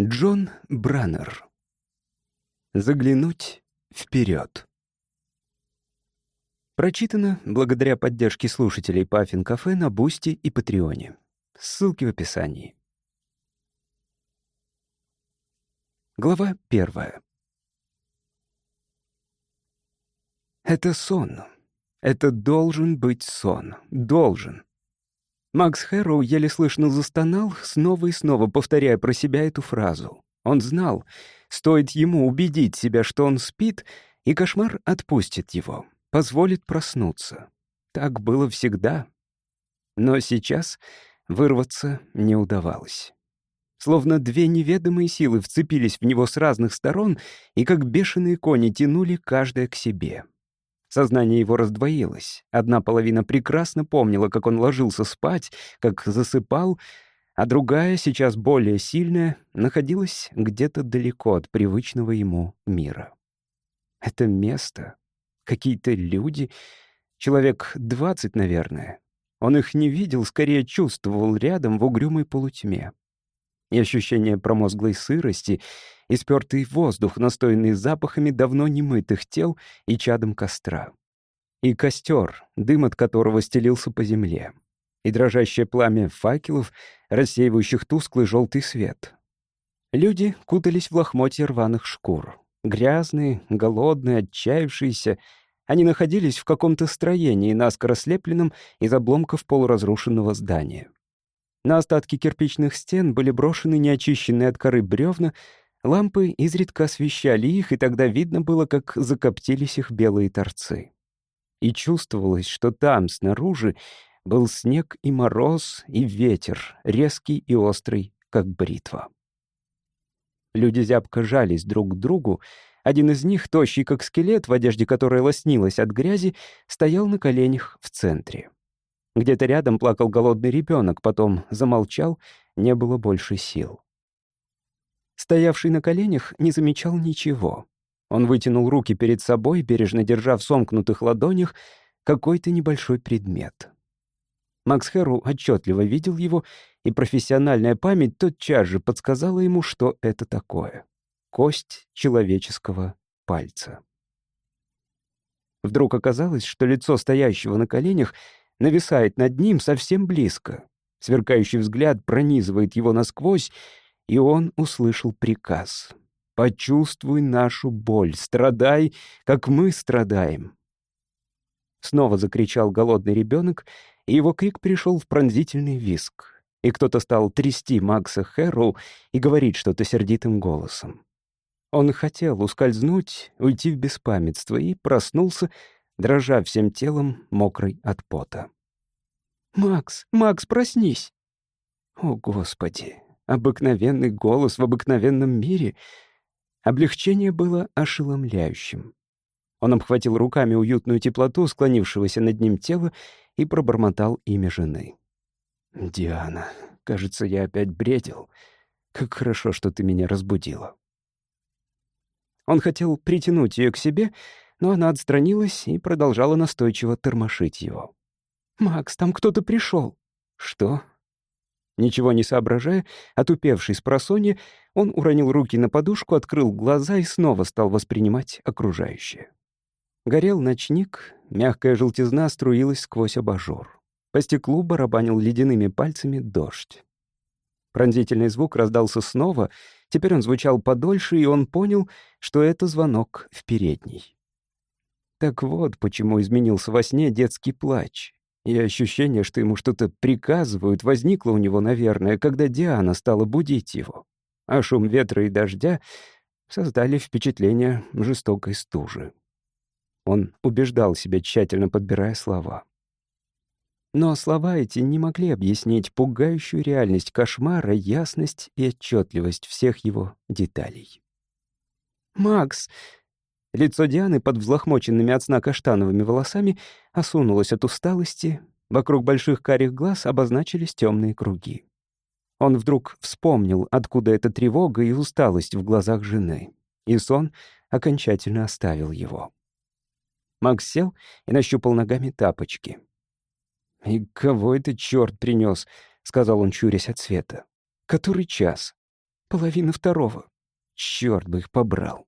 Джон Браннер. Заглянуть вперед. Прочитано благодаря поддержке слушателей Puffin Cafe на Бусти и Патреоне. Ссылки в описании. Глава первая. Это сон. Это должен быть сон. Должен. Макс Хэрроу еле слышно застонал, снова и снова повторяя про себя эту фразу. Он знал, стоит ему убедить себя, что он спит, и кошмар отпустит его, позволит проснуться. Так было всегда. Но сейчас вырваться не удавалось. Словно две неведомые силы вцепились в него с разных сторон и как бешеные кони тянули каждая к себе. Сознание его раздвоилось. Одна половина прекрасно помнила, как он ложился спать, как засыпал, а другая, сейчас более сильная, находилась где-то далеко от привычного ему мира. Это место, какие-то люди, человек двадцать, наверное. Он их не видел, скорее чувствовал рядом в угрюмой полутьме. И ощущение промозглой сырости — и спёртый воздух, настоянный запахами давно немытых тел и чадом костра. И костер, дым от которого стелился по земле. И дрожащее пламя факелов, рассеивающих тусклый желтый свет. Люди кутались в лохмотья рваных шкур. Грязные, голодные, отчаявшиеся. Они находились в каком-то строении, наскоро слепленном из обломков полуразрушенного здания. На остатки кирпичных стен были брошены неочищенные от коры бревна, Лампы изредка освещали их, и тогда видно было, как закоптились их белые торцы. И чувствовалось, что там, снаружи, был снег и мороз, и ветер, резкий и острый, как бритва. Люди зябко жались друг к другу. Один из них, тощий как скелет, в одежде которой лоснилась от грязи, стоял на коленях в центре. Где-то рядом плакал голодный ребенок, потом замолчал, не было больше сил. Стоявший на коленях не замечал ничего. Он вытянул руки перед собой, бережно держа в сомкнутых ладонях какой-то небольшой предмет. Макс Хэрроу отчетливо видел его, и профессиональная память тотчас же подсказала ему, что это такое. Кость человеческого пальца. Вдруг оказалось, что лицо стоящего на коленях нависает над ним совсем близко. Сверкающий взгляд пронизывает его насквозь, и он услышал приказ. «Почувствуй нашу боль, страдай, как мы страдаем». Снова закричал голодный ребенок, и его крик пришел в пронзительный виск. И кто-то стал трясти Макса Хэрроу и говорить что-то сердитым голосом. Он хотел ускользнуть, уйти в беспамятство и проснулся, дрожа всем телом, мокрый от пота. «Макс, Макс, проснись!» «О, Господи!» обыкновенный голос в обыкновенном мире. Облегчение было ошеломляющим. Он обхватил руками уютную теплоту склонившегося над ним тела и пробормотал имя жены. «Диана, кажется, я опять бредил. Как хорошо, что ты меня разбудила». Он хотел притянуть ее к себе, но она отстранилась и продолжала настойчиво тормошить его. «Макс, там кто-то пришел. «Что? Ничего не соображая, отупевший с просонья, он уронил руки на подушку, открыл глаза и снова стал воспринимать окружающее. Горел ночник, мягкая желтизна струилась сквозь абажур. По стеклу барабанил ледяными пальцами дождь. Пронзительный звук раздался снова, теперь он звучал подольше, и он понял, что это звонок в передней. Так вот, почему изменился во сне детский плач и ощущение, что ему что-то приказывают, возникло у него, наверное, когда Диана стала будить его. А шум ветра и дождя создали впечатление жестокой стужи. Он убеждал себя, тщательно подбирая слова. Но слова эти не могли объяснить пугающую реальность кошмара, ясность и отчетливость всех его деталей. «Макс!» Лицо Дианы под взлохмоченными от сна каштановыми волосами осунулось от усталости, вокруг больших карих глаз обозначились темные круги. Он вдруг вспомнил, откуда эта тревога и усталость в глазах жены, и сон окончательно оставил его. Макс сел и нащупал ногами тапочки. «И кого это черт принес? сказал он, чурясь от света. «Который час?» половина второго. Черт бы их побрал.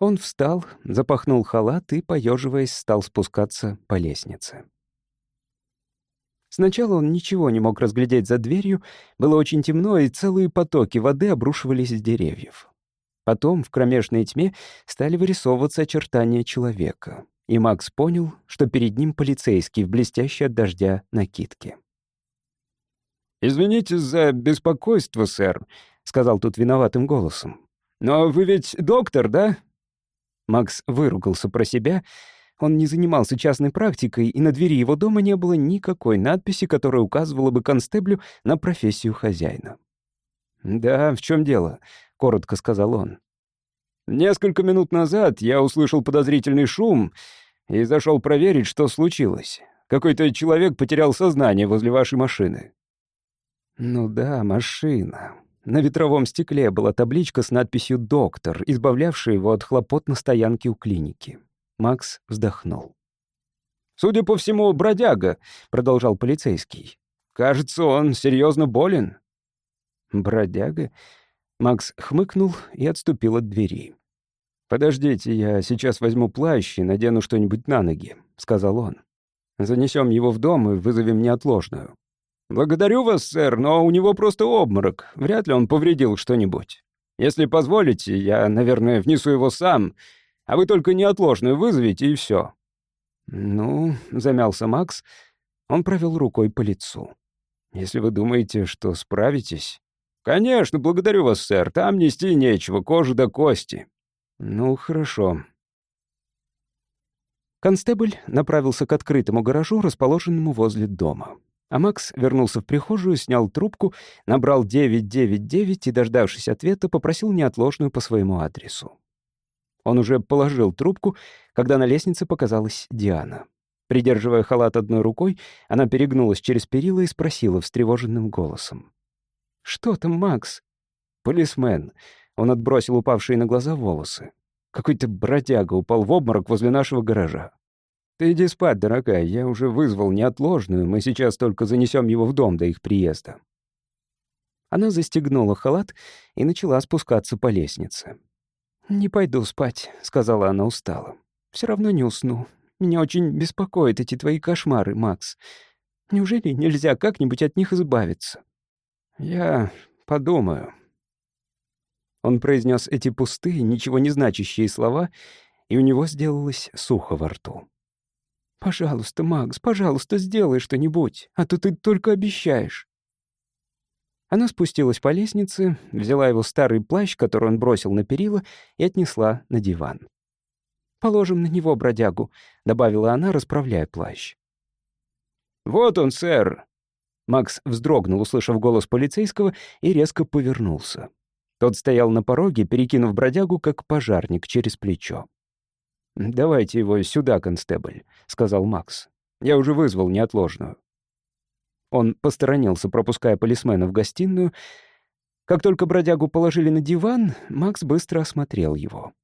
Он встал, запахнул халат и, поеживаясь, стал спускаться по лестнице. Сначала он ничего не мог разглядеть за дверью, было очень темно, и целые потоки воды обрушивались с деревьев. Потом в кромешной тьме стали вырисовываться очертания человека, и Макс понял, что перед ним полицейский в блестящей от дождя накидке. «Извините за беспокойство, сэр», — сказал тут виноватым голосом. «Но вы ведь доктор, да?» Макс выругался про себя — он не занимался частной практикой, и на двери его дома не было никакой надписи, которая указывала бы констеблю на профессию хозяина. «Да, в чем дело?» — коротко сказал он. «Несколько минут назад я услышал подозрительный шум и зашел проверить, что случилось. Какой-то человек потерял сознание возле вашей машины». «Ну да, машина». На ветровом стекле была табличка с надписью «Доктор», избавлявшая его от хлопот на стоянке у клиники. Макс вздохнул. «Судя по всему, бродяга», — продолжал полицейский. «Кажется, он серьезно болен». «Бродяга?» Макс хмыкнул и отступил от двери. «Подождите, я сейчас возьму плащ и надену что-нибудь на ноги», — сказал он. «Занесем его в дом и вызовем неотложную». «Благодарю вас, сэр, но у него просто обморок. Вряд ли он повредил что-нибудь. Если позволите, я, наверное, внесу его сам а вы только неотложную вызовите, и все. «Ну», — замялся Макс, он провел рукой по лицу. «Если вы думаете, что справитесь...» «Конечно, благодарю вас, сэр. Там нести нечего, кожа до кости». «Ну, хорошо». Констебль направился к открытому гаражу, расположенному возле дома. А Макс вернулся в прихожую, снял трубку, набрал 999 и, дождавшись ответа, попросил неотложную по своему адресу. Он уже положил трубку, когда на лестнице показалась Диана. Придерживая халат одной рукой, она перегнулась через перила и спросила встревоженным голосом. «Что там, Макс?» «Полисмен». Он отбросил упавшие на глаза волосы. «Какой-то бродяга упал в обморок возле нашего гаража. Ты иди спать, дорогая, я уже вызвал неотложную, мы сейчас только занесем его в дом до их приезда». Она застегнула халат и начала спускаться по лестнице. «Не пойду спать», — сказала она устало. «Все равно не усну. Меня очень беспокоят эти твои кошмары, Макс. Неужели нельзя как-нибудь от них избавиться?» «Я подумаю». Он произнес эти пустые, ничего не значащие слова, и у него сделалось сухо во рту. «Пожалуйста, Макс, пожалуйста, сделай что-нибудь, а то ты только обещаешь». Она спустилась по лестнице, взяла его старый плащ, который он бросил на перила, и отнесла на диван. «Положим на него бродягу», — добавила она, расправляя плащ. «Вот он, сэр!» Макс вздрогнул, услышав голос полицейского, и резко повернулся. Тот стоял на пороге, перекинув бродягу, как пожарник, через плечо. «Давайте его сюда, констебль», — сказал Макс. «Я уже вызвал неотложную». Он посторонился, пропуская полисмена в гостиную. Как только бродягу положили на диван, Макс быстро осмотрел его.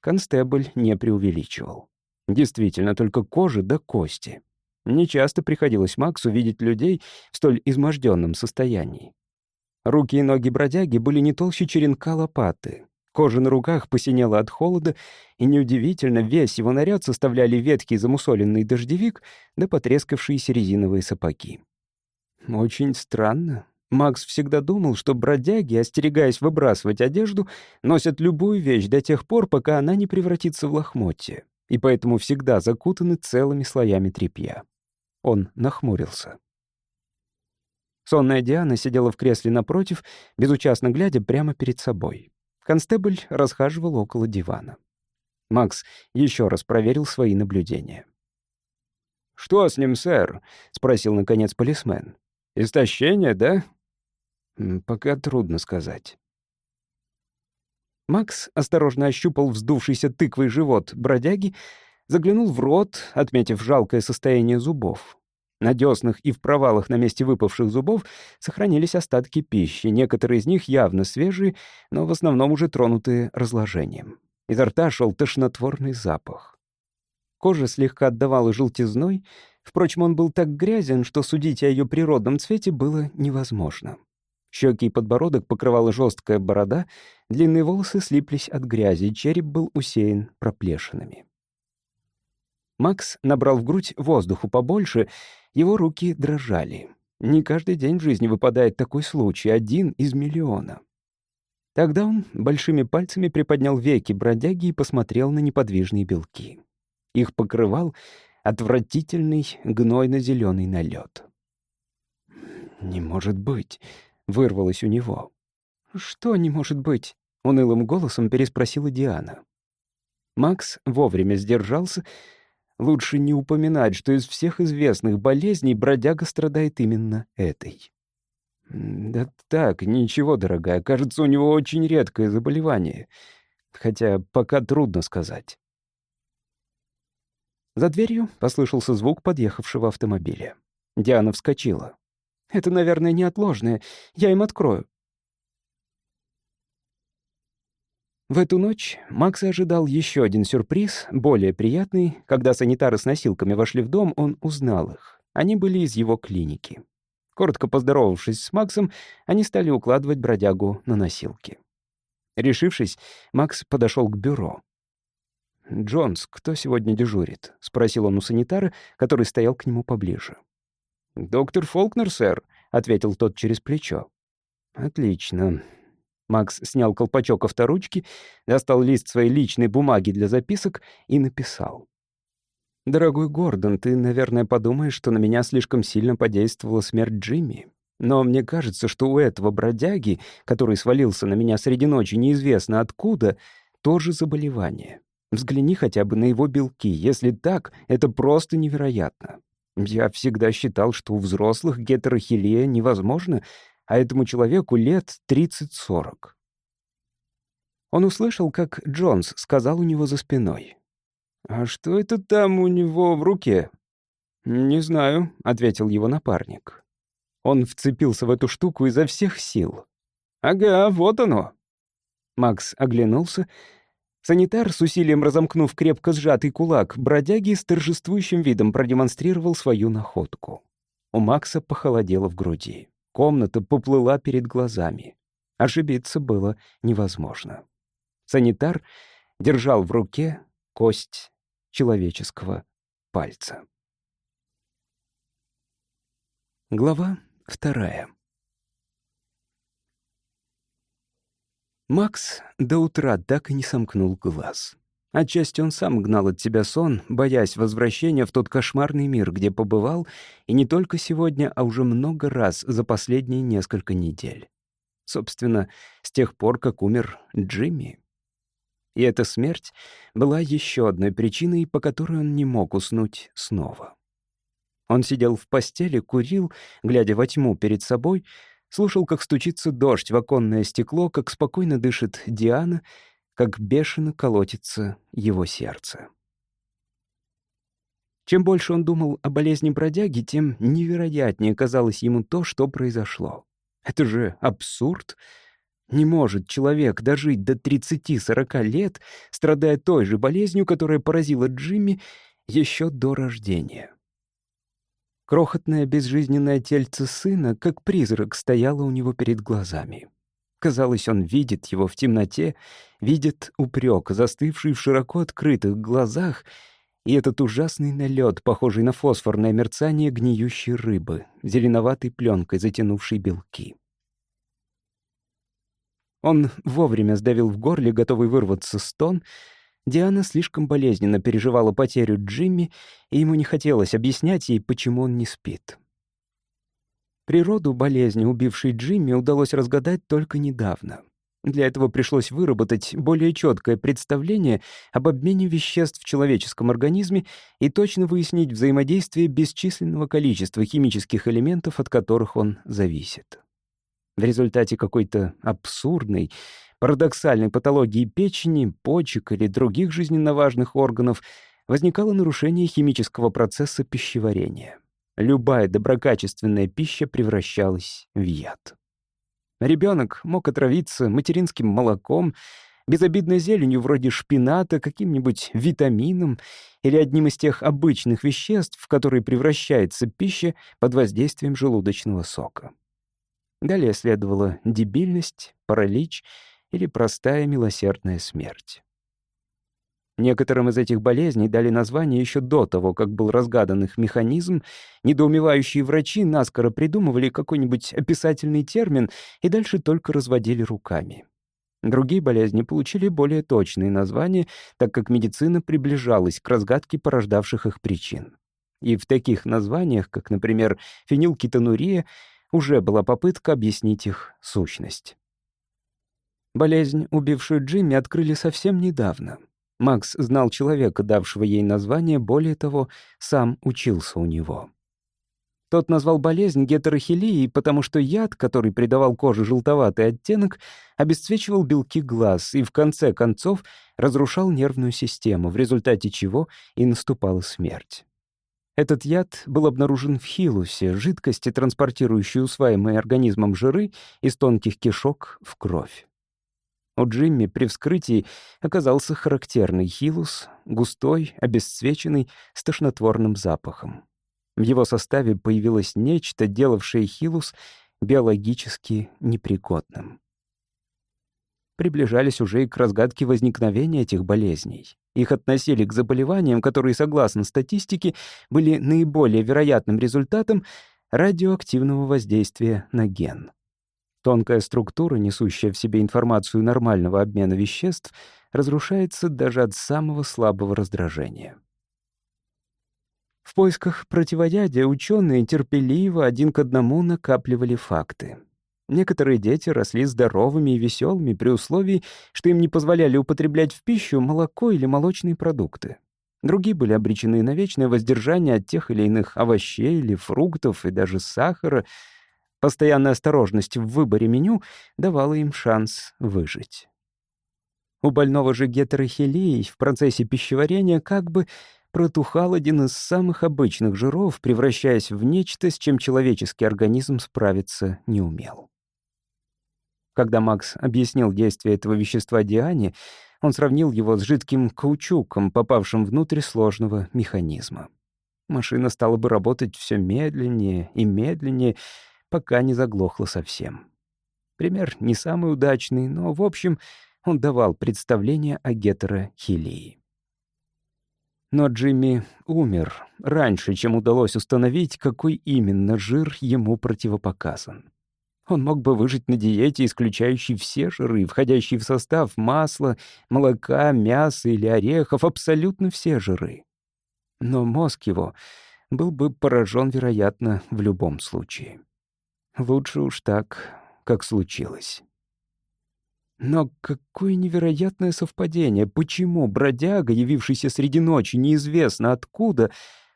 Констебль не преувеличивал. Действительно, только кожа до кости. Нечасто приходилось Максу видеть людей в столь изможденном состоянии. Руки и ноги бродяги были не толще черенка лопаты. Кожа на руках посинела от холода, и неудивительно, весь его наряд составляли ветхий замусоленный дождевик да потрескавшиеся резиновые сапоги. Очень странно. Макс всегда думал, что бродяги, остерегаясь выбрасывать одежду, носят любую вещь до тех пор, пока она не превратится в лохмотье, и поэтому всегда закутаны целыми слоями тряпья. Он нахмурился. Сонная Диана сидела в кресле напротив, безучастно глядя прямо перед собой. Констебль расхаживал около дивана. Макс еще раз проверил свои наблюдения. «Что с ним, сэр?» — спросил, наконец, полисмен. Истощение, да? Пока трудно сказать. Макс осторожно ощупал вздувшийся тыквой живот бродяги, заглянул в рот, отметив жалкое состояние зубов. На деснах и в провалах на месте выпавших зубов сохранились остатки пищи, некоторые из них явно свежие, но в основном уже тронутые разложением. Изо рта шел тошнотворный запах. Кожа слегка отдавала желтизной, Впрочем, он был так грязен, что судить о ее природном цвете было невозможно. Щеки и подбородок покрывала жесткая борода, длинные волосы слиплись от грязи, череп был усеян проплешинами. Макс набрал в грудь воздуху побольше, его руки дрожали. Не каждый день в жизни выпадает такой случай, один из миллиона. Тогда он большими пальцами приподнял веки бродяги и посмотрел на неподвижные белки. Их покрывал отвратительный гнойно-зеленый налет. «Не может быть», — вырвалось у него. «Что не может быть?» — унылым голосом переспросила Диана. Макс вовремя сдержался, Лучше не упоминать, что из всех известных болезней бродяга страдает именно этой. Да так, ничего, дорогая, кажется, у него очень редкое заболевание. Хотя пока трудно сказать. За дверью послышался звук подъехавшего автомобиля. Диана вскочила. «Это, наверное, неотложное. Я им открою». В эту ночь Макс ожидал еще один сюрприз, более приятный. Когда санитары с носилками вошли в дом, он узнал их. Они были из его клиники. Коротко поздоровавшись с Максом, они стали укладывать бродягу на носилки. Решившись, Макс подошел к бюро. «Джонс, кто сегодня дежурит?» — спросил он у санитара, который стоял к нему поближе. «Доктор Фолкнер, сэр», — ответил тот через плечо. «Отлично. Макс снял колпачок авторучки, достал лист своей личной бумаги для записок и написал. «Дорогой Гордон, ты, наверное, подумаешь, что на меня слишком сильно подействовала смерть Джимми. Но мне кажется, что у этого бродяги, который свалился на меня среди ночи неизвестно откуда, тоже заболевание. Взгляни хотя бы на его белки. Если так, это просто невероятно. Я всегда считал, что у взрослых гетерохилия невозможно, а этому человеку лет 30-40. Он услышал, как Джонс сказал у него за спиной. «А что это там у него в руке?» «Не знаю», — ответил его напарник. Он вцепился в эту штуку изо всех сил. «Ага, вот оно». Макс оглянулся. Санитар, с усилием разомкнув крепко сжатый кулак, бродяги с торжествующим видом продемонстрировал свою находку. У Макса похолодело в груди. Комната поплыла перед глазами. Ошибиться было невозможно. Санитар держал в руке кость человеческого пальца. Глава вторая. Макс до утра так и не сомкнул глаз. Отчасти он сам гнал от себя сон, боясь возвращения в тот кошмарный мир, где побывал, и не только сегодня, а уже много раз за последние несколько недель. Собственно, с тех пор, как умер Джимми. И эта смерть была еще одной причиной, по которой он не мог уснуть снова. Он сидел в постели, курил, глядя во тьму перед собой, слушал, как стучится дождь в оконное стекло, как спокойно дышит Диана — как бешено колотится его сердце. Чем больше он думал о болезни бродяги, тем невероятнее казалось ему то, что произошло. Это же абсурд. Не может человек дожить до 30-40 лет, страдая той же болезнью, которая поразила Джимми еще до рождения. Крохотное безжизненное тельце сына, как призрак, стояло у него перед глазами. Казалось, он видит его в темноте, видит упрек, застывший в широко открытых глазах, и этот ужасный налет, похожий на фосфорное мерцание гниющей рыбы, зеленоватой пленкой затянувшей белки. Он вовремя сдавил в горле, готовый вырваться стон. Диана слишком болезненно переживала потерю Джимми, и ему не хотелось объяснять ей, почему он не спит. Природу болезни, убившей Джимми, удалось разгадать только недавно. Для этого пришлось выработать более четкое представление об обмене веществ в человеческом организме и точно выяснить взаимодействие бесчисленного количества химических элементов, от которых он зависит. В результате какой-то абсурдной, парадоксальной патологии печени, почек или других жизненно важных органов возникало нарушение химического процесса пищеварения любая доброкачественная пища превращалась в яд. Ребенок мог отравиться материнским молоком, безобидной зеленью вроде шпината, каким-нибудь витамином или одним из тех обычных веществ, в которые превращается пища под воздействием желудочного сока. Далее следовала дебильность, паралич или простая милосердная смерть. Некоторым из этих болезней дали название еще до того, как был разгадан их механизм. Недоумевающие врачи наскоро придумывали какой-нибудь описательный термин и дальше только разводили руками. Другие болезни получили более точные названия, так как медицина приближалась к разгадке порождавших их причин. И в таких названиях, как, например, фенилкетонурия, уже была попытка объяснить их сущность. Болезнь, убившую Джимми, открыли совсем недавно. Макс знал человека, давшего ей название, более того, сам учился у него. Тот назвал болезнь гетерохилией, потому что яд, который придавал коже желтоватый оттенок, обесцвечивал белки глаз и, в конце концов, разрушал нервную систему, в результате чего и наступала смерть. Этот яд был обнаружен в хилусе, жидкости, транспортирующей усваиваемые организмом жиры из тонких кишок в кровь. У Джимми при вскрытии оказался характерный хилус, густой, обесцвеченный, с тошнотворным запахом. В его составе появилось нечто, делавшее хилус биологически непригодным. Приближались уже и к разгадке возникновения этих болезней. Их относили к заболеваниям, которые, согласно статистике, были наиболее вероятным результатом радиоактивного воздействия на ген. Тонкая структура, несущая в себе информацию нормального обмена веществ, разрушается даже от самого слабого раздражения. В поисках противоядия ученые терпеливо один к одному накапливали факты. Некоторые дети росли здоровыми и веселыми при условии, что им не позволяли употреблять в пищу молоко или молочные продукты. Другие были обречены на вечное воздержание от тех или иных овощей или фруктов и даже сахара — Постоянная осторожность в выборе меню давала им шанс выжить. У больного же гетерохилии в процессе пищеварения как бы протухал один из самых обычных жиров, превращаясь в нечто, с чем человеческий организм справиться не умел. Когда Макс объяснил действие этого вещества Диане, он сравнил его с жидким каучуком, попавшим внутрь сложного механизма. Машина стала бы работать все медленнее и медленнее, пока не заглохло совсем. Пример не самый удачный, но, в общем, он давал представление о гетерохилии. Но Джимми умер раньше, чем удалось установить, какой именно жир ему противопоказан. Он мог бы выжить на диете, исключающей все жиры, входящие в состав масла, молока, мяса или орехов, абсолютно все жиры. Но мозг его был бы поражен, вероятно, в любом случае. Лучше уж так, как случилось. Но какое невероятное совпадение! Почему бродяга, явившийся среди ночи неизвестно откуда,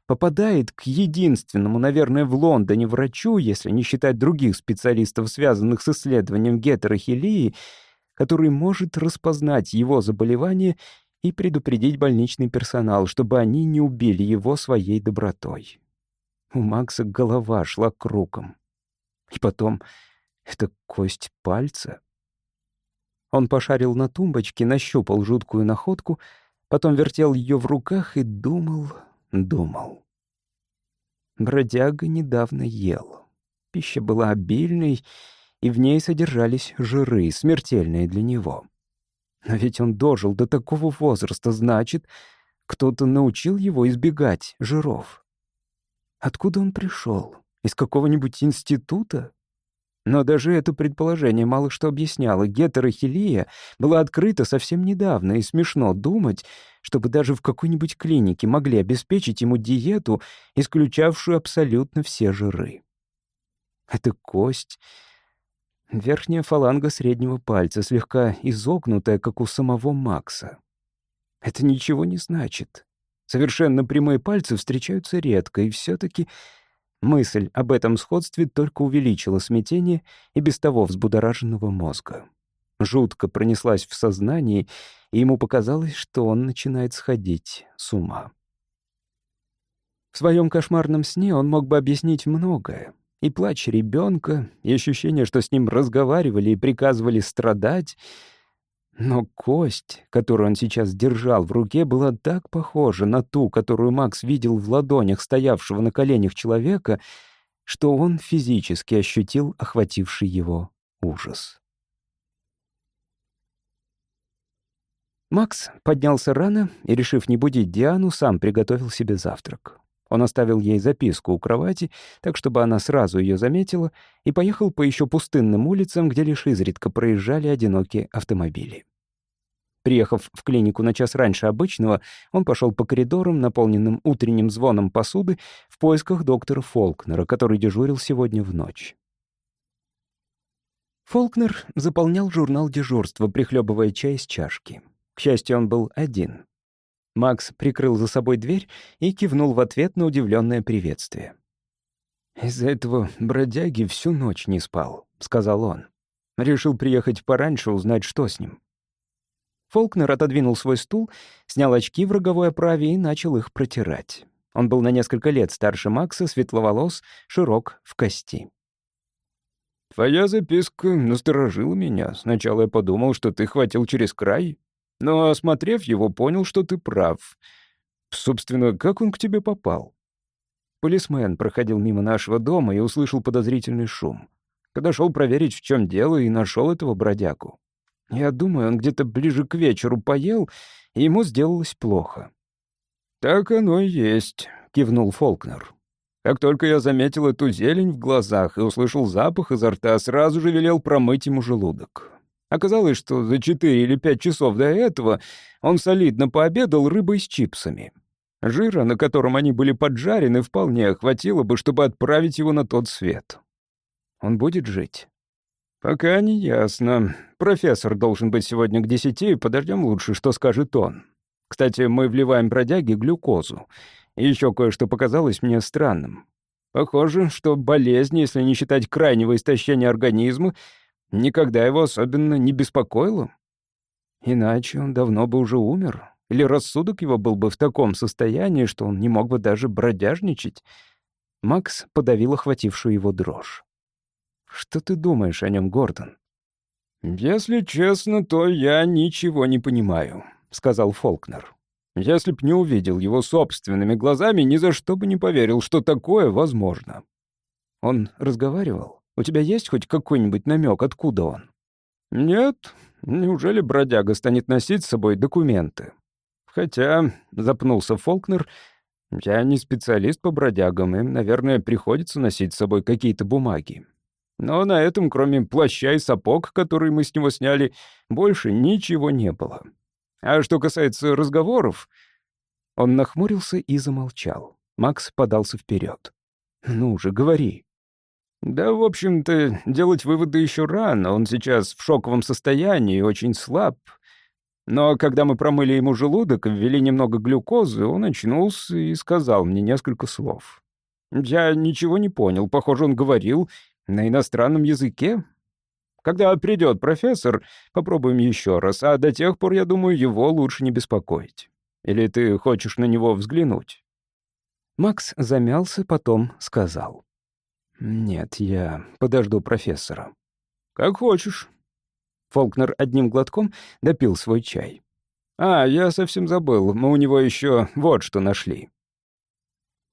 попадает к единственному, наверное, в Лондоне врачу, если не считать других специалистов, связанных с исследованием гетерохилии, который может распознать его заболевание и предупредить больничный персонал, чтобы они не убили его своей добротой. У Макса голова шла кругом. И потом, это кость пальца. Он пошарил на тумбочке, нащупал жуткую находку, потом вертел ее в руках и думал, думал. Бродяга недавно ел. Пища была обильной, и в ней содержались жиры, смертельные для него. Но ведь он дожил до такого возраста, значит, кто-то научил его избегать жиров. Откуда он пришел? Из какого-нибудь института? Но даже это предположение мало что объясняло. Гетерохилия была открыта совсем недавно, и смешно думать, чтобы даже в какой-нибудь клинике могли обеспечить ему диету, исключавшую абсолютно все жиры. Это кость, верхняя фаланга среднего пальца, слегка изогнутая, как у самого Макса. Это ничего не значит. Совершенно прямые пальцы встречаются редко, и все таки Мысль об этом сходстве только увеличила смятение и без того взбудораженного мозга. Жутко пронеслась в сознании, и ему показалось, что он начинает сходить с ума. В своем кошмарном сне он мог бы объяснить многое. И плач ребенка, и ощущение, что с ним разговаривали и приказывали страдать — но кость, которую он сейчас держал в руке, была так похожа на ту, которую Макс видел в ладонях стоявшего на коленях человека, что он физически ощутил охвативший его ужас. Макс поднялся рано и, решив не будить Диану, сам приготовил себе завтрак. Он оставил ей записку у кровати, так чтобы она сразу ее заметила, и поехал по еще пустынным улицам, где лишь изредка проезжали одинокие автомобили. Приехав в клинику на час раньше обычного, он пошел по коридорам, наполненным утренним звоном посуды, в поисках доктора Фолкнера, который дежурил сегодня в ночь. Фолкнер заполнял журнал дежурства, прихлебывая чай из чашки. К счастью, он был один. Макс прикрыл за собой дверь и кивнул в ответ на удивленное приветствие. «Из-за этого бродяги всю ночь не спал», — сказал он. Решил приехать пораньше, узнать, что с ним. Фолкнер отодвинул свой стул, снял очки в роговой оправе и начал их протирать. Он был на несколько лет старше Макса, светловолос, широк в кости. «Твоя записка насторожила меня. Сначала я подумал, что ты хватил через край, но, осмотрев его, понял, что ты прав. Собственно, как он к тебе попал?» Полисмен проходил мимо нашего дома и услышал подозрительный шум. Подошел проверить, в чем дело, и нашел этого бродягу. Я думаю, он где-то ближе к вечеру поел, и ему сделалось плохо. «Так оно и есть», — кивнул Фолкнер. «Как только я заметил эту зелень в глазах и услышал запах изо рта, сразу же велел промыть ему желудок. Оказалось, что за четыре или пять часов до этого он солидно пообедал рыбой с чипсами. Жира, на котором они были поджарены, вполне хватило бы, чтобы отправить его на тот свет. Он будет жить?» «Пока не ясно. Профессор должен быть сегодня к десяти, подождем лучше, что скажет он. Кстати, мы вливаем бродяге глюкозу. И еще кое-что показалось мне странным. Похоже, что болезнь, если не считать крайнего истощения организма, никогда его особенно не беспокоила. Иначе он давно бы уже умер. Или рассудок его был бы в таком состоянии, что он не мог бы даже бродяжничать. Макс подавил охватившую его дрожь. Что ты думаешь о нем, Гордон?» «Если честно, то я ничего не понимаю», — сказал Фолкнер. «Если б не увидел его собственными глазами, ни за что бы не поверил, что такое возможно». «Он разговаривал? У тебя есть хоть какой-нибудь намек, откуда он?» «Нет. Неужели бродяга станет носить с собой документы?» «Хотя», — запнулся Фолкнер, — «я не специалист по бродягам, им, наверное, приходится носить с собой какие-то бумаги. Но на этом, кроме плаща и сапог, которые мы с него сняли, больше ничего не было. А что касается разговоров... Он нахмурился и замолчал. Макс подался вперед. «Ну же, говори». «Да, в общем-то, делать выводы еще рано. Он сейчас в шоковом состоянии очень слаб. Но когда мы промыли ему желудок, ввели немного глюкозы, он очнулся и сказал мне несколько слов. Я ничего не понял. Похоже, он говорил, на иностранном языке? Когда придет профессор, попробуем еще раз, а до тех пор, я думаю, его лучше не беспокоить. Или ты хочешь на него взглянуть?» Макс замялся, потом сказал. «Нет, я подожду профессора». «Как хочешь». Фолкнер одним глотком допил свой чай. «А, я совсем забыл, мы у него еще вот что нашли».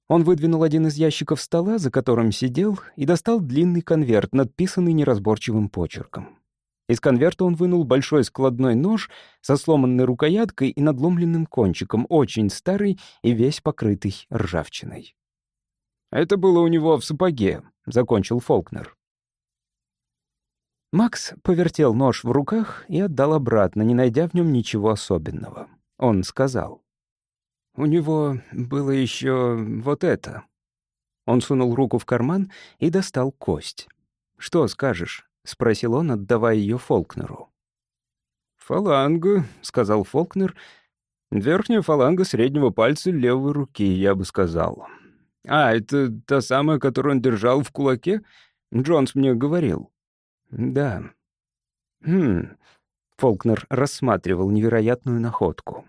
Он выдвинул один из ящиков стола, за которым сидел, и достал длинный конверт, надписанный неразборчивым почерком. Из конверта он вынул большой складной нож со сломанной рукояткой и надломленным кончиком, очень старый и весь покрытый ржавчиной. «Это было у него в сапоге», — закончил Фолкнер. Макс повертел нож в руках и отдал обратно, не найдя в нем ничего особенного. Он сказал. У него было еще вот это. Он сунул руку в карман и достал кость. «Что скажешь?» — спросил он, отдавая ее Фолкнеру. «Фаланга», — сказал Фолкнер. «Верхняя фаланга среднего пальца левой руки, я бы сказал. А, это та самая, которую он держал в кулаке? Джонс мне говорил». «Да». «Хм...» — Фолкнер рассматривал невероятную находку.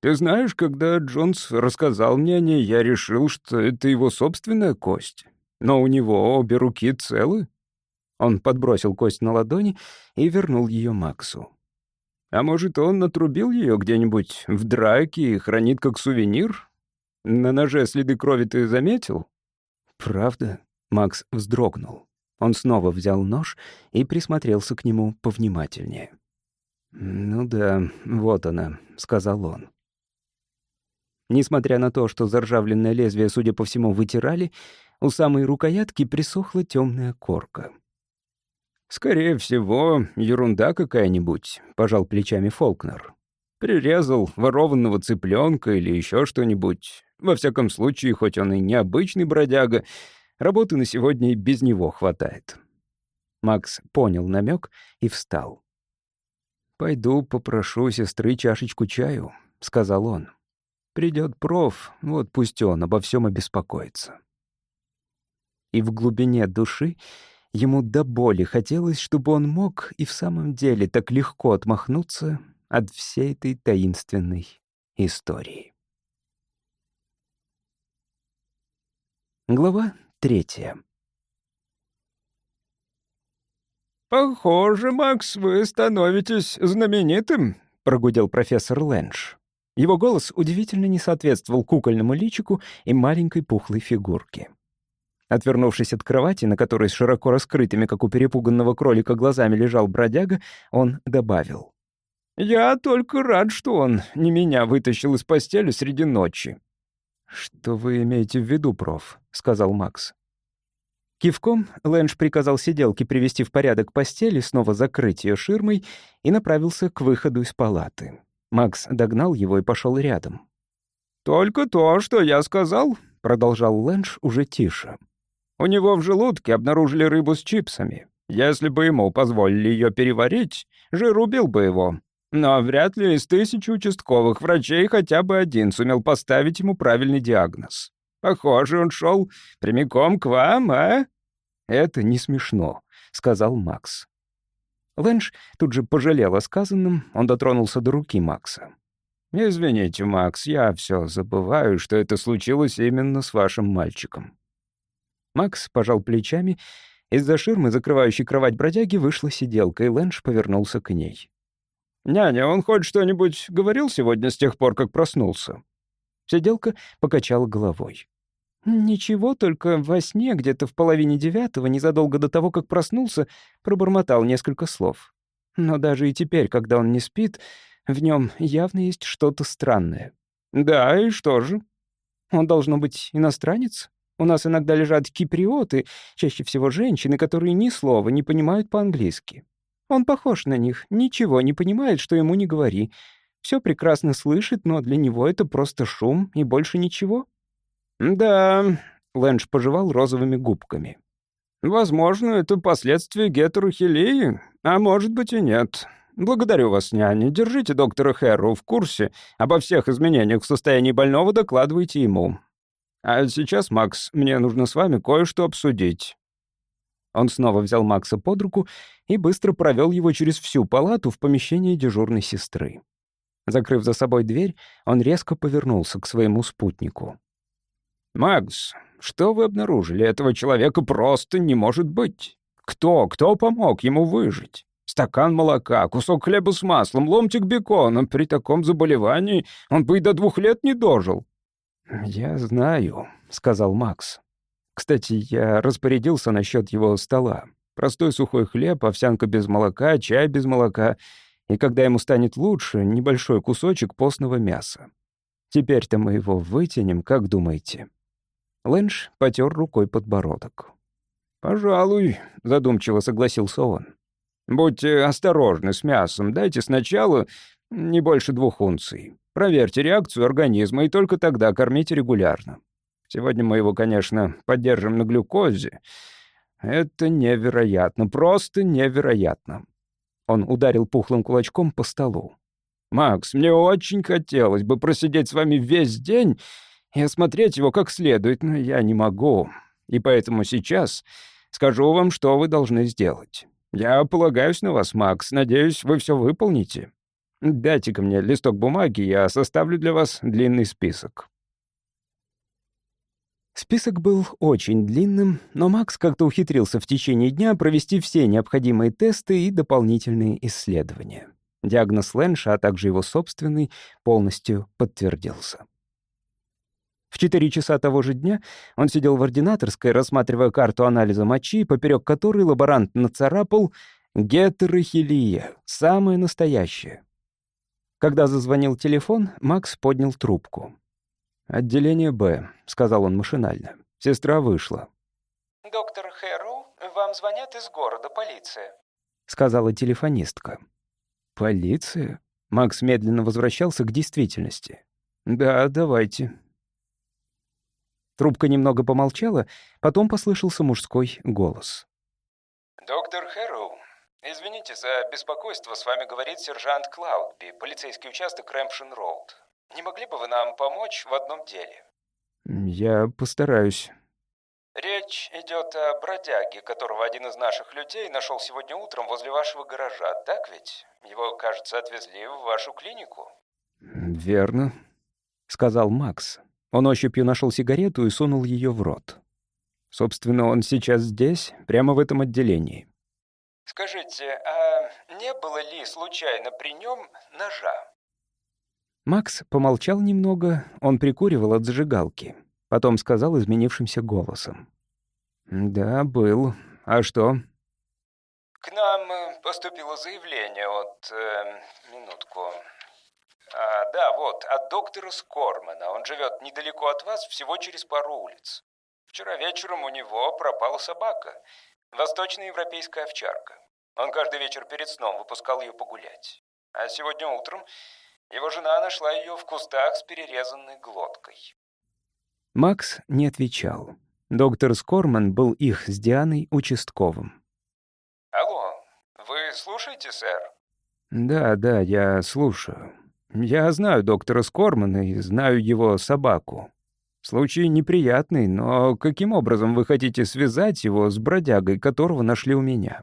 Ты знаешь, когда Джонс рассказал мне о ней, я решил, что это его собственная кость. Но у него обе руки целы. Он подбросил кость на ладони и вернул ее Максу. А может, он натрубил ее где-нибудь в драке и хранит как сувенир? На ноже следы крови ты заметил? Правда? Макс вздрогнул. Он снова взял нож и присмотрелся к нему повнимательнее. «Ну да, вот она», — сказал он. Несмотря на то, что заржавленное лезвие, судя по всему, вытирали, у самой рукоятки присохла темная корка. «Скорее всего, ерунда какая-нибудь», — пожал плечами Фолкнер. «Прирезал ворованного цыпленка или еще что-нибудь. Во всяком случае, хоть он и необычный бродяга, работы на сегодня и без него хватает». Макс понял намек и встал. «Пойду попрошу сестры чашечку чаю», — сказал он. «Придет проф, вот пусть он обо всем обеспокоится». И в глубине души Ему до боли хотелось, чтобы он мог и в самом деле так легко отмахнуться от всей этой таинственной истории. Глава третья. «Похоже, Макс, вы становитесь знаменитым», — прогудел профессор Лэндж. Его голос удивительно не соответствовал кукольному личику и маленькой пухлой фигурке. Отвернувшись от кровати, на которой с широко раскрытыми, как у перепуганного кролика, глазами лежал бродяга, он добавил. «Я только рад, что он не меня вытащил из постели среди ночи». «Что вы имеете в виду, проф?» — сказал Макс. Кивком Лэндж приказал сиделке привести в порядок постель снова закрыть ее ширмой и направился к выходу из палаты. Макс догнал его и пошел рядом. «Только то, что я сказал», — продолжал Лэндж уже тише. У него в желудке обнаружили рыбу с чипсами. Если бы ему позволили ее переварить, жир убил бы его. Но вряд ли из тысячи участковых врачей хотя бы один сумел поставить ему правильный диагноз. Похоже, он шел прямиком к вам, а? «Это не смешно», — сказал Макс. Лэнш тут же пожалел о сказанном, он дотронулся до руки Макса. «Извините, Макс, я все забываю, что это случилось именно с вашим мальчиком. Макс пожал плечами. Из-за ширмы, закрывающей кровать бродяги, вышла сиделка, и Лэнш повернулся к ней. «Няня, он хоть что-нибудь говорил сегодня с тех пор, как проснулся?» Сиделка покачала головой. «Ничего, только во сне, где-то в половине девятого, незадолго до того, как проснулся, пробормотал несколько слов. Но даже и теперь, когда он не спит, в нем явно есть что-то странное». «Да, и что же?» «Он должно быть иностранец?» У нас иногда лежат киприоты, чаще всего женщины, которые ни слова не понимают по-английски. Он похож на них, ничего не понимает, что ему не говори. Все прекрасно слышит, но для него это просто шум и больше ничего. «Да», — Лэндж пожевал розовыми губками. «Возможно, это последствия гетерохилии, а может быть и нет. Благодарю вас, няня. Держите доктора Хэрроу в курсе. Обо всех изменениях в состоянии больного докладывайте ему. А сейчас, Макс, мне нужно с вами кое-что обсудить». Он снова взял Макса под руку и быстро провел его через всю палату в помещение дежурной сестры. Закрыв за собой дверь, он резко повернулся к своему спутнику. «Макс, что вы обнаружили? Этого человека просто не может быть. Кто, кто помог ему выжить? Стакан молока, кусок хлеба с маслом, ломтик бекона. При таком заболевании он бы и до двух лет не дожил. «Я знаю», — сказал Макс. «Кстати, я распорядился насчет его стола. Простой сухой хлеб, овсянка без молока, чай без молока, и когда ему станет лучше, небольшой кусочек постного мяса. Теперь-то мы его вытянем, как думаете?» Лэнш потер рукой подбородок. «Пожалуй», — задумчиво согласился он. «Будьте осторожны с мясом, дайте сначала не больше двух унций. Проверьте реакцию организма и только тогда кормите регулярно. Сегодня мы его, конечно, поддержим на глюкозе. Это невероятно, просто невероятно. Он ударил пухлым кулачком по столу. «Макс, мне очень хотелось бы просидеть с вами весь день и осмотреть его как следует, но я не могу. И поэтому сейчас скажу вам, что вы должны сделать. Я полагаюсь на вас, Макс. Надеюсь, вы все выполните. Дайте-ка мне листок бумаги, я составлю для вас длинный список». Список был очень длинным, но Макс как-то ухитрился в течение дня провести все необходимые тесты и дополнительные исследования. Диагноз Лэнша, а также его собственный, полностью подтвердился. В четыре часа того же дня он сидел в ординаторской, рассматривая карту анализа мочи, поперек которой лаборант нацарапал «Гетерохилия, самое настоящее». Когда зазвонил телефон, Макс поднял трубку. «Отделение Б», — сказал он машинально. Сестра вышла. «Доктор Хэрроу, вам звонят из города, полиция», — сказала телефонистка. «Полиция?» Макс медленно возвращался к действительности. «Да, давайте». Трубка немного помолчала, потом послышался мужской голос. «Доктор Хэрроу, извините за беспокойство, с вами говорит сержант Клаудби, полицейский участок Рэмпшин-Роуд. Не могли бы вы нам помочь в одном деле?» «Я постараюсь». «Речь идет о бродяге, которого один из наших людей нашел сегодня утром возле вашего гаража, так ведь? Его, кажется, отвезли в вашу клинику». «Верно», — сказал Макс. Он ощупью нашел сигарету и сунул ее в рот. Собственно, он сейчас здесь, прямо в этом отделении. «Скажите, а не было ли случайно при нем ножа?» Макс помолчал немного, он прикуривал от зажигалки. Потом сказал изменившимся голосом. «Да, был. А что?» «К нам э, поступило заявление от... Э, минутку. А, да, вот, от доктора Скормана. Он живет недалеко от вас, всего через пару улиц. Вчера вечером у него пропала собака. Восточноевропейская овчарка. Он каждый вечер перед сном выпускал ее погулять. А сегодня утром его жена нашла ее в кустах с перерезанной глоткой. Макс не отвечал. Доктор Скорман был их с Дианой участковым. «Алло, вы слушаете, сэр?» «Да, да, я слушаю. Я знаю доктора Скормана и знаю его собаку. Случай неприятный, но каким образом вы хотите связать его с бродягой, которого нашли у меня?»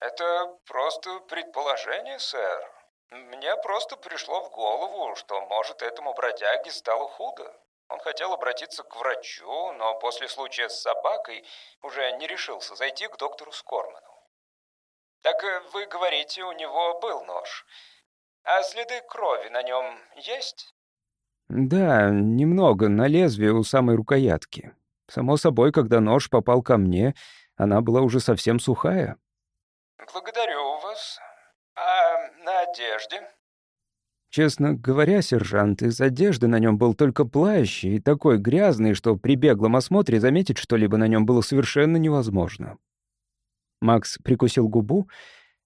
«Это просто предположение, сэр. Мне просто пришло в голову, что, может, этому бродяге стало худо. Он хотел обратиться к врачу, но после случая с собакой уже не решился зайти к доктору Скорману. Так э, вы говорите, у него был нож. А следы крови на нем есть? Да, немного, на лезвие у самой рукоятки. Само собой, когда нож попал ко мне, она была уже совсем сухая. Благодарю вас. А на одежде? Честно говоря, сержант, из одежды на нем был только плащ и такой грязный, что при беглом осмотре заметить что-либо на нем было совершенно невозможно. Макс прикусил губу.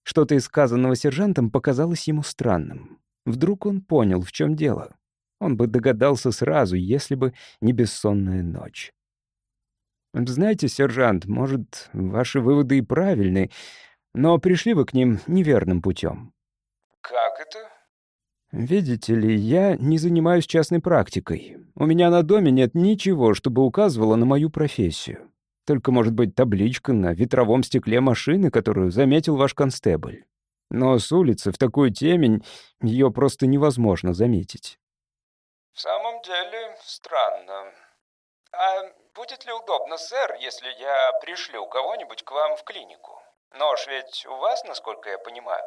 Что-то из сказанного сержантом показалось ему странным. Вдруг он понял, в чем дело. Он бы догадался сразу, если бы не бессонная ночь. «Знаете, сержант, может, ваши выводы и правильны, но пришли вы к ним неверным путем. «Как это?» «Видите ли, я не занимаюсь частной практикой. У меня на доме нет ничего, чтобы указывало на мою профессию. Только, может быть, табличка на ветровом стекле машины, которую заметил ваш констебль. Но с улицы в такую темень ее просто невозможно заметить». «В самом деле, странно. А будет ли удобно, сэр, если я пришлю кого-нибудь к вам в клинику? Нож ведь у вас, насколько я понимаю?»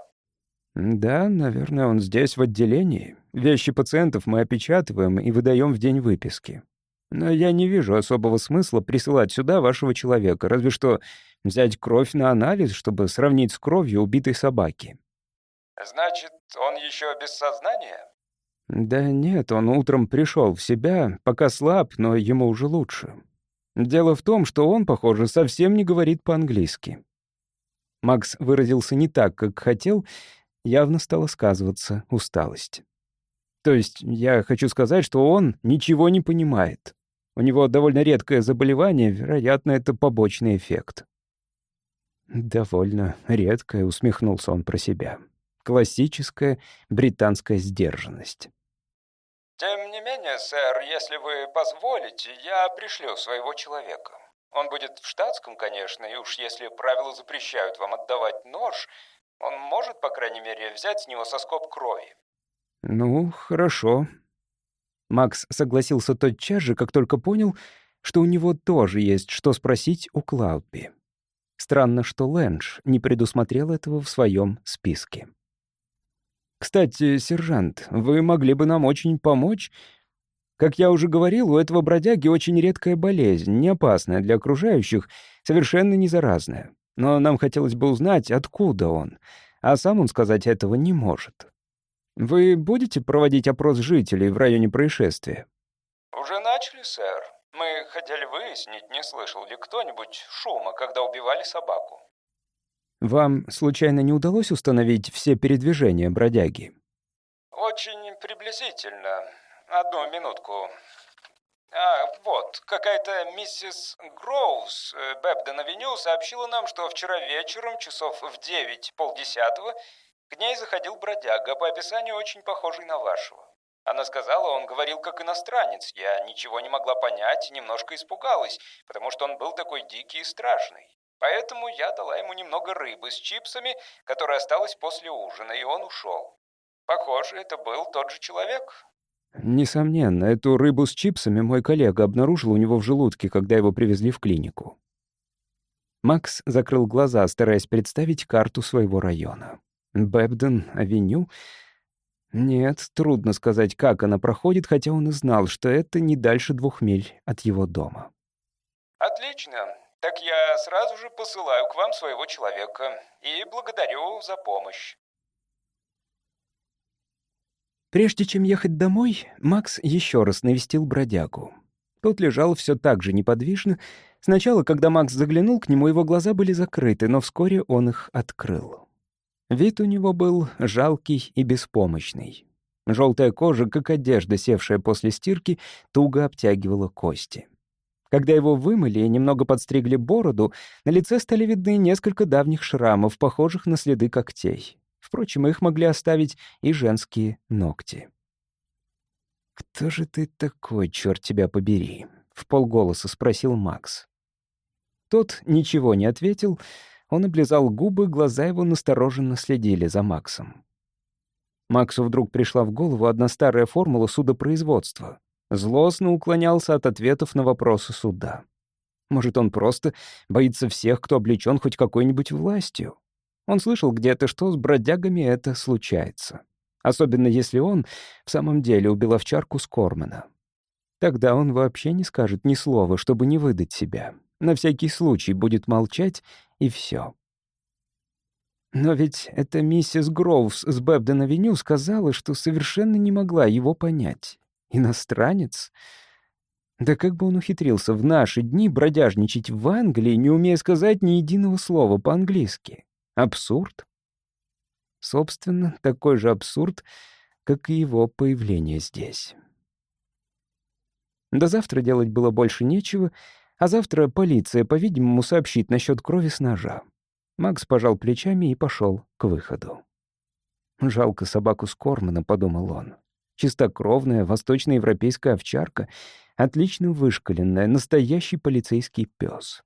«Да, наверное, он здесь, в отделении. Вещи пациентов мы опечатываем и выдаем в день выписки. Но я не вижу особого смысла присылать сюда вашего человека, разве что взять кровь на анализ, чтобы сравнить с кровью убитой собаки». «Значит, он еще без сознания?» «Да нет, он утром пришел в себя, пока слаб, но ему уже лучше. Дело в том, что он, похоже, совсем не говорит по-английски». Макс выразился не так, как хотел, явно стала сказываться усталость. То есть я хочу сказать, что он ничего не понимает. У него довольно редкое заболевание, вероятно, это побочный эффект. «Довольно редкое», — усмехнулся он про себя. «Классическая британская сдержанность». «Тем не менее, сэр, если вы позволите, я пришлю своего человека. Он будет в штатском, конечно, и уж если правила запрещают вам отдавать нож, он может, по крайней мере, взять с него соскоб крови. Ну, хорошо. Макс согласился тотчас же, как только понял, что у него тоже есть что спросить у Клаудби. Странно, что Лэндж не предусмотрел этого в своем списке. «Кстати, сержант, вы могли бы нам очень помочь?» Как я уже говорил, у этого бродяги очень редкая болезнь, не опасная для окружающих, совершенно не заразная. Но нам хотелось бы узнать, откуда он, а сам он сказать этого не может. Вы будете проводить опрос жителей в районе происшествия? Уже начали, сэр. Мы хотели выяснить, не слышал ли кто-нибудь шума, когда убивали собаку. Вам случайно не удалось установить все передвижения бродяги? Очень приблизительно. Одну минутку. А, вот, какая-то миссис Гроуз э, Бэбден-авеню сообщила нам, что вчера вечером, часов в девять, полдесятого, к ней заходил бродяга, по описанию очень похожий на вашего. Она сказала, он говорил как иностранец. Я ничего не могла понять и немножко испугалась, потому что он был такой дикий и страшный. Поэтому я дала ему немного рыбы с чипсами, которая осталась после ужина, и он ушел. Похоже, это был тот же человек. Несомненно, эту рыбу с чипсами мой коллега обнаружил у него в желудке, когда его привезли в клинику. Макс закрыл глаза, стараясь представить карту своего района. Бэбден-авеню? Нет, трудно сказать, как она проходит, хотя он и знал, что это не дальше двух миль от его дома. «Отлично. Так я сразу же посылаю к вам своего человека и благодарю за помощь». Прежде чем ехать домой, Макс еще раз навестил бродягу. Тот лежал все так же неподвижно. Сначала, когда Макс заглянул к нему, его глаза были закрыты, но вскоре он их открыл. Вид у него был жалкий и беспомощный. Желтая кожа, как одежда, севшая после стирки, туго обтягивала кости. Когда его вымыли и немного подстригли бороду, на лице стали видны несколько давних шрамов, похожих на следы когтей. Впрочем, их могли оставить и женские ногти. «Кто же ты такой, черт тебя побери?» — в полголоса спросил Макс. Тот ничего не ответил. Он облизал губы, глаза его настороженно следили за Максом. Максу вдруг пришла в голову одна старая формула судопроизводства. Злостно уклонялся от ответов на вопросы суда. Может, он просто боится всех, кто облечен хоть какой-нибудь властью? Он слышал где-то, что с бродягами это случается. Особенно если он в самом деле убил овчарку Скормана. Тогда он вообще не скажет ни слова, чтобы не выдать себя. На всякий случай будет молчать, и все. Но ведь эта миссис Гроувс с Бэбден-авеню сказала, что совершенно не могла его понять. Иностранец? Да как бы он ухитрился в наши дни бродяжничать в Англии, не умея сказать ни единого слова по-английски? Абсурд? Собственно, такой же абсурд, как и его появление здесь. До завтра делать было больше нечего, а завтра полиция, по-видимому, сообщит насчет крови с ножа. Макс пожал плечами и пошел к выходу. «Жалко собаку Скормана», — подумал он. «Чистокровная восточноевропейская овчарка, отлично вышкаленная, настоящий полицейский пес.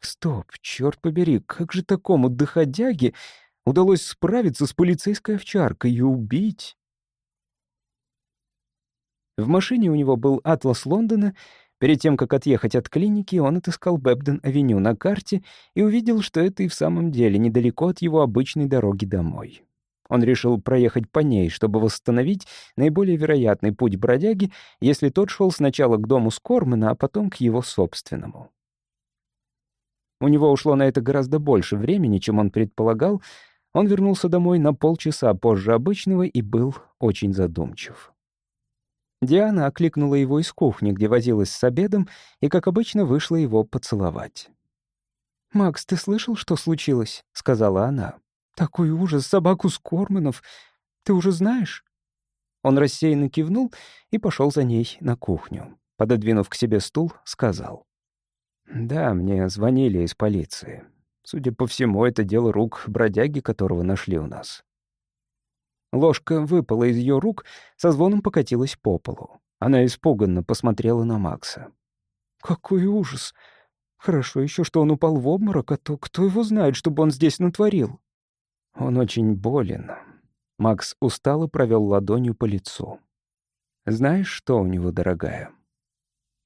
Стоп, черт побери, как же такому доходяге удалось справиться с полицейской овчаркой и убить? В машине у него был атлас Лондона. Перед тем, как отъехать от клиники, он отыскал Бэбден-авеню на карте и увидел, что это и в самом деле недалеко от его обычной дороги домой. Он решил проехать по ней, чтобы восстановить наиболее вероятный путь бродяги, если тот шел сначала к дому Скормана, а потом к его собственному. У него ушло на это гораздо больше времени, чем он предполагал. Он вернулся домой на полчаса позже обычного и был очень задумчив. Диана окликнула его из кухни, где возилась с обедом, и, как обычно, вышла его поцеловать. «Макс, ты слышал, что случилось?» — сказала она. «Такой ужас, собаку с Корманов. Ты уже знаешь?» Он рассеянно кивнул и пошел за ней на кухню. Пододвинув к себе стул, сказал. «Да, мне звонили из полиции. Судя по всему, это дело рук бродяги, которого нашли у нас». Ложка выпала из ее рук, со звоном покатилась по полу. Она испуганно посмотрела на Макса. «Какой ужас! Хорошо еще, что он упал в обморок, а то кто его знает, чтобы он здесь натворил?» «Он очень болен». Макс устало провел ладонью по лицу. «Знаешь, что у него, дорогая?»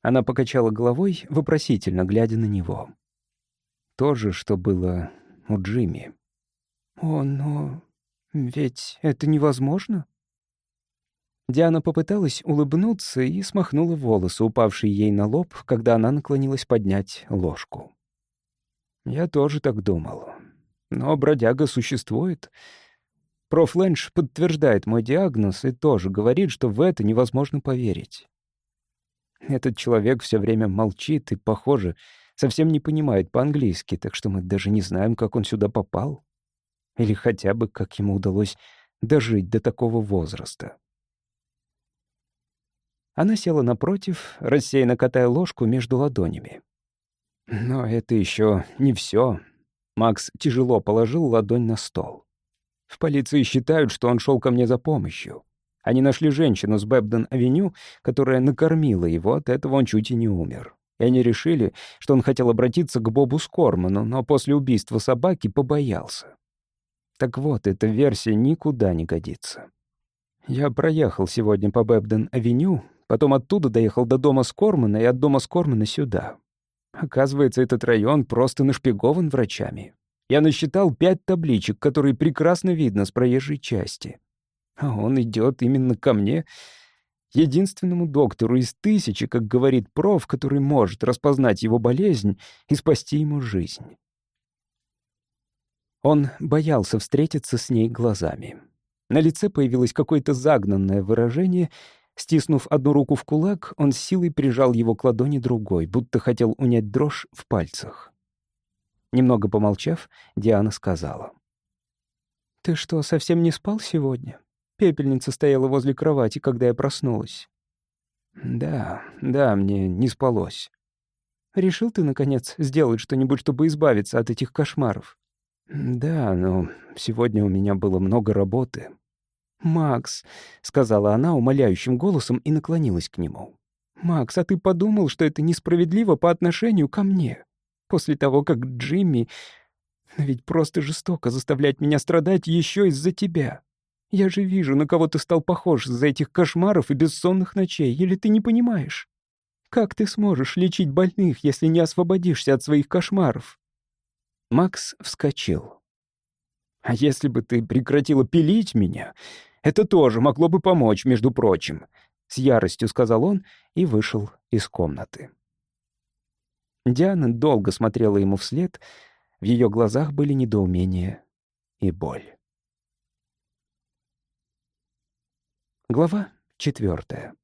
Она покачала головой, вопросительно глядя на него. То же, что было у Джимми. «О, но ведь это невозможно?» Диана попыталась улыбнуться и смахнула волосы, упавшие ей на лоб, когда она наклонилась поднять ложку. «Я тоже так думал. Но бродяга существует. Проф Лэнш подтверждает мой диагноз и тоже говорит, что в это невозможно поверить. Этот человек все время молчит и, похоже, совсем не понимает по-английски, так что мы даже не знаем, как он сюда попал. Или хотя бы, как ему удалось дожить до такого возраста. Она села напротив, рассеянно катая ложку между ладонями. Но это еще не все. Макс тяжело положил ладонь на стол. В полиции считают, что он шел ко мне за помощью. Они нашли женщину с Бэбден-авеню, которая накормила его, от этого он чуть и не умер. И они решили, что он хотел обратиться к Бобу Скорману, но после убийства собаки побоялся. Так вот, эта версия никуда не годится. Я проехал сегодня по Бэбден-авеню, потом оттуда доехал до дома Скормана и от дома Скормана сюда. Оказывается, этот район просто нашпигован врачами. Я насчитал пять табличек, которые прекрасно видно с проезжей части. А он идет именно ко мне, единственному доктору из тысячи, как говорит проф, который может распознать его болезнь и спасти ему жизнь. Он боялся встретиться с ней глазами. На лице появилось какое-то загнанное выражение. Стиснув одну руку в кулак, он с силой прижал его к ладони другой, будто хотел унять дрожь в пальцах. Немного помолчав, Диана сказала. «Ты что, совсем не спал сегодня? Пепельница стояла возле кровати, когда я проснулась». «Да, да, мне не спалось». «Решил ты, наконец, сделать что-нибудь, чтобы избавиться от этих кошмаров?» «Да, но сегодня у меня было много работы». «Макс», — сказала она умоляющим голосом и наклонилась к нему. «Макс, а ты подумал, что это несправедливо по отношению ко мне? После того, как Джимми... Ведь просто жестоко заставлять меня страдать еще из-за тебя. Я же вижу, на кого ты стал похож из-за этих кошмаров и бессонных ночей, или ты не понимаешь? Как ты сможешь лечить больных, если не освободишься от своих кошмаров?» Макс вскочил. «А если бы ты прекратила пилить меня, это тоже могло бы помочь, между прочим», — с яростью сказал он и вышел из комнаты. Диана долго смотрела ему вслед, в ее глазах были недоумение и боль. Глава четвертая.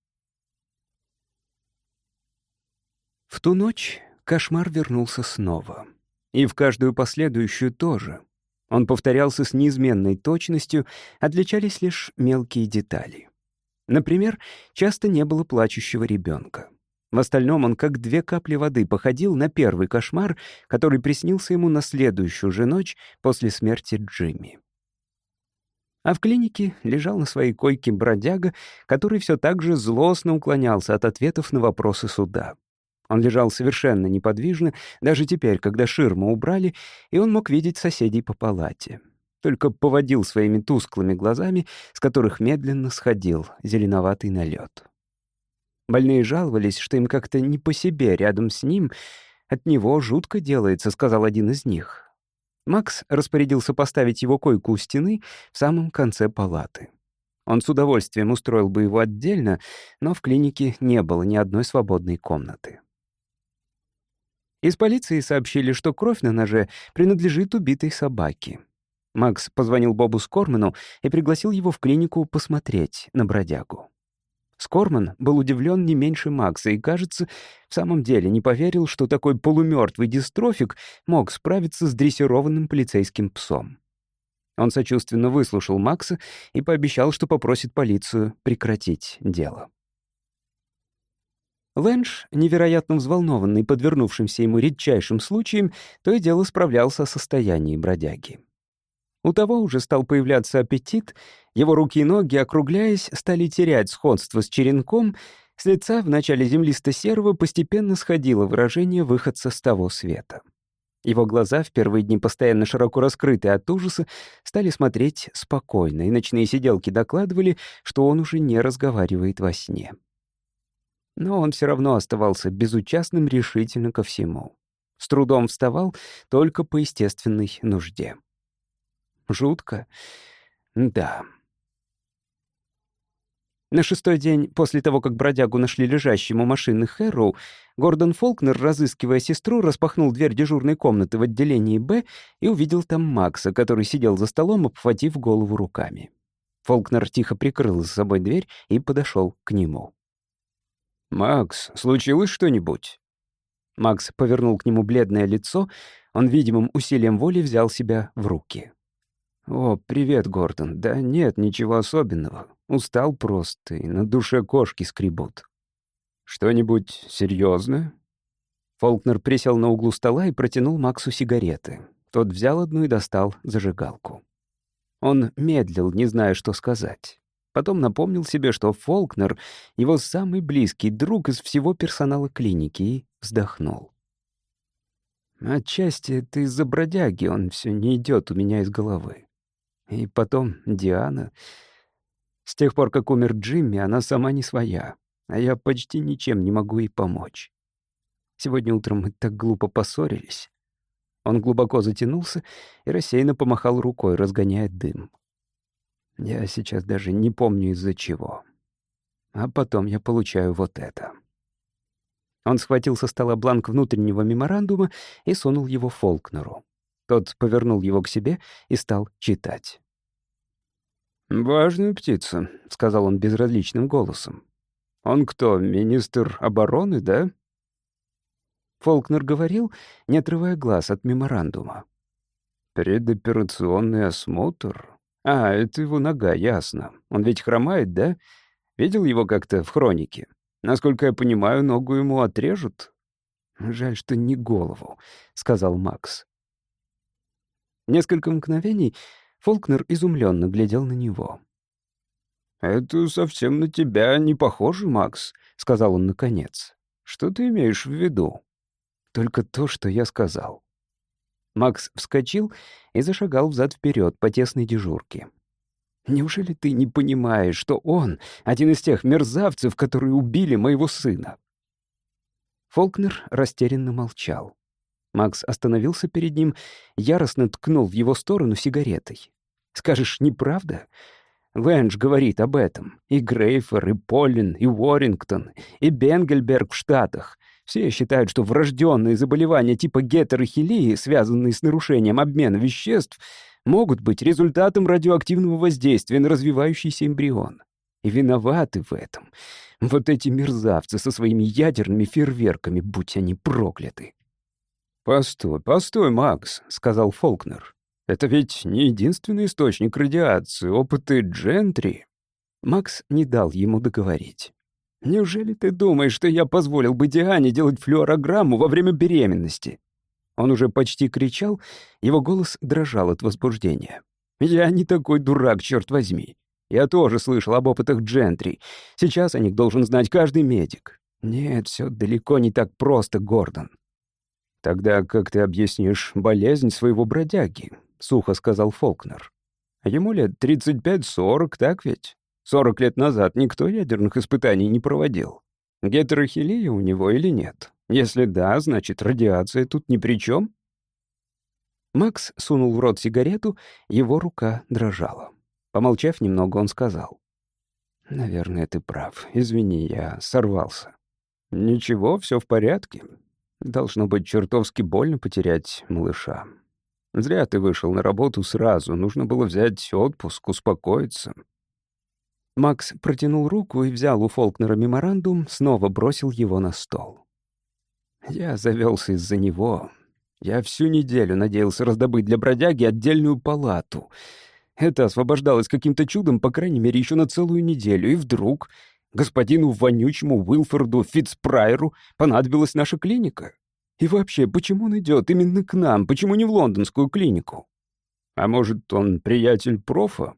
В ту ночь кошмар вернулся снова. И в каждую последующую тоже. Он повторялся с неизменной точностью, отличались лишь мелкие детали. Например, часто не было плачущего ребенка. В остальном он как две капли воды походил на первый кошмар, который приснился ему на следующую же ночь после смерти Джимми. А в клинике лежал на своей койке бродяга, который все так же злостно уклонялся от ответов на вопросы суда. Он лежал совершенно неподвижно, даже теперь, когда ширму убрали, и он мог видеть соседей по палате. Только поводил своими тусклыми глазами, с которых медленно сходил зеленоватый налет. Больные жаловались, что им как-то не по себе рядом с ним. От него жутко делается, сказал один из них. Макс распорядился поставить его койку у стены в самом конце палаты. Он с удовольствием устроил бы его отдельно, но в клинике не было ни одной свободной комнаты. Из полиции сообщили, что кровь на ноже принадлежит убитой собаке. Макс позвонил Бобу Скормену и пригласил его в клинику посмотреть на бродягу. Скорман был удивлен не меньше Макса и, кажется, в самом деле не поверил, что такой полумертвый дистрофик мог справиться с дрессированным полицейским псом. Он сочувственно выслушал Макса и пообещал, что попросит полицию прекратить дело. Лэнш, невероятно взволнованный подвернувшимся ему редчайшим случаем, то и дело справлялся о состоянии бродяги. У того уже стал появляться аппетит, его руки и ноги, округляясь, стали терять сходство с черенком, с лица в начале землисто-серого постепенно сходило выражение выходца с того света. Его глаза, в первые дни постоянно широко раскрытые от ужаса, стали смотреть спокойно, и ночные сиделки докладывали, что он уже не разговаривает во сне. Но он все равно оставался безучастным решительно ко всему. С трудом вставал только по естественной нужде. Жутко? Да. На шестой день после того, как бродягу нашли лежащим у машины Хэрроу, Гордон Фолкнер, разыскивая сестру, распахнул дверь дежурной комнаты в отделении «Б» и увидел там Макса, который сидел за столом, обхватив голову руками. Фолкнер тихо прикрыл за собой дверь и подошел к нему. «Макс, случилось что-нибудь?» Макс повернул к нему бледное лицо, он видимым усилием воли взял себя в руки. «О, привет, Гордон. Да нет, ничего особенного. Устал просто, и на душе кошки скребут. Что-нибудь серьезное? Фолкнер присел на углу стола и протянул Максу сигареты. Тот взял одну и достал зажигалку. Он медлил, не зная, что сказать. Потом напомнил себе, что Фолкнер — его самый близкий друг из всего персонала клиники, и вздохнул. Отчасти это из-за бродяги, он все не идет у меня из головы. И потом Диана... С тех пор, как умер Джимми, она сама не своя, а я почти ничем не могу ей помочь. Сегодня утром мы так глупо поссорились. Он глубоко затянулся и рассеянно помахал рукой, разгоняя дым. Я сейчас даже не помню из-за чего. А потом я получаю вот это. Он схватил со стола бланк внутреннего меморандума и сунул его Фолкнеру. Тот повернул его к себе и стал читать. «Важная птица», — сказал он безразличным голосом. «Он кто, министр обороны, да?» Фолкнер говорил, не отрывая глаз от меморандума. «Предоперационный осмотр? А, это его нога, ясно. Он ведь хромает, да? Видел его как-то в хронике? Насколько я понимаю, ногу ему отрежут?» «Жаль, что не голову», — сказал Макс. Несколько мгновений Фолкнер изумленно глядел на него. «Это совсем на тебя не похоже, Макс», — сказал он наконец. «Что ты имеешь в виду?» «Только то, что я сказал». Макс вскочил и зашагал взад вперед по тесной дежурке. «Неужели ты не понимаешь, что он — один из тех мерзавцев, которые убили моего сына?» Фолкнер растерянно молчал. Макс остановился перед ним, яростно ткнул в его сторону сигаретой. «Скажешь, неправда?» Венж говорит об этом. И Грейфер, и Поллин, и Уоррингтон, и Бенгельберг в Штатах. Все считают, что врожденные заболевания типа гетерохилии, связанные с нарушением обмена веществ, могут быть результатом радиоактивного воздействия на развивающийся эмбрион. И виноваты в этом вот эти мерзавцы со своими ядерными фейерверками, будь они прокляты. «Постой, постой, Макс», — сказал Фолкнер. «Это ведь не единственный источник радиации, опыты Джентри». Макс не дал ему договорить. «Неужели ты думаешь, что я позволил бы Диане делать флюорограмму во время беременности?» Он уже почти кричал, его голос дрожал от возбуждения. «Я не такой дурак, черт возьми. Я тоже слышал об опытах Джентри. Сейчас о них должен знать каждый медик. Нет, все далеко не так просто, Гордон. «Тогда как ты объяснишь болезнь своего бродяги?» — сухо сказал Фолкнер. «Ему лет 35-40, так ведь? 40 лет назад никто ядерных испытаний не проводил. Гетерохилия у него или нет? Если да, значит, радиация тут ни при чем. Макс сунул в рот сигарету, его рука дрожала. Помолчав немного, он сказал. «Наверное, ты прав. Извини, я сорвался». «Ничего, все в порядке. Должно быть чертовски больно потерять малыша. Зря ты вышел на работу сразу, нужно было взять отпуск, успокоиться. Макс протянул руку и взял у Фолкнера меморандум, снова бросил его на стол. Я завелся из-за него. Я всю неделю надеялся раздобыть для бродяги отдельную палату. Это освобождалось каким-то чудом, по крайней мере, еще на целую неделю, и вдруг Господину вонючему Уилфорду Фитцпрайеру понадобилась наша клиника. И вообще, почему он идет именно к нам? Почему не в лондонскую клинику? А может, он приятель профа?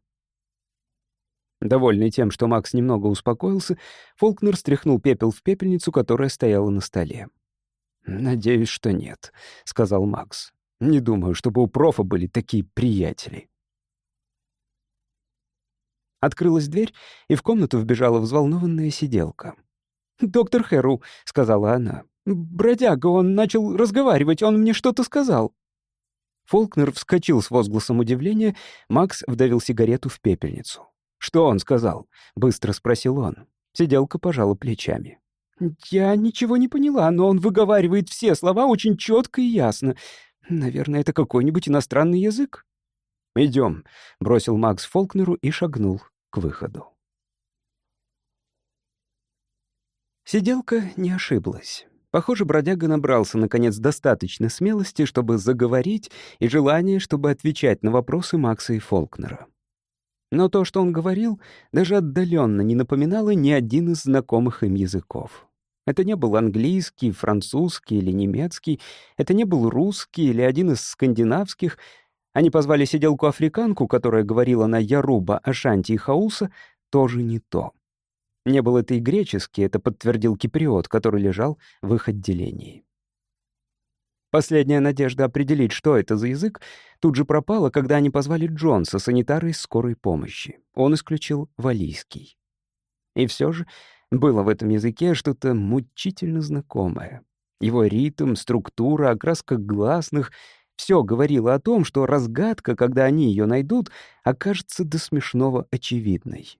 Довольный тем, что Макс немного успокоился, Фолкнер стряхнул пепел в пепельницу, которая стояла на столе. «Надеюсь, что нет», — сказал Макс. «Не думаю, чтобы у профа были такие приятели». Открылась дверь, и в комнату вбежала взволнованная сиделка. «Доктор Хэру», — сказала она, — «бродяга, он начал разговаривать, он мне что-то сказал». Фолкнер вскочил с возгласом удивления, Макс вдавил сигарету в пепельницу. «Что он сказал?» — быстро спросил он. Сиделка пожала плечами. «Я ничего не поняла, но он выговаривает все слова очень четко и ясно. Наверное, это какой-нибудь иностранный язык». «Идем», — бросил Макс Фолкнеру и шагнул к выходу. Сиделка не ошиблась. Похоже, бродяга набрался, наконец, достаточно смелости, чтобы заговорить, и желания, чтобы отвечать на вопросы Макса и Фолкнера. Но то, что он говорил, даже отдаленно не напоминало ни один из знакомых им языков. Это не был английский, французский или немецкий, это не был русский или один из скандинавских. Они позвали сиделку-африканку, которая говорила на Яруба, Ашанти и Хауса, тоже не то. Не был это и греческий, это подтвердил киприот, который лежал в их отделении. Последняя надежда определить, что это за язык, тут же пропала, когда они позвали Джонса, санитара из скорой помощи. Он исключил валийский. И все же было в этом языке что-то мучительно знакомое. Его ритм, структура, окраска гласных — все говорило о том, что разгадка, когда они ее найдут, окажется до смешного очевидной.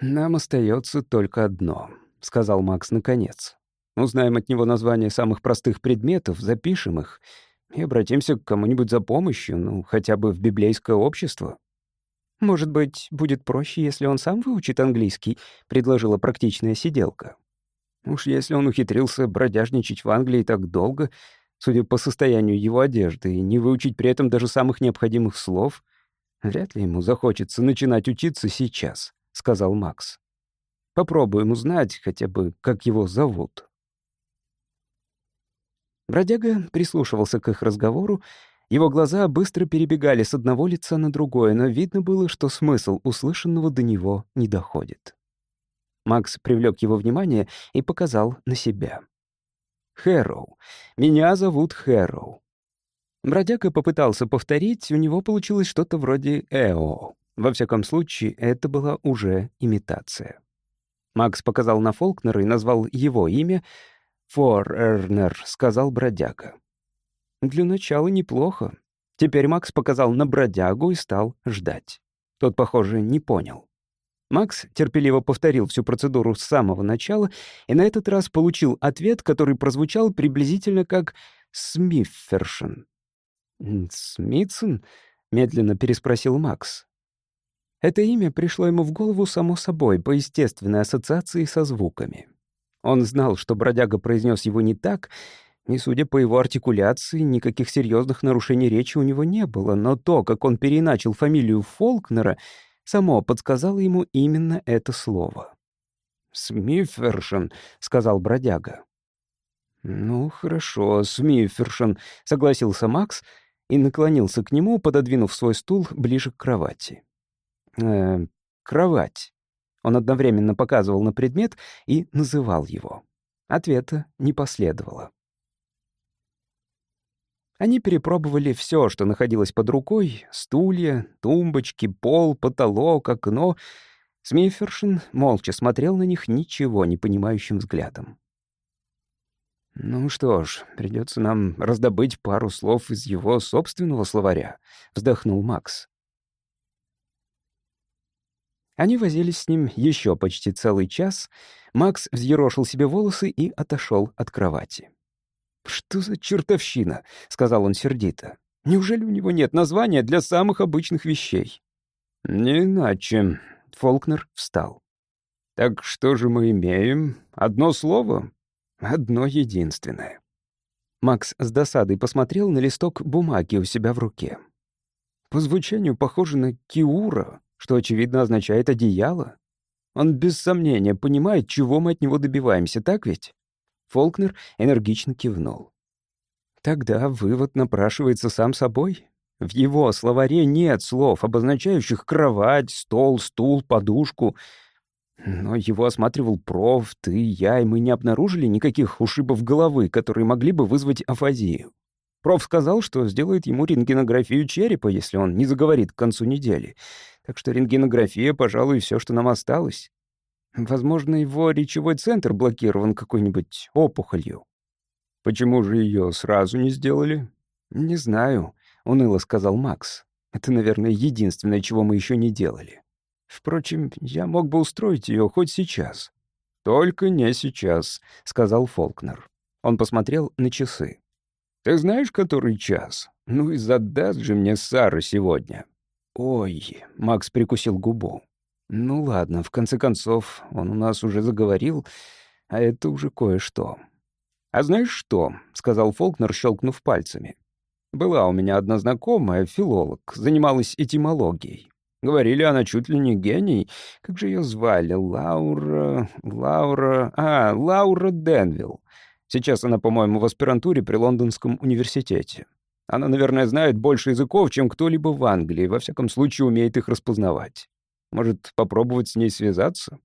«Нам остается только одно», — сказал Макс наконец. «Узнаем от него название самых простых предметов, запишем их и обратимся к кому-нибудь за помощью, ну, хотя бы в библейское общество». «Может быть, будет проще, если он сам выучит английский», — предложила практичная сиделка. «Уж если он ухитрился бродяжничать в Англии так долго, судя по состоянию его одежды, и не выучить при этом даже самых необходимых слов, вряд ли ему захочется начинать учиться сейчас». — сказал Макс. «Попробуем узнать хотя бы, как его зовут». Бродяга прислушивался к их разговору. Его глаза быстро перебегали с одного лица на другое, но видно было, что смысл услышанного до него не доходит. Макс привлек его внимание и показал на себя. «Хэроу. Меня зовут Хэроу». Бродяга попытался повторить, у него получилось что-то вроде «эо». Во всяком случае, это была уже имитация. Макс показал на Фолкнера и назвал его имя. «Форернер», — сказал бродяга. Для начала неплохо. Теперь Макс показал на бродягу и стал ждать. Тот, похоже, не понял. Макс терпеливо повторил всю процедуру с самого начала и на этот раз получил ответ, который прозвучал приблизительно как «Смиффершен». «Смитсон?» — медленно переспросил Макс. Это имя пришло ему в голову само собой, по естественной ассоциации со звуками. Он знал, что бродяга произнес его не так, и, судя по его артикуляции, никаких серьезных нарушений речи у него не было, но то, как он переначал фамилию Фолкнера, само подсказало ему именно это слово. «Смифершен», — сказал бродяга. «Ну, хорошо, Смифершен», — согласился Макс и наклонился к нему, пододвинув свой стул ближе к кровати э, кровать. Он одновременно показывал на предмет и называл его. Ответа не последовало. Они перепробовали все, что находилось под рукой — стулья, тумбочки, пол, потолок, окно. Смифершин молча смотрел на них ничего не понимающим взглядом. «Ну что ж, придется нам раздобыть пару слов из его собственного словаря», — вздохнул Макс. Они возились с ним еще почти целый час. Макс взъерошил себе волосы и отошел от кровати. «Что за чертовщина?» — сказал он сердито. «Неужели у него нет названия для самых обычных вещей?» «Не иначе». Фолкнер встал. «Так что же мы имеем? Одно слово?» «Одно единственное». Макс с досадой посмотрел на листок бумаги у себя в руке. По звучанию похоже на «Киура», что, очевидно, означает «одеяло». Он без сомнения понимает, чего мы от него добиваемся, так ведь? Фолкнер энергично кивнул. Тогда вывод напрашивается сам собой. В его словаре нет слов, обозначающих кровать, стол, стул, подушку. Но его осматривал проф, ты, я, и мы не обнаружили никаких ушибов головы, которые могли бы вызвать афазию. Проф сказал, что сделает ему рентгенографию черепа, если он не заговорит к концу недели. Так что рентгенография, пожалуй, все, что нам осталось. Возможно, его речевой центр блокирован какой-нибудь опухолью. Почему же ее сразу не сделали? Не знаю, уныло сказал Макс. Это, наверное, единственное, чего мы еще не делали. Впрочем, я мог бы устроить ее хоть сейчас». «Только не сейчас», — сказал Фолкнер. Он посмотрел на часы. «Ты знаешь, который час? Ну и задаст же мне Сара сегодня». «Ой», — Макс прикусил губу. «Ну ладно, в конце концов, он у нас уже заговорил, а это уже кое-что». «А знаешь что?» — сказал Фолкнер, щелкнув пальцами. «Была у меня одна знакомая, филолог, занималась этимологией. Говорили, она чуть ли не гений. Как же ее звали? Лаура... Лаура... А, Лаура Денвилл. Сейчас она, по-моему, в аспирантуре при Лондонском университете. Она, наверное, знает больше языков, чем кто-либо в Англии, во всяком случае умеет их распознавать. Может, попробовать с ней связаться?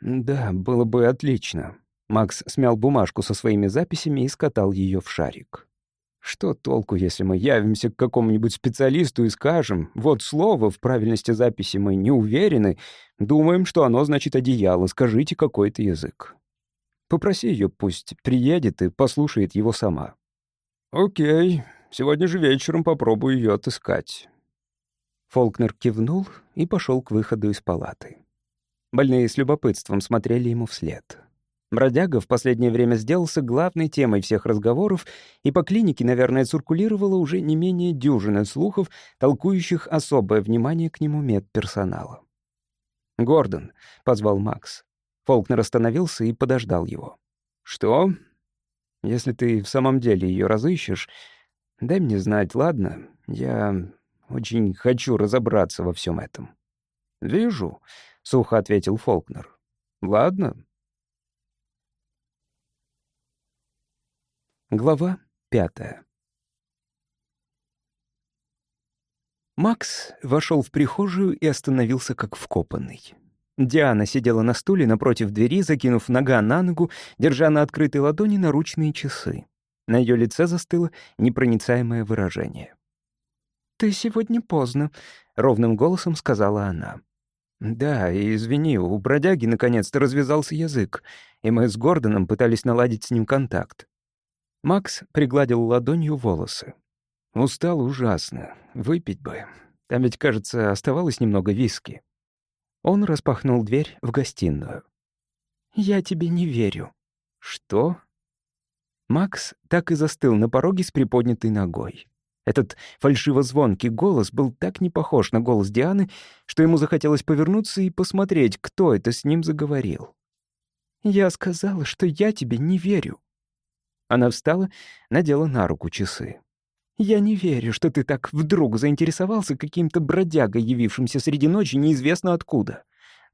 Да, было бы отлично. Макс смял бумажку со своими записями и скатал ее в шарик. Что толку, если мы явимся к какому-нибудь специалисту и скажем, вот слово, в правильности записи мы не уверены, думаем, что оно значит одеяло, скажите какой-то язык. Попроси ее, пусть приедет и послушает его сама. Окей, сегодня же вечером попробую ее отыскать. Фолкнер кивнул и пошел к выходу из палаты. Больные с любопытством смотрели ему вслед. Бродяга в последнее время сделался главной темой всех разговоров, и по клинике, наверное, циркулировало уже не менее дюжины слухов, толкующих особое внимание к нему медперсонала. «Гордон», — позвал Макс. Фолкнер остановился и подождал его. «Что?» «Если ты в самом деле ее разыщешь, дай мне знать, ладно? Я очень хочу разобраться во всем этом». «Вижу», — сухо ответил Фолкнер. «Ладно». Глава пятая. Макс вошел в прихожую и остановился как вкопанный. Диана сидела на стуле напротив двери, закинув нога на ногу, держа на открытой ладони наручные часы. На ее лице застыло непроницаемое выражение. «Ты сегодня поздно», — ровным голосом сказала она. «Да, и извини, у бродяги наконец-то развязался язык, и мы с Гордоном пытались наладить с ним контакт». Макс пригладил ладонью волосы. «Устал ужасно. Выпить бы. Там ведь, кажется, оставалось немного виски». Он распахнул дверь в гостиную. «Я тебе не верю». «Что?» Макс так и застыл на пороге с приподнятой ногой. Этот фальшиво-звонкий голос был так не похож на голос Дианы, что ему захотелось повернуться и посмотреть, кто это с ним заговорил. «Я сказала, что я тебе не верю». Она встала, надела на руку часы. «Я не верю, что ты так вдруг заинтересовался каким-то бродягой, явившимся среди ночи неизвестно откуда.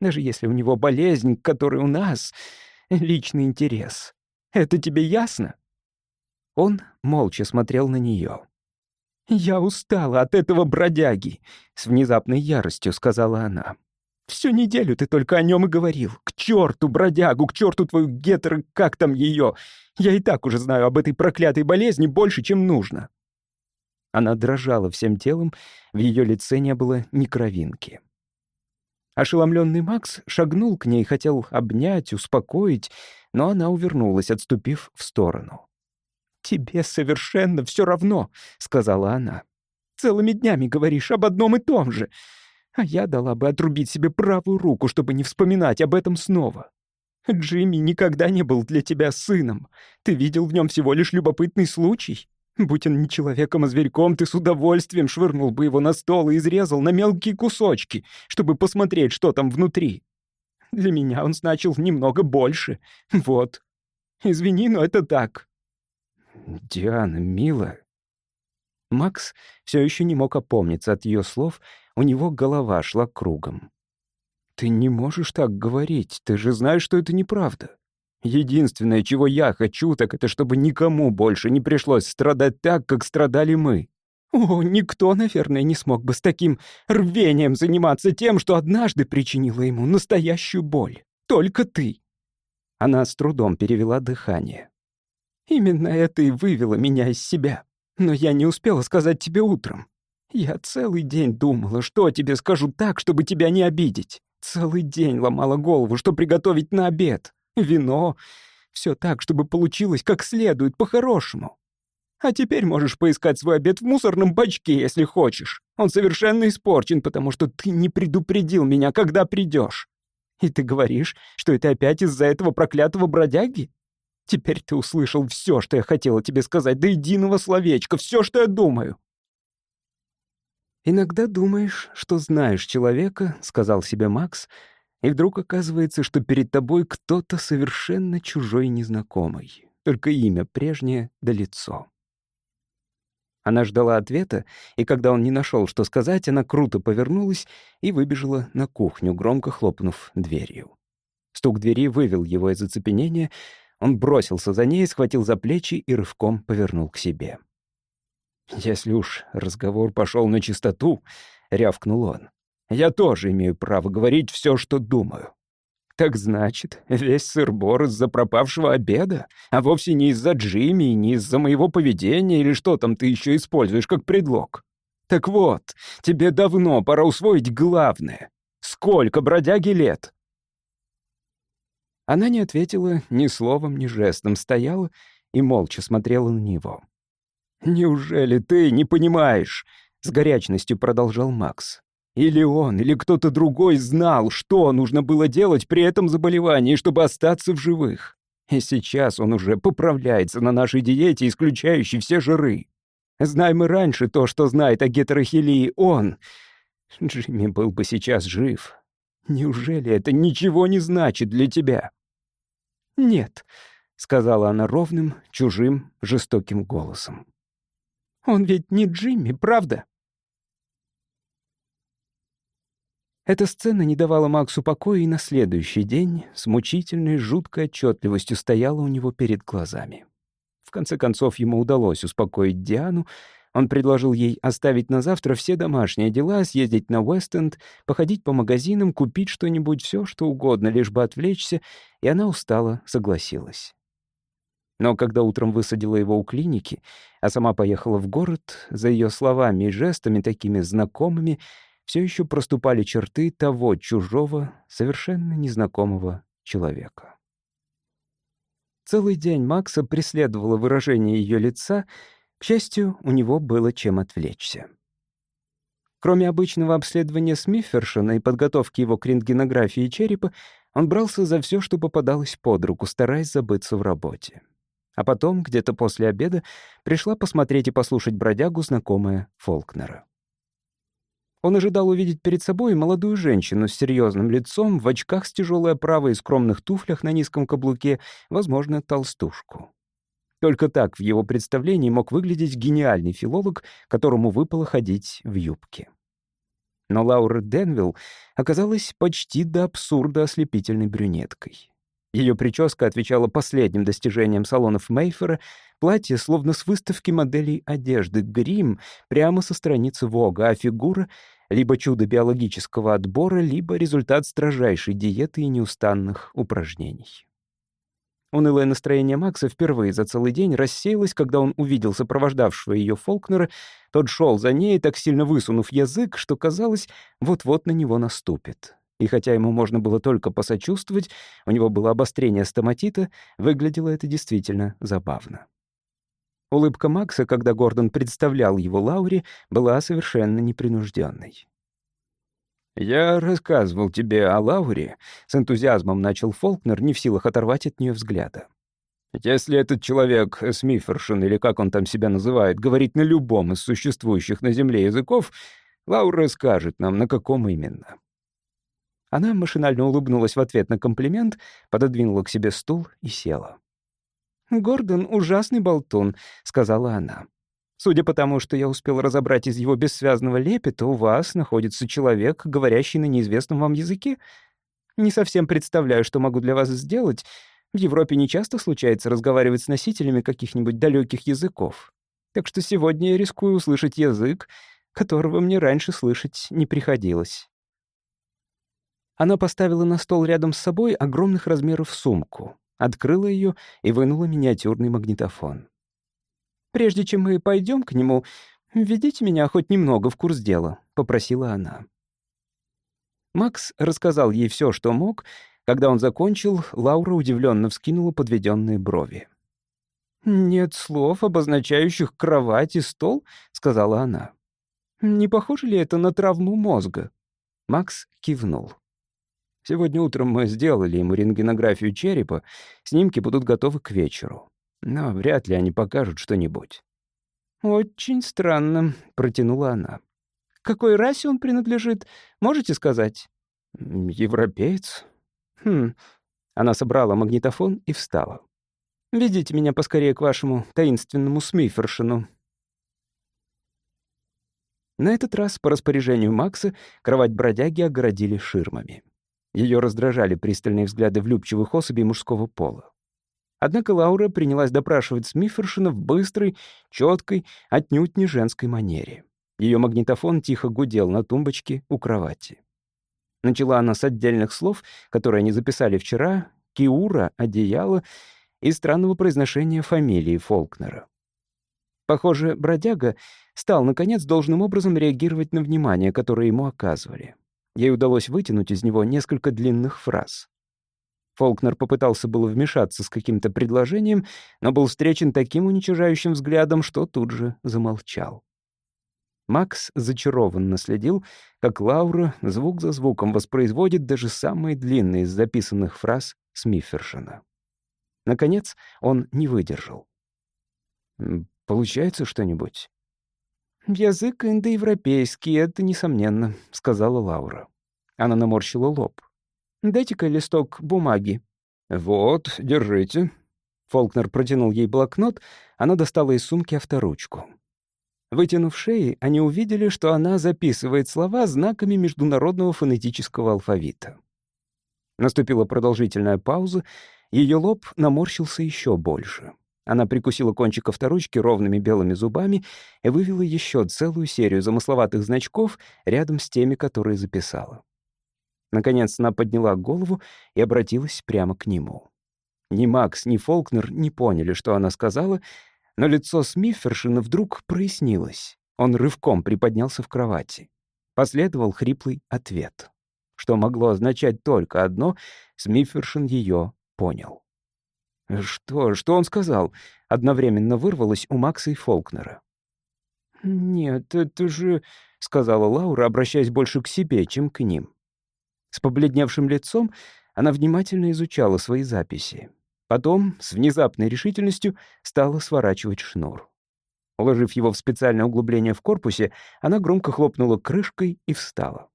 Даже если у него болезнь, которой у нас — личный интерес. Это тебе ясно?» Он молча смотрел на нее. «Я устала от этого бродяги», — с внезапной яростью сказала она. «Всю неделю ты только о нем и говорил. К черту бродягу, к черту твою гетеро, как там ее. Я и так уже знаю об этой проклятой болезни больше, чем нужно. Она дрожала всем телом, в ее лице не было ни кровинки. Ошеломленный Макс шагнул к ней, хотел обнять, успокоить, но она увернулась, отступив в сторону. «Тебе совершенно все равно», — сказала она. «Целыми днями говоришь об одном и том же, а я дала бы отрубить себе правую руку, чтобы не вспоминать об этом снова. Джимми никогда не был для тебя сыном. Ты видел в нем всего лишь любопытный случай. Будь он не человеком, а зверьком, ты с удовольствием швырнул бы его на стол и изрезал на мелкие кусочки, чтобы посмотреть, что там внутри. Для меня он значил немного больше. Вот. Извини, но это так. Диана, милая. Макс все еще не мог опомниться от ее слов, у него голова шла кругом. «Ты не можешь так говорить, ты же знаешь, что это неправда. Единственное, чего я хочу, так это чтобы никому больше не пришлось страдать так, как страдали мы. О, никто, наверное, не смог бы с таким рвением заниматься тем, что однажды причинило ему настоящую боль. Только ты. Она с трудом перевела дыхание. Именно это и вывело меня из себя. Но я не успела сказать тебе утром. Я целый день думала, что тебе скажу так, чтобы тебя не обидеть. Целый день ломала голову, что приготовить на обед вино. Все так, чтобы получилось как следует, по-хорошему. А теперь можешь поискать свой обед в мусорном бачке, если хочешь. Он совершенно испорчен, потому что ты не предупредил меня, когда придешь. И ты говоришь, что это опять из-за этого проклятого бродяги? Теперь ты услышал все, что я хотела тебе сказать, до единого словечка, все, что я думаю. «Иногда думаешь, что знаешь человека», — сказал себе Макс, и вдруг оказывается, что перед тобой кто-то совершенно чужой незнакомый, только имя прежнее да лицо. Она ждала ответа, и когда он не нашел, что сказать, она круто повернулась и выбежала на кухню, громко хлопнув дверью. Стук двери вывел его из оцепенения. Он бросился за ней, схватил за плечи и рывком повернул к себе. «Если уж разговор пошел на чистоту», — рявкнул он, — «я тоже имею право говорить все, что думаю. Так значит, весь сыр-бор из-за пропавшего обеда, а вовсе не из-за Джимми, не из-за моего поведения или что там ты еще используешь как предлог. Так вот, тебе давно пора усвоить главное. Сколько бродяги лет?» Она не ответила ни словом, ни жестом, стояла и молча смотрела на него. «Неужели ты не понимаешь?» — с горячностью продолжал Макс. Или он, или кто-то другой знал, что нужно было делать при этом заболевании, чтобы остаться в живых. И сейчас он уже поправляется на нашей диете, исключающей все жиры. Знаем мы раньше то, что знает о гетерохилии он. Джимми был бы сейчас жив. Неужели это ничего не значит для тебя? «Нет», — сказала она ровным, чужим, жестоким голосом. «Он ведь не Джимми, правда?» Эта сцена не давала Максу покоя и на следующий день с мучительной, жуткой отчетливостью стояла у него перед глазами. В конце концов, ему удалось успокоить Диану. Он предложил ей оставить на завтра все домашние дела, съездить на Уэст-Энд, походить по магазинам, купить что-нибудь, все что угодно, лишь бы отвлечься, и она устала, согласилась. Но когда утром высадила его у клиники, а сама поехала в город, за ее словами и жестами, такими знакомыми, все еще проступали черты того чужого, совершенно незнакомого человека. Целый день Макса преследовало выражение ее лица, к счастью, у него было чем отвлечься. Кроме обычного обследования Смиффершина и подготовки его к рентгенографии черепа, он брался за все, что попадалось под руку, стараясь забыться в работе. А потом, где-то после обеда, пришла посмотреть и послушать бродягу знакомая Фолкнера. Он ожидал увидеть перед собой молодую женщину с серьезным лицом, в очках с тяжелой оправой и скромных туфлях на низком каблуке, возможно, толстушку. Только так в его представлении мог выглядеть гениальный филолог, которому выпало ходить в юбке. Но Лаура Денвилл оказалась почти до абсурда ослепительной брюнеткой. Ее прическа отвечала последним достижениям салонов Мейфера, платье словно с выставки моделей одежды, грим прямо со страницы Вога, а фигура — либо чудо биологического отбора, либо результат строжайшей диеты и неустанных упражнений. Унылое настроение Макса впервые за целый день рассеялось, когда он увидел сопровождавшего ее Фолкнера. Тот шел за ней, так сильно высунув язык, что казалось, вот-вот на него наступит. И хотя ему можно было только посочувствовать, у него было обострение стоматита, выглядело это действительно забавно. Улыбка Макса, когда Гордон представлял его Лауре, была совершенно непринужденной. «Я рассказывал тебе о Лауре», — с энтузиазмом начал Фолкнер, не в силах оторвать от нее взгляда. «Если этот человек, Смифершин, или как он там себя называет, говорит на любом из существующих на Земле языков, Лаура скажет нам, на каком именно. Она машинально улыбнулась в ответ на комплимент, пододвинула к себе стул и села. «Гордон — ужасный болтун», — сказала она. «Судя по тому, что я успел разобрать из его бессвязного лепета, у вас находится человек, говорящий на неизвестном вам языке. Не совсем представляю, что могу для вас сделать. В Европе не часто случается разговаривать с носителями каких-нибудь далеких языков. Так что сегодня я рискую услышать язык, которого мне раньше слышать не приходилось». Она поставила на стол рядом с собой огромных размеров сумку, открыла ее и вынула миниатюрный магнитофон. «Прежде чем мы пойдем к нему, введите меня хоть немного в курс дела», — попросила она. Макс рассказал ей все, что мог. Когда он закончил, Лаура удивленно вскинула подведенные брови. «Нет слов, обозначающих кровать и стол», — сказала она. «Не похоже ли это на травму мозга?» Макс кивнул. «Сегодня утром мы сделали ему рентгенографию черепа, снимки будут готовы к вечеру. Но вряд ли они покажут что-нибудь». «Очень странно», — протянула она. «Какой расе он принадлежит, можете сказать?» «Европеец?» «Хм». Она собрала магнитофон и встала. «Ведите меня поскорее к вашему таинственному Смифершину». На этот раз, по распоряжению Макса, кровать бродяги огородили ширмами. Ее раздражали пристальные взгляды влюбчивых особей мужского пола. Однако Лаура принялась допрашивать Смифершина в быстрой, четкой, отнюдь не женской манере. Ее магнитофон тихо гудел на тумбочке у кровати. Начала она с отдельных слов, которые они записали вчера, «киура», «одеяло» и странного произношения фамилии Фолкнера. Похоже, бродяга стал, наконец, должным образом реагировать на внимание, которое ему оказывали. Ей удалось вытянуть из него несколько длинных фраз. Фолкнер попытался было вмешаться с каким-то предложением, но был встречен таким уничижающим взглядом, что тут же замолчал. Макс зачарованно следил, как Лаура звук за звуком воспроизводит даже самые длинные из записанных фраз Смифершина. Наконец он не выдержал. «Получается что-нибудь?» «Язык индоевропейский, это несомненно», — сказала Лаура. Она наморщила лоб. «Дайте-ка листок бумаги». «Вот, держите». Фолкнер протянул ей блокнот, она достала из сумки авторучку. Вытянув шеи, они увидели, что она записывает слова знаками международного фонетического алфавита. Наступила продолжительная пауза, ее лоб наморщился еще больше. Она прикусила кончик авторучки ровными белыми зубами и вывела еще целую серию замысловатых значков рядом с теми, которые записала. Наконец она подняла голову и обратилась прямо к нему. Ни Макс, ни Фолкнер не поняли, что она сказала, но лицо Смиффершина вдруг прояснилось. Он рывком приподнялся в кровати. Последовал хриплый ответ. Что могло означать только одно, Смиффершин ее понял. «Что? Что он сказал?» Одновременно вырвалось у Макса и Фолкнера. «Нет, это же...» — сказала Лаура, обращаясь больше к себе, чем к ним. С побледневшим лицом она внимательно изучала свои записи. Потом, с внезапной решительностью, стала сворачивать шнур. Уложив его в специальное углубление в корпусе, она громко хлопнула крышкой и встала.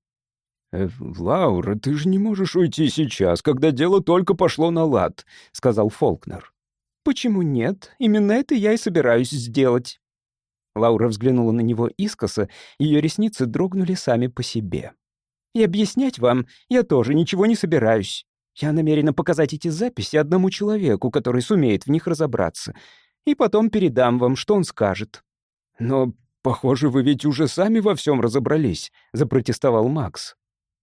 «Э, «Лаура, ты же не можешь уйти сейчас, когда дело только пошло на лад», — сказал Фолкнер. «Почему нет? Именно это я и собираюсь сделать». Лаура взглянула на него искоса, ее ресницы дрогнули сами по себе. «И объяснять вам я тоже ничего не собираюсь. Я намерена показать эти записи одному человеку, который сумеет в них разобраться, и потом передам вам, что он скажет». «Но, похоже, вы ведь уже сами во всем разобрались», — запротестовал Макс.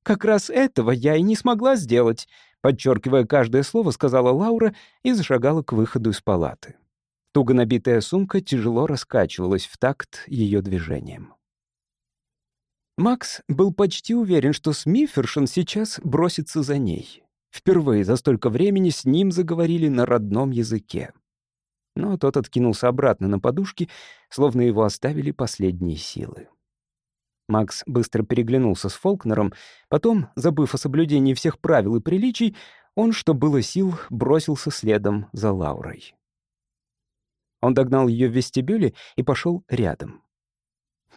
«Как раз этого я и не смогла сделать», — подчеркивая каждое слово, сказала Лаура и зашагала к выходу из палаты. Туго набитая сумка тяжело раскачивалась в такт ее движением. Макс был почти уверен, что Смифершин сейчас бросится за ней. Впервые за столько времени с ним заговорили на родном языке. Но тот откинулся обратно на подушки, словно его оставили последние силы. Макс быстро переглянулся с Фолкнером, потом, забыв о соблюдении всех правил и приличий, он, что было сил, бросился следом за Лаурой. Он догнал ее в вестибюле и пошел рядом.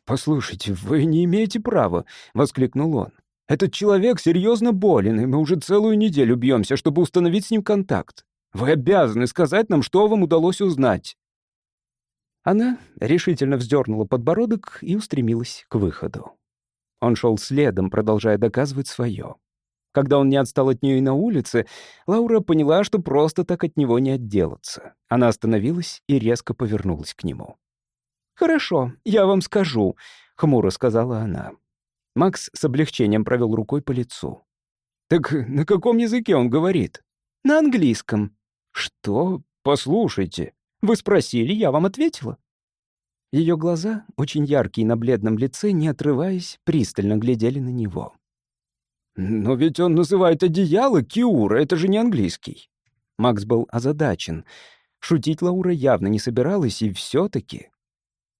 «Послушайте, вы не имеете права!» — воскликнул он. Этот человек серьезно болен, и мы уже целую неделю бьемся, чтобы установить с ним контакт. Вы обязаны сказать нам, что вам удалось узнать». Она решительно вздернула подбородок и устремилась к выходу. Он шел следом, продолжая доказывать свое. Когда он не отстал от нее и на улице, Лаура поняла, что просто так от него не отделаться. Она остановилась и резко повернулась к нему. «Хорошо, я вам скажу», — хмуро сказала она. Макс с облегчением провел рукой по лицу. «Так на каком языке он говорит?» «На английском». «Что? Послушайте». «Вы спросили, я вам ответила». Ее глаза, очень яркие на бледном лице, не отрываясь, пристально глядели на него. «Но ведь он называет одеяло Киура, это же не английский». Макс был озадачен. Шутить Лаура явно не собиралась, и все таки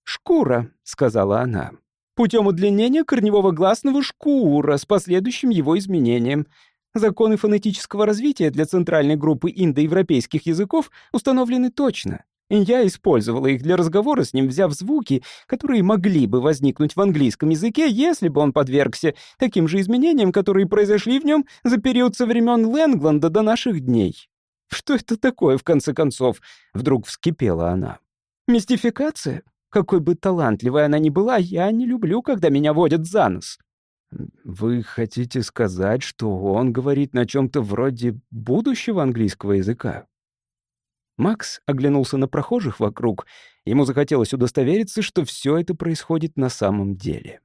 «Шкура», — сказала она. «Путем удлинения корневого гласного шкура с последующим его изменением. Законы фонетического развития для центральной группы индоевропейских языков установлены точно. Я использовала их для разговора с ним, взяв звуки, которые могли бы возникнуть в английском языке, если бы он подвергся таким же изменениям, которые произошли в нем за период со времен Лэнгленда до наших дней. Что это такое, в конце концов? Вдруг вскипела она. Мистификация? Какой бы талантливой она ни была, я не люблю, когда меня водят за нос. Вы хотите сказать, что он говорит на чем-то вроде будущего английского языка? Макс оглянулся на прохожих вокруг. Ему захотелось удостовериться, что все это происходит на самом деле.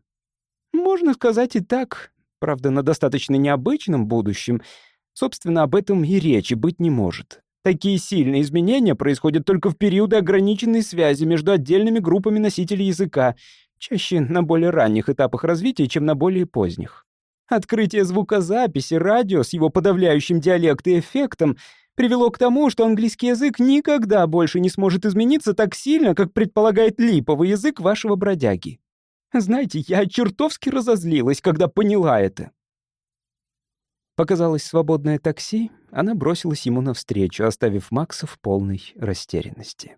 Можно сказать и так, правда, на достаточно необычном будущем. Собственно, об этом и речи быть не может. Такие сильные изменения происходят только в периоды ограниченной связи между отдельными группами носителей языка, чаще на более ранних этапах развития, чем на более поздних. Открытие звукозаписи, радио с его подавляющим диалект и эффектом — привело к тому, что английский язык никогда больше не сможет измениться так сильно, как предполагает липовый язык вашего бродяги. Знаете, я чертовски разозлилась, когда поняла это. Показалось свободное такси, она бросилась ему навстречу, оставив Макса в полной растерянности.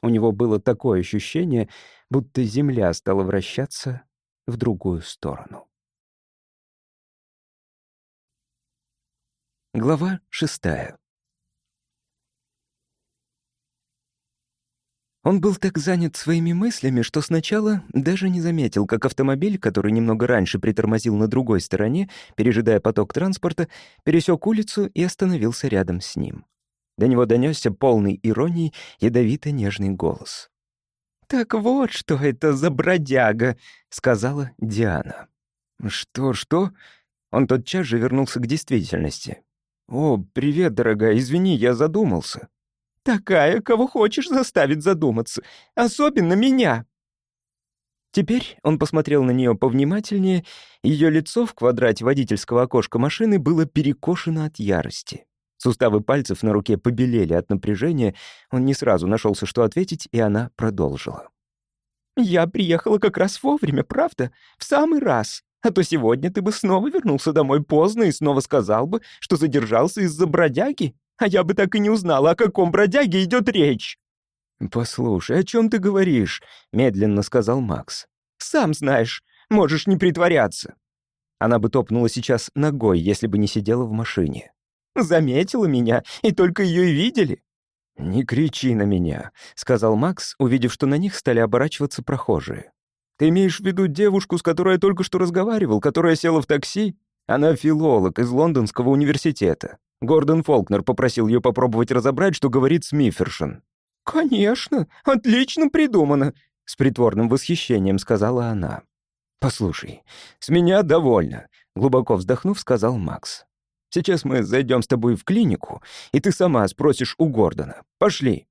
У него было такое ощущение, будто земля стала вращаться в другую сторону. Глава шестая. Он был так занят своими мыслями, что сначала даже не заметил, как автомобиль, который немного раньше притормозил на другой стороне, пережидая поток транспорта, пересек улицу и остановился рядом с ним. До него донесся полный иронии ядовито-нежный голос. «Так вот, что это за бродяга», — сказала Диана. «Что-что?» Он тотчас же вернулся к действительности. «О, привет, дорогая, извини, я задумался». Такая, кого хочешь заставить задуматься. Особенно меня. Теперь он посмотрел на нее повнимательнее, ее лицо в квадрате водительского окошка машины было перекошено от ярости. Суставы пальцев на руке побелели от напряжения, он не сразу нашелся, что ответить, и она продолжила. «Я приехала как раз вовремя, правда? В самый раз. А то сегодня ты бы снова вернулся домой поздно и снова сказал бы, что задержался из-за бродяги а я бы так и не узнала, о каком бродяге идет речь». «Послушай, о чем ты говоришь?» — медленно сказал Макс. «Сам знаешь, можешь не притворяться». Она бы топнула сейчас ногой, если бы не сидела в машине. «Заметила меня, и только ее и видели». «Не кричи на меня», — сказал Макс, увидев, что на них стали оборачиваться прохожие. «Ты имеешь в виду девушку, с которой я только что разговаривал, которая села в такси? Она филолог из Лондонского университета. Гордон Фолкнер попросил ее попробовать разобрать, что говорит Смифершин. «Конечно, отлично придумано», — с притворным восхищением сказала она. «Послушай, с меня довольно», — глубоко вздохнув, сказал Макс. «Сейчас мы зайдем с тобой в клинику, и ты сама спросишь у Гордона. Пошли».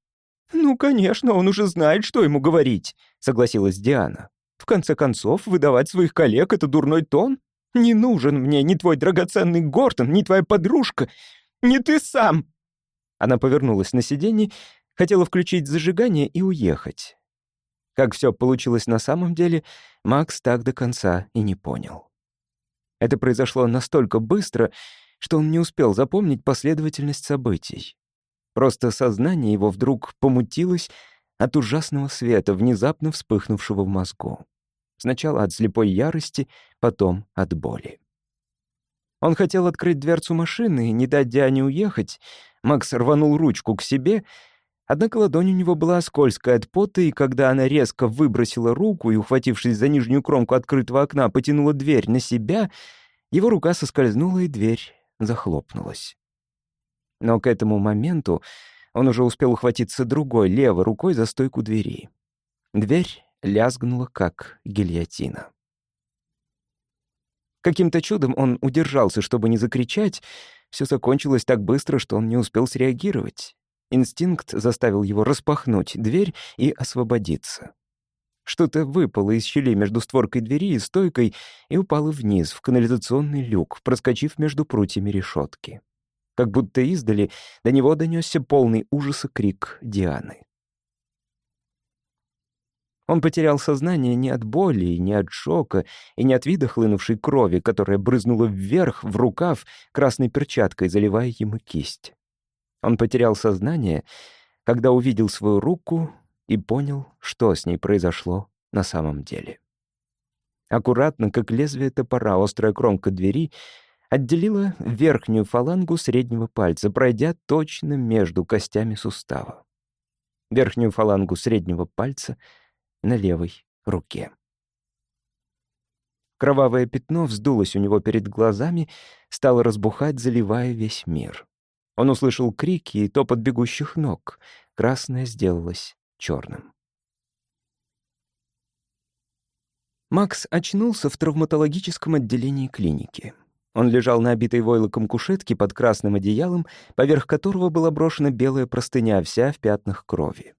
«Ну, конечно, он уже знает, что ему говорить», — согласилась Диана. «В конце концов, выдавать своих коллег — это дурной тон. Не нужен мне ни твой драгоценный Гордон, ни твоя подружка, не ты сам!» Она повернулась на сиденье, хотела включить зажигание и уехать. Как все получилось на самом деле, Макс так до конца и не понял. Это произошло настолько быстро, что он не успел запомнить последовательность событий. Просто сознание его вдруг помутилось от ужасного света, внезапно вспыхнувшего в мозгу. Сначала от слепой ярости, потом от боли. Он хотел открыть дверцу машины и не дать Диане уехать. Макс рванул ручку к себе, однако ладонь у него была скользкая от пота, и когда она резко выбросила руку и, ухватившись за нижнюю кромку открытого окна, потянула дверь на себя, его рука соскользнула, и дверь захлопнулась. Но к этому моменту он уже успел ухватиться другой, левой рукой за стойку двери. Дверь лязгнула, как гильотина. Каким-то чудом он удержался, чтобы не закричать. Все закончилось так быстро, что он не успел среагировать. Инстинкт заставил его распахнуть дверь и освободиться. Что-то выпало из щели между створкой двери и стойкой и упало вниз, в канализационный люк, проскочив между прутьями решетки. как будто издали до него донесся полный ужаса крик Дианы. Он потерял сознание не от боли, не от шока и не от вида хлынувшей крови, которая брызнула вверх, в рукав, красной перчаткой, заливая ему кисть. Он потерял сознание, когда увидел свою руку и понял, что с ней произошло на самом деле. Аккуратно, как лезвие топора, острая кромка двери отделила верхнюю фалангу среднего пальца, пройдя точно между костями сустава. Верхнюю фалангу среднего пальца — на левой руке. Кровавое пятно вздулось у него перед глазами, стало разбухать, заливая весь мир. Он услышал крики и топот бегущих ног. Красное сделалось черным. Макс очнулся в травматологическом отделении клиники. Он лежал на обитой войлоком кушетке под красным одеялом, поверх которого была брошена белая простыня, вся в пятнах крови.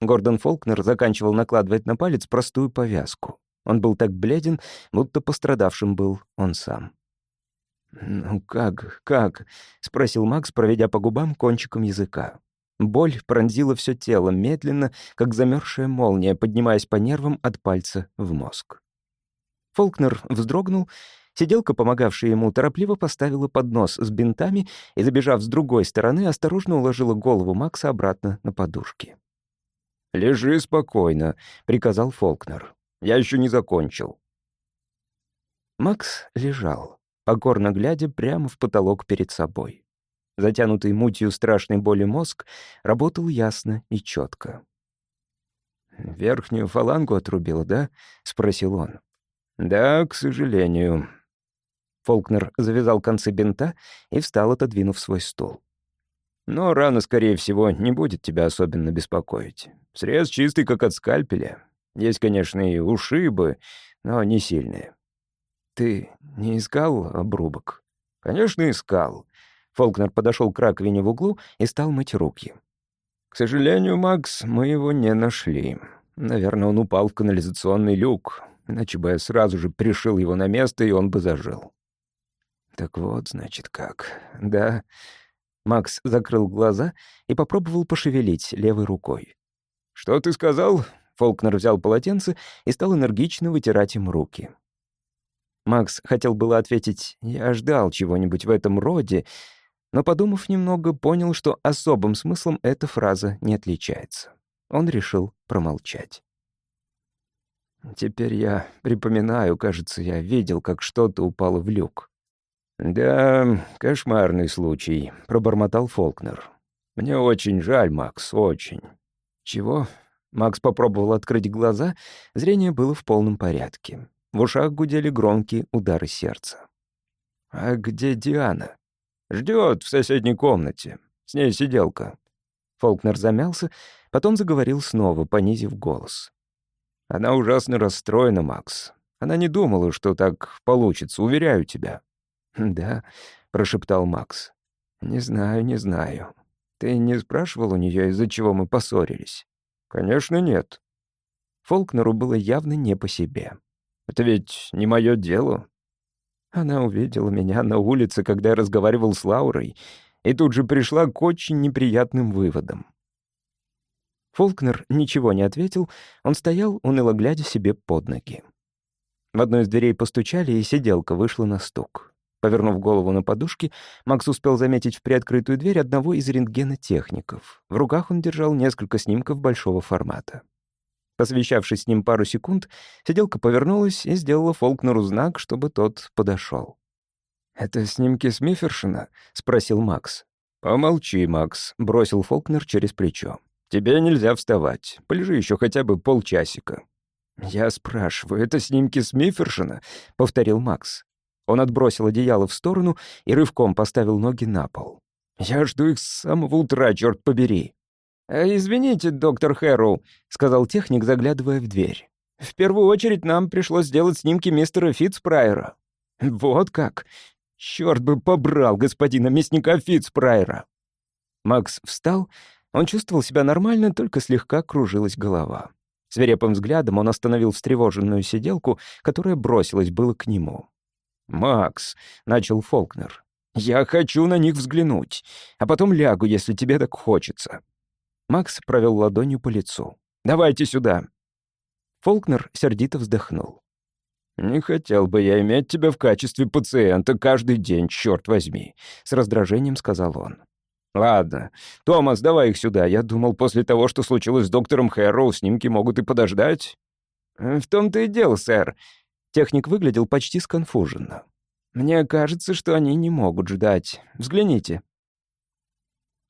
Гордон Фолкнер заканчивал накладывать на палец простую повязку. Он был так бледен, будто пострадавшим был он сам. «Ну как, как?» — спросил Макс, проведя по губам кончиком языка. Боль пронзила все тело медленно, как замерзшая молния, поднимаясь по нервам от пальца в мозг. Фолкнер вздрогнул, сиделка, помогавшая ему, торопливо поставила поднос с бинтами и, забежав с другой стороны, осторожно уложила голову Макса обратно на подушки. «Лежи спокойно», — приказал Фолкнер. «Я еще не закончил». Макс лежал, покорно глядя прямо в потолок перед собой. Затянутый мутью страшной боли мозг работал ясно и четко. «Верхнюю фалангу отрубил, да?» — спросил он. «Да, к сожалению». Фолкнер завязал концы бинта и встал, отодвинув свой стул. «Но рана, скорее всего, не будет тебя особенно беспокоить. Срез чистый, как от скальпеля. Есть, конечно, и ушибы, но не сильные. Ты не искал обрубок? Конечно, искал. Фолкнер подошел к раковине в углу и стал мыть руки. К сожалению, Макс, мы его не нашли. Наверное, он упал в канализационный люк, иначе бы я сразу же пришил его на место, и он бы зажил. Так вот, значит, как. Да. Макс закрыл глаза и попробовал пошевелить левой рукой. «Что ты сказал?» Фолкнер взял полотенце и стал энергично вытирать им руки. Макс хотел было ответить «я ждал чего-нибудь в этом роде», но, подумав немного, понял, что особым смыслом эта фраза не отличается. Он решил промолчать. «Теперь я припоминаю, кажется, я видел, как что-то упало в люк». «Да, кошмарный случай», — пробормотал Фолкнер. «Мне очень жаль, Макс, очень. «Чего?» Макс попробовал открыть глаза, зрение было в полном порядке. В ушах гудели громкие удары сердца. «А где Диана?» «Ждет в соседней комнате. С ней сиделка». Фолкнер замялся, потом заговорил снова, понизив голос. «Она ужасно расстроена, Макс. Она не думала, что так получится, уверяю тебя». «Да», — прошептал Макс. «Не знаю, не знаю. Ты не спрашивал у нее, из-за чего мы поссорились? Конечно, нет. Фолкнеру было явно не по себе. Это ведь не мое дело. Она увидела меня на улице, когда я разговаривал с Лаурой, и тут же пришла к очень неприятным выводам. Фолкнер ничего не ответил, он стоял, уныло глядя себе под ноги. В одной из дверей постучали, и сиделка вышла на стук. Повернув голову на подушке, Макс успел заметить в приоткрытую дверь одного из рентгенотехников. В руках он держал несколько снимков большого формата. Посвящавшись с ним пару секунд, сиделка повернулась и сделала Фолкнеру знак, чтобы тот подошел. «Это снимки Смифершина?» — спросил Макс. «Помолчи, Макс», — бросил Фолкнер через плечо. «Тебе нельзя вставать. Полежи еще хотя бы полчасика». «Я спрашиваю, это снимки Смифершина?» — повторил Макс. Он отбросил одеяло в сторону и рывком поставил ноги на пол. «Я жду их с самого утра, черт побери!» «Э, «Извините, доктор Хэрроу», — сказал техник, заглядывая в дверь. «В первую очередь нам пришлось сделать снимки мистера Фитцпрайера». «Вот как! Черт бы побрал господина мясника Фитцпрайера!» Макс встал. Он чувствовал себя нормально, только слегка кружилась голова. Свирепым взглядом он остановил встревоженную сиделку, которая бросилась было к нему. «Макс», — начал Фолкнер, — Я хочу на них взглянуть, а потом лягу, если тебе так хочется». Макс провел ладонью по лицу. «Давайте сюда». Фолкнер сердито вздохнул. «Не хотел бы я иметь тебя в качестве пациента каждый день, черт возьми», — с раздражением сказал он. «Ладно. Томас, давай их сюда. Я думал, после того, что случилось с доктором Хэрроу, снимки могут и подождать». «В том-то и дело, сэр». Техник выглядел почти сконфуженно. «Мне кажется, что они не могут ждать. Взгляните».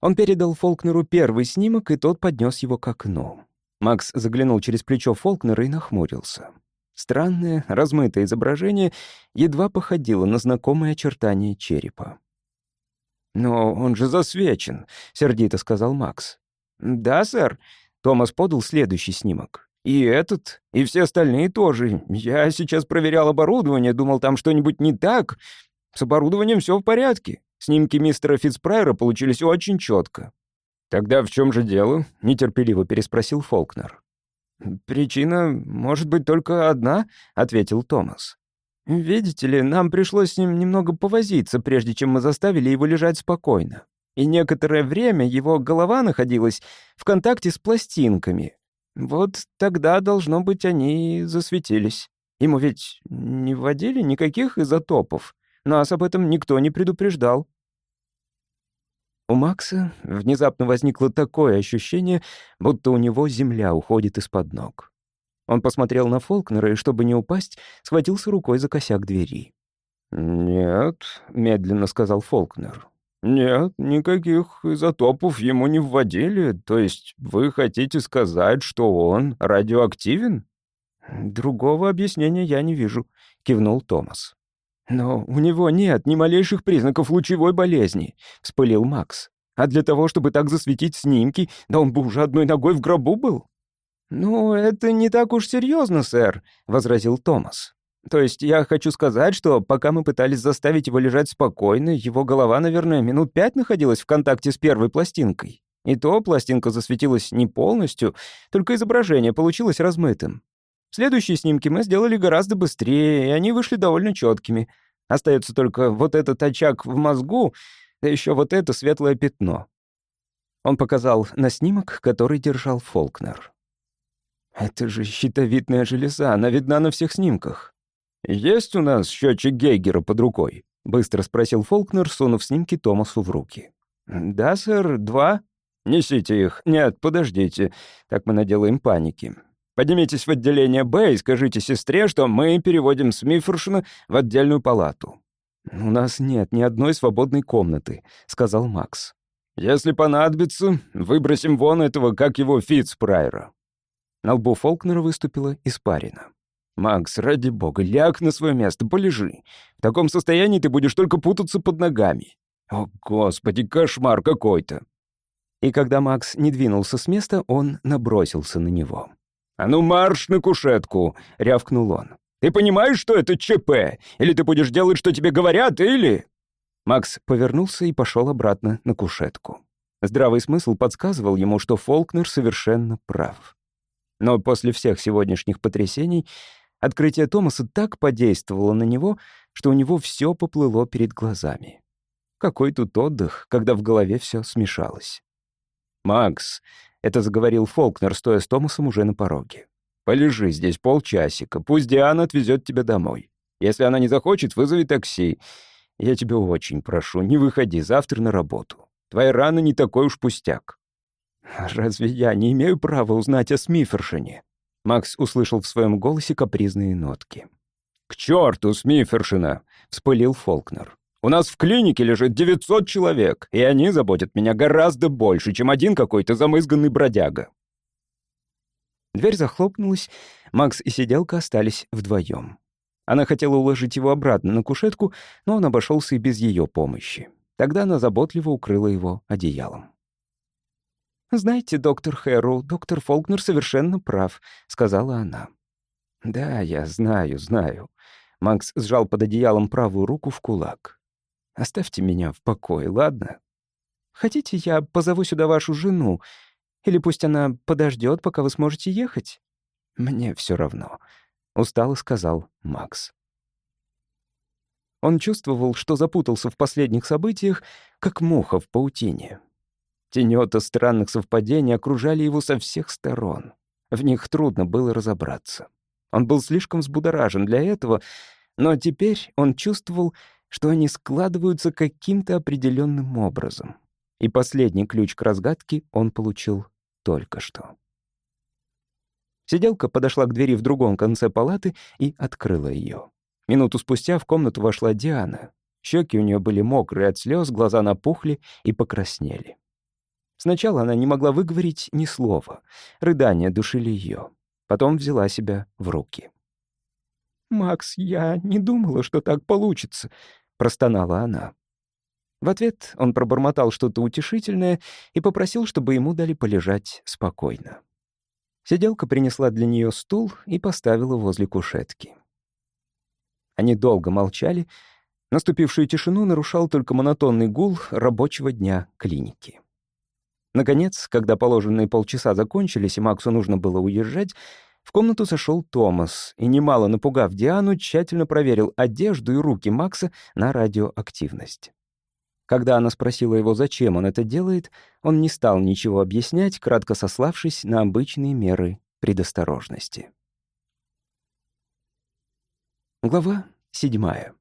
Он передал Фолкнеру первый снимок, и тот поднес его к окну. Макс заглянул через плечо Фолкнера и нахмурился. Странное, размытое изображение едва походило на знакомые очертания черепа. «Но он же засвечен», — сердито сказал Макс. «Да, сэр». Томас подал следующий снимок. «И этот, и все остальные тоже. Я сейчас проверял оборудование, думал, там что-нибудь не так. С оборудованием все в порядке. Снимки мистера Фитцпрайера получились очень четко. «Тогда в чем же дело?» — нетерпеливо переспросил Фолкнер. «Причина может быть только одна», — ответил Томас. «Видите ли, нам пришлось с ним немного повозиться, прежде чем мы заставили его лежать спокойно. И некоторое время его голова находилась в контакте с пластинками. Вот тогда, должно быть, они засветились. Ему ведь не вводили никаких изотопов. Нас об этом никто не предупреждал». У Макса внезапно возникло такое ощущение, будто у него земля уходит из-под ног. Он посмотрел на Фолкнера и, чтобы не упасть, схватился рукой за косяк двери. «Нет», — медленно сказал Фолкнер. «Нет, никаких изотопов ему не вводили. То есть вы хотите сказать, что он радиоактивен?» «Другого объяснения я не вижу», — кивнул Томас. «Но у него нет ни малейших признаков лучевой болезни», — вспылил Макс. «А для того, чтобы так засветить снимки, да он бы уже одной ногой в гробу был». «Ну, это не так уж серьезно, сэр», — возразил Томас. «То есть я хочу сказать, что пока мы пытались заставить его лежать спокойно, его голова, наверное, минут пять находилась в контакте с первой пластинкой. И то пластинка засветилась не полностью, только изображение получилось размытым. Следующие снимки мы сделали гораздо быстрее, и они вышли довольно четкими. Остается только вот этот очаг в мозгу, да еще вот это светлое пятно. Он показал на снимок, который держал Фолкнер. «Это же щитовидная железа, она видна на всех снимках». «Есть у нас счетчик Гейгера под рукой?» — быстро спросил Фолкнер, сунув снимки Томасу в руки. «Да, сэр, два». «Несите их. Нет, подождите. Так мы наделаем паники. Поднимитесь в отделение Б и скажите сестре, что мы переводим Смифершина в отдельную палату». «У нас нет ни одной свободной комнаты», — сказал Макс. «Если понадобится, выбросим вон этого, как его, Фитцпрайера». На лбу Фолкнера выступила испарина. «Макс, ради бога, ляг на свое место, полежи. В таком состоянии ты будешь только путаться под ногами. О, господи, кошмар какой-то!» И когда Макс не двинулся с места, он набросился на него. «А ну марш на кушетку!» — рявкнул он. «Ты понимаешь, что это ЧП? Или ты будешь делать, что тебе говорят, или...» Макс повернулся и пошел обратно на кушетку. Здравый смысл подсказывал ему, что Фолкнер совершенно прав. Но после всех сегодняшних потрясений открытие Томаса так подействовало на него, что у него все поплыло перед глазами. Какой тут отдых, когда в голове все смешалось. «Макс, это заговорил Фолкнер, стоя с Томасом уже на пороге. «Полежи здесь полчасика, пусть Диана отвезет тебя домой. Если она не захочет, вызови такси. Я тебя очень прошу, не выходи завтра на работу. Твоя рана не такой уж пустяк». «Разве я не имею права узнать о Смифершине?» Макс услышал в своем голосе капризные нотки. «К черту Смифершина!» — вспылил Фолкнер. У нас в клинике лежит 900 человек, и они заботят меня гораздо больше, чем один какой-то замызганный бродяга». Дверь захлопнулась, Макс и сиделка остались вдвоем. Она хотела уложить его обратно на кушетку, но он обошелся и без ее помощи. Тогда она заботливо укрыла его одеялом. «Знаете, доктор Хэрроу, доктор Фолкнер совершенно прав», — сказала она. «Да, я знаю, знаю». Макс сжал под одеялом правую руку в кулак. Оставьте меня в покое, ладно? Хотите, я позову сюда вашу жену? Или пусть она подождет, пока вы сможете ехать? Мне все равно, устало сказал Макс. Он чувствовал, что запутался в последних событиях, как муха в паутине. Тенета странных совпадений окружали его со всех сторон. В них трудно было разобраться. Он был слишком взбудоражен для этого, но теперь он чувствовал, что они складываются каким-то определенным образом. И последний ключ к разгадке он получил только что. Сиделка подошла к двери в другом конце палаты и открыла ее. Минуту спустя в комнату вошла Диана. Щеки у нее были мокрые от слез, глаза напухли и покраснели. Сначала она не могла выговорить ни слова. Рыдания душили ее. Потом взяла себя в руки. «Макс, я не думала, что так получится», — простонала она. В ответ он пробормотал что-то утешительное и попросил, чтобы ему дали полежать спокойно. Сиделка принесла для нее стул и поставила возле кушетки. Они долго молчали. Наступившую тишину нарушал только монотонный гул рабочего дня клиники. Наконец, когда положенные полчаса закончились и Максу нужно было уезжать, в комнату зашел Томас и, немало напугав Диану, тщательно проверил одежду и руки Макса на радиоактивность. Когда она спросила его, зачем он это делает, он не стал ничего объяснять, кратко сославшись на обычные меры предосторожности. Глава седьмая.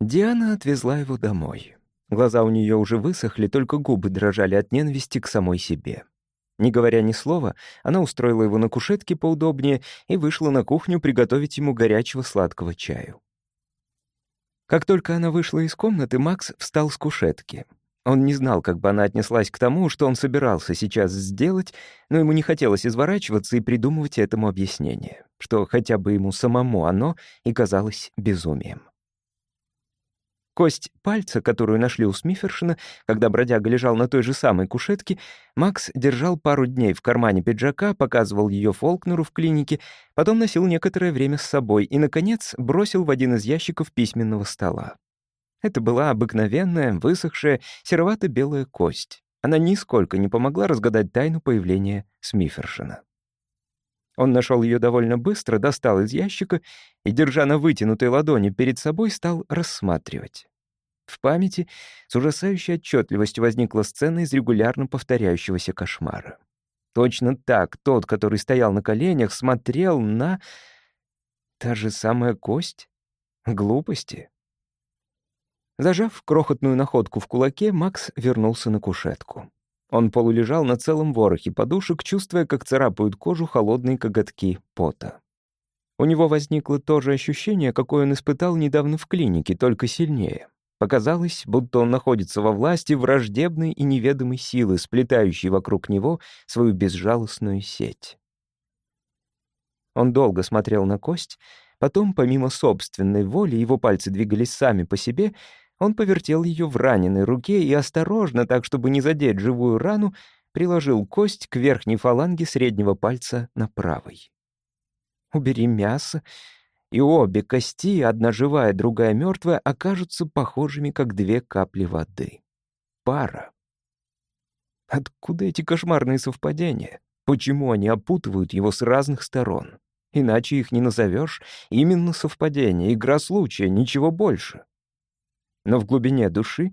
Диана отвезла его домой. Глаза у нее уже высохли, только губы дрожали от ненависти к самой себе. Не говоря ни слова, она устроила его на кушетке поудобнее и вышла на кухню приготовить ему горячего сладкого чаю. Как только она вышла из комнаты, Макс встал с кушетки. Он не знал, как бы она отнеслась к тому, что он собирался сейчас сделать, но ему не хотелось изворачиваться и придумывать этому объяснение, что хотя бы ему самому оно и казалось безумием. Кость пальца, которую нашли у Смифершина, когда бродяга лежал на той же самой кушетке, Макс держал пару дней в кармане пиджака, показывал ее Фолкнеру в клинике, потом носил некоторое время с собой и, наконец, бросил в один из ящиков письменного стола. Это была обыкновенная, высохшая, серовато-белая кость. Она нисколько не помогла разгадать тайну появления Смифершина. Он нашел ее довольно быстро, достал из ящика и, держа на вытянутой ладони перед собой, стал рассматривать. В памяти с ужасающей отчетливостью возникла сцена из регулярно повторяющегося кошмара. Точно так тот, который стоял на коленях, смотрел на... Та же самая кость? Глупости? Зажав крохотную находку в кулаке, Макс вернулся на кушетку. Он полулежал на целом ворохе подушек, чувствуя, как царапают кожу холодные коготки пота. У него возникло то же ощущение, какое он испытал недавно в клинике, только сильнее. Показалось, будто он находится во власти враждебной и неведомой силы, сплетающей вокруг него свою безжалостную сеть. Он долго смотрел на кость, потом, помимо собственной воли, его пальцы двигались сами по себе — он повертел ее в раненой руке и осторожно, так чтобы не задеть живую рану, приложил кость к верхней фаланге среднего пальца на правой. Убери мясо, и обе кости, одна живая, другая мертвая, окажутся похожими, как две капли воды. Пара. Откуда эти кошмарные совпадения? Почему они опутывают его с разных сторон? Иначе их не назовешь. Именно совпадение, игра случая, ничего больше но в глубине души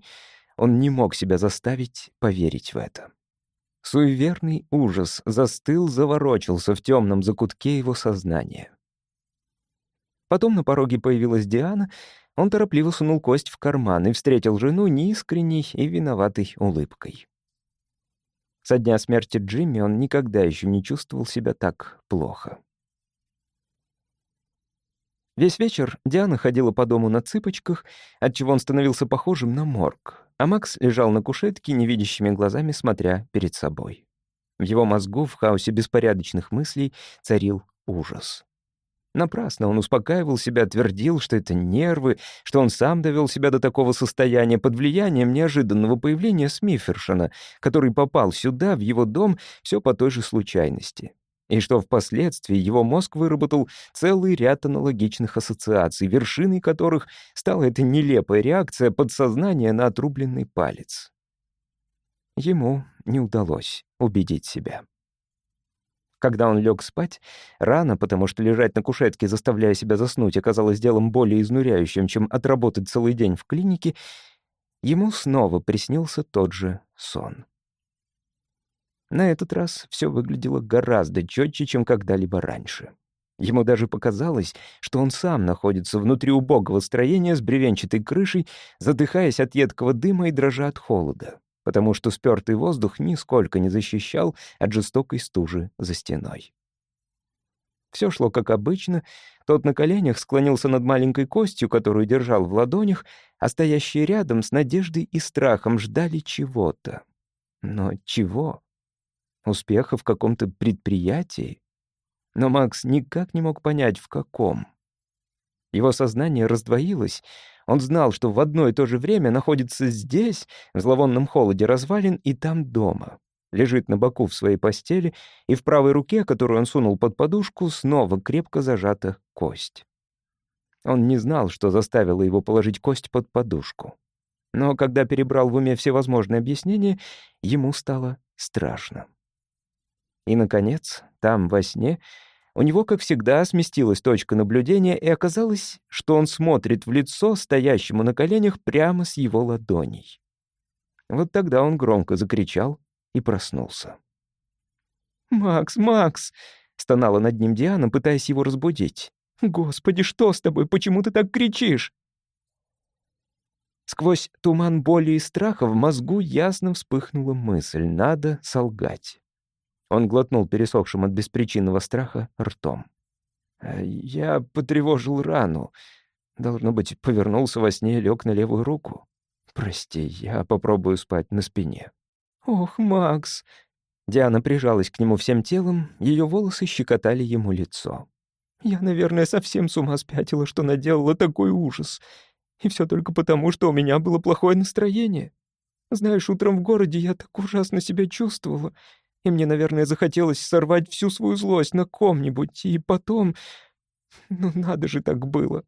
он не мог себя заставить поверить в это. Суеверный ужас застыл, заворочился в темном закутке его сознания. Потом на пороге появилась Диана, он торопливо сунул кость в карман и встретил жену неискренней и виноватой улыбкой. Со дня смерти Джимми он никогда еще не чувствовал себя так плохо. Весь вечер Диана ходила по дому на цыпочках, отчего он становился похожим на морг, а Макс лежал на кушетке, невидящими глазами смотря перед собой. В его мозгу, в хаосе беспорядочных мыслей, царил ужас. Напрасно он успокаивал себя, твердил, что это нервы, что он сам довел себя до такого состояния под влиянием неожиданного появления Смифершина, который попал сюда, в его дом, все по той же случайности и что впоследствии его мозг выработал целый ряд аналогичных ассоциаций, вершиной которых стала эта нелепая реакция подсознания на отрубленный палец. Ему не удалось убедить себя. Когда он лег спать, рано, потому что лежать на кушетке, заставляя себя заснуть, оказалось делом более изнуряющим, чем отработать целый день в клинике, ему снова приснился тот же сон. На этот раз все выглядело гораздо четче, чем когда-либо раньше. Ему даже показалось, что он сам находится внутри убогого строения с бревенчатой крышей, задыхаясь от едкого дыма и дрожа от холода потому что спёртый воздух нисколько не защищал от жестокой стужи за стеной. Все шло как обычно. Тот на коленях склонился над маленькой костью, которую держал в ладонях, а стоящие рядом с надеждой и страхом ждали чего-то. Но чего? Успеха в каком-то предприятии? Но Макс никак не мог понять, в каком. Его сознание раздвоилось — он знал, что в одно и то же время находится здесь, в зловонном холоде развалин, и там дома. Лежит на боку в своей постели, и в правой руке, которую он сунул под подушку, снова крепко зажата кость. Он не знал, что заставило его положить кость под подушку. Но когда перебрал в уме все возможные объяснения, ему стало страшно. И, наконец, там, во сне, у него, как всегда, сместилась точка наблюдения, и оказалось, что он смотрит в лицо стоящему на коленях прямо с его ладоней. Вот тогда он громко закричал и проснулся. «Макс, Макс!» — стонала над ним Диана, пытаясь его разбудить. «Господи, что с тобой? Почему ты так кричишь?» Сквозь туман боли и страха в мозгу ясно вспыхнула мысль — надо солгать. Он глотнул пересохшим от беспричинного страха ртом. «Э, «Я потревожил рану. Должно быть, повернулся во сне и лег на левую руку. Прости, я попробую спать на спине». «Ох, Макс!» Диана прижалась к нему всем телом, ее волосы щекотали ему лицо. «Я, наверное, совсем с ума спятила, что наделала такой ужас. И все только потому, что у меня было плохое настроение. Знаешь, утром в городе я так ужасно себя чувствовала и мне, наверное, захотелось сорвать всю свою злость на ком-нибудь, и потом... Ну, надо же так было.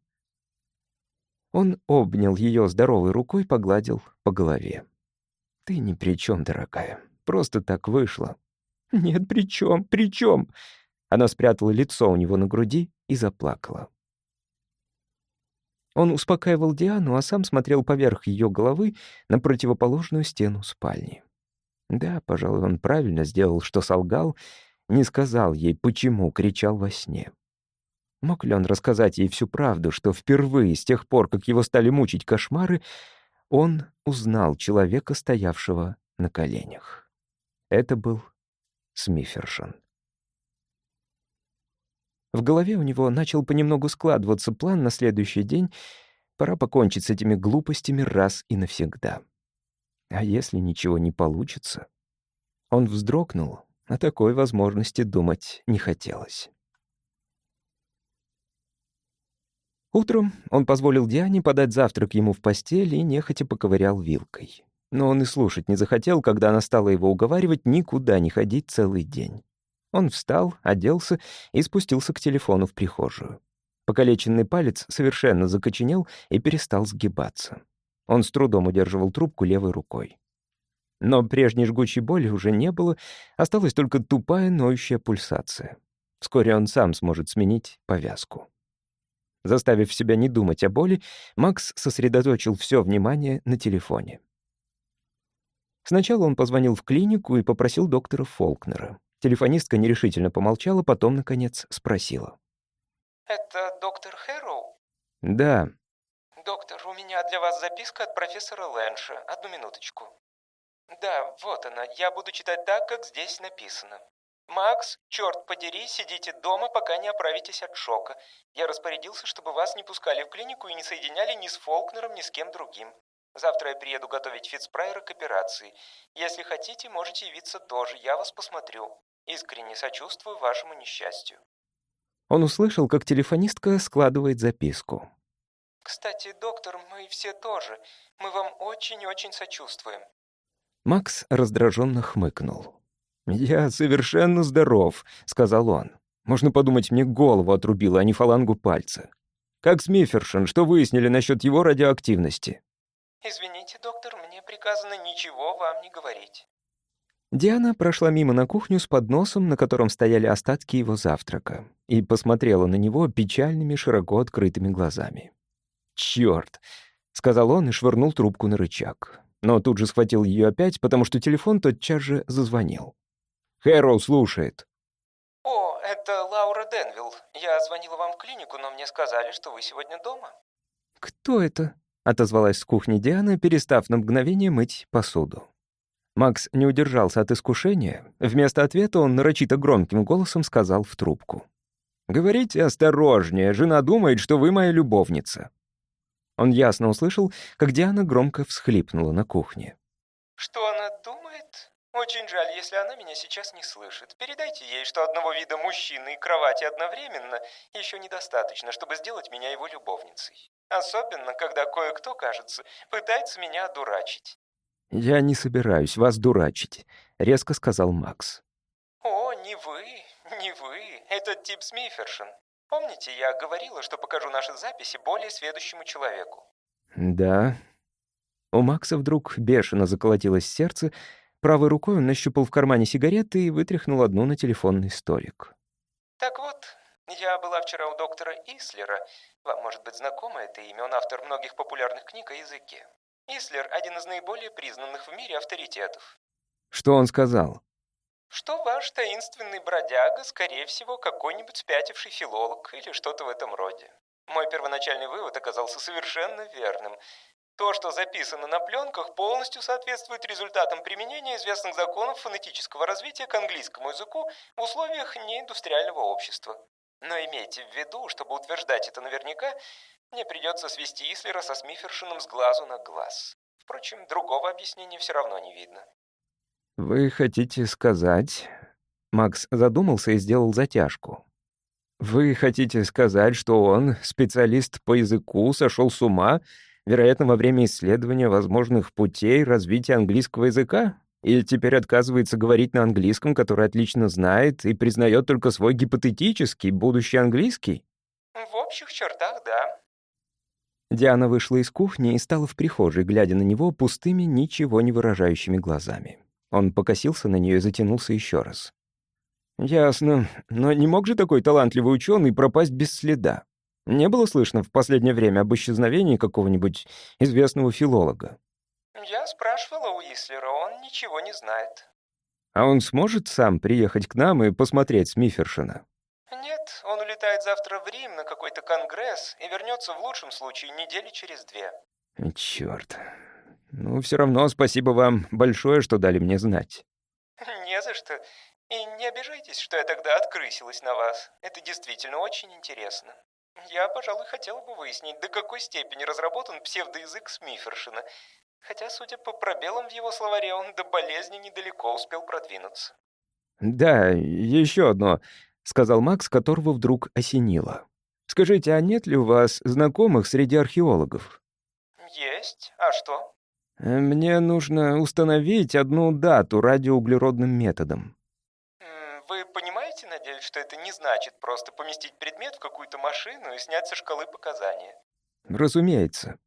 Он обнял ее здоровой рукой, погладил по голове. «Ты ни при чем, дорогая. Просто так вышло». «Нет, при чем, при чем?» Она спрятала лицо у него на груди и заплакала. Он успокаивал Диану, а сам смотрел поверх ее головы на противоположную стену спальни. Да, пожалуй, он правильно сделал, что солгал, не сказал ей, почему кричал во сне. Мог ли он рассказать ей всю правду, что впервые с тех пор, как его стали мучить кошмары, он узнал человека, стоявшего на коленях? Это был Смифершин. В голове у него начал понемногу складываться план на следующий день. Пора покончить с этими глупостями раз и навсегда. А если ничего не получится? Он вздрогнул, о такой возможности думать не хотелось. Утром он позволил Диане подать завтрак ему в постель и нехотя поковырял вилкой. Но он и слушать не захотел, когда она стала его уговаривать никуда не ходить целый день. Он встал, оделся и спустился к телефону в прихожую. Покалеченный палец совершенно закоченел и перестал сгибаться. Он с трудом удерживал трубку левой рукой. Но прежней жгучей боли уже не было, осталась только тупая ноющая пульсация. Вскоре он сам сможет сменить повязку. Заставив себя не думать о боли, Макс сосредоточил все внимание на телефоне. Сначала он позвонил в клинику и попросил доктора Фолкнера. Телефонистка нерешительно помолчала, потом, наконец, спросила. «Это доктор Хэроу?» «Да», «Доктор, у меня для вас записка от профессора Лэнша. Одну минуточку». «Да, вот она. Я буду читать так, как здесь написано. «Макс, черт подери, сидите дома, пока не оправитесь от шока. Я распорядился, чтобы вас не пускали в клинику и не соединяли ни с Фолкнером, ни с кем другим. Завтра я приеду готовить Фицпрайера к операции. Если хотите, можете явиться тоже, я вас посмотрю. Искренне сочувствую вашему несчастью». Он услышал, как телефонистка складывает записку. «Кстати, доктор, мы все тоже. Мы вам очень-очень сочувствуем». Макс раздраженно хмыкнул. «Я совершенно здоров», — сказал он. «Можно подумать, мне голову отрубило, а не фалангу пальца. Как Смифершин, что выяснили насчет его радиоактивности?» «Извините, доктор, мне приказано ничего вам не говорить». Диана прошла мимо на кухню с подносом, на котором стояли остатки его завтрака, и посмотрела на него печальными, широко открытыми глазами. «Чёрт!» — сказал он и швырнул трубку на рычаг. Но тут же схватил ее опять, потому что телефон тотчас же зазвонил. «Хэрроу слушает». «О, это Лаура Денвилл. Я звонила вам в клинику, но мне сказали, что вы сегодня дома». «Кто это?» — отозвалась с кухни Диана, перестав на мгновение мыть посуду. Макс не удержался от искушения. Вместо ответа он нарочито громким голосом сказал в трубку. «Говорите осторожнее, жена думает, что вы моя любовница». Он ясно услышал, как Диана громко всхлипнула на кухне. «Что она думает? Очень жаль, если она меня сейчас не слышит. Передайте ей, что одного вида мужчины и кровати одновременно еще недостаточно, чтобы сделать меня его любовницей. Особенно, когда кое-кто, кажется, пытается меня одурачить. «Я не собираюсь вас дурачить», — резко сказал Макс. «О, не вы, не вы. Этот тип Смифершин. Помните, я говорила, что покажу наши записи более сведущему человеку?» «Да». У Макса вдруг бешено заколотилось сердце. Правой рукой он нащупал в кармане сигареты и вытряхнул одну на телефонный столик. «Так вот, я была вчера у доктора Ислера. Вам может быть знакомо это имя, он автор многих популярных книг о языке. Ислер – один из наиболее признанных в мире авторитетов. Что он сказал? Что ваш таинственный бродяга, скорее всего, какой-нибудь спятивший филолог или что-то в этом роде. Мой первоначальный вывод оказался совершенно верным. То, что записано на пленках, полностью соответствует результатам применения известных законов фонетического развития к английскому языку в условиях неиндустриального общества. Но имейте в виду, чтобы утверждать это наверняка, мне придется свести Ислера со Смифершином с глазу на глаз. Впрочем, другого объяснения все равно не видно. «Вы хотите сказать...» Макс задумался и сделал затяжку. «Вы хотите сказать, что он, специалист по языку, сошел с ума, вероятно, во время исследования возможных путей развития английского языка? И теперь отказывается говорить на английском, который отлично знает, и признает только свой гипотетический, будущий английский?» В общих чертах, да. Диана вышла из кухни и стала в прихожей, глядя на него пустыми, ничего не выражающими глазами. Он покосился на нее и затянулся еще раз. «Ясно. Но не мог же такой талантливый ученый пропасть без следа? Не было слышно в последнее время об исчезновении какого-нибудь известного филолога?» Я спрашивала у Ислера, он ничего не знает. «А он сможет сам приехать к нам и посмотреть Смифершина?» Нет, он улетает завтра в Рим на какой-то конгресс и вернется в лучшем случае недели через две. Черт. Ну, все равно спасибо вам большое, что дали мне знать. Не за что. И не обижайтесь, что я тогда открысилась на вас. Это действительно очень интересно. Я, пожалуй, хотела бы выяснить, до какой степени разработан псевдоязык Смифершина. Хотя, судя по пробелам в его словаре, он до болезни недалеко успел продвинуться. Да, еще одно. — сказал Макс, которого вдруг осенило. «Скажите, а нет ли у вас знакомых среди археологов?» «Есть. А что?» Э, «Мне нужно установить одну дату радиоуглеродным методом». «Вы понимаете, надеюсь, что это не значит просто поместить предмет в какую-то машину и снять со шкалы показания?» «Разумеется».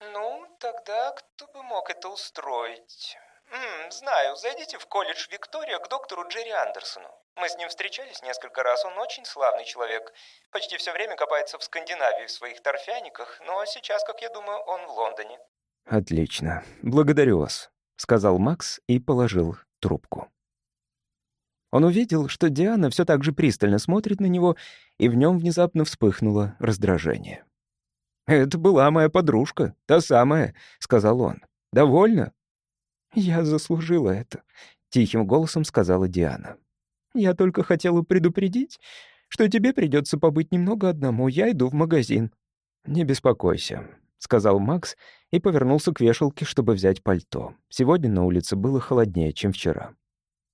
«Ну, тогда кто бы мог это устроить?» М, «Знаю. Зайдите в колледж Виктория к доктору Джерри Андерсону. Мы с ним встречались несколько раз, он очень славный человек. Почти все время копается в Скандинавии в своих торфяниках, но сейчас, как я думаю, он в Лондоне». «Отлично. Благодарю вас», — сказал Макс и положил трубку. Он увидел, что Диана все так же пристально смотрит на него, и в нем внезапно вспыхнуло раздражение. «Это была моя подружка, та самая», — сказал он. «Довольно?» «Я заслужила это», — тихим голосом сказала Диана. «Я только хотела предупредить, что тебе придется побыть немного одному. Я иду в магазин». «Не беспокойся», — сказал Макс и повернулся к вешалке, чтобы взять пальто. Сегодня на улице было холоднее, чем вчера.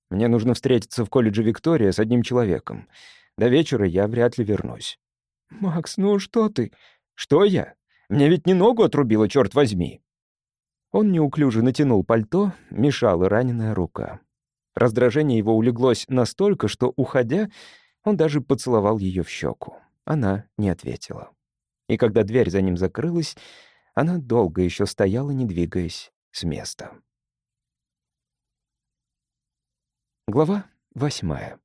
«Мне нужно встретиться в колледже Виктория с одним человеком. До вечера я вряд ли вернусь». «Макс, ну что ты?» «Что я? Мне ведь не ногу отрубило, черт возьми!» Он неуклюже натянул пальто, мешала раненая рука. Раздражение его улеглось настолько, что, уходя, он даже поцеловал ее в щеку. Она не ответила. И когда дверь за ним закрылась, она долго еще стояла, не двигаясь с места. Глава восьмая.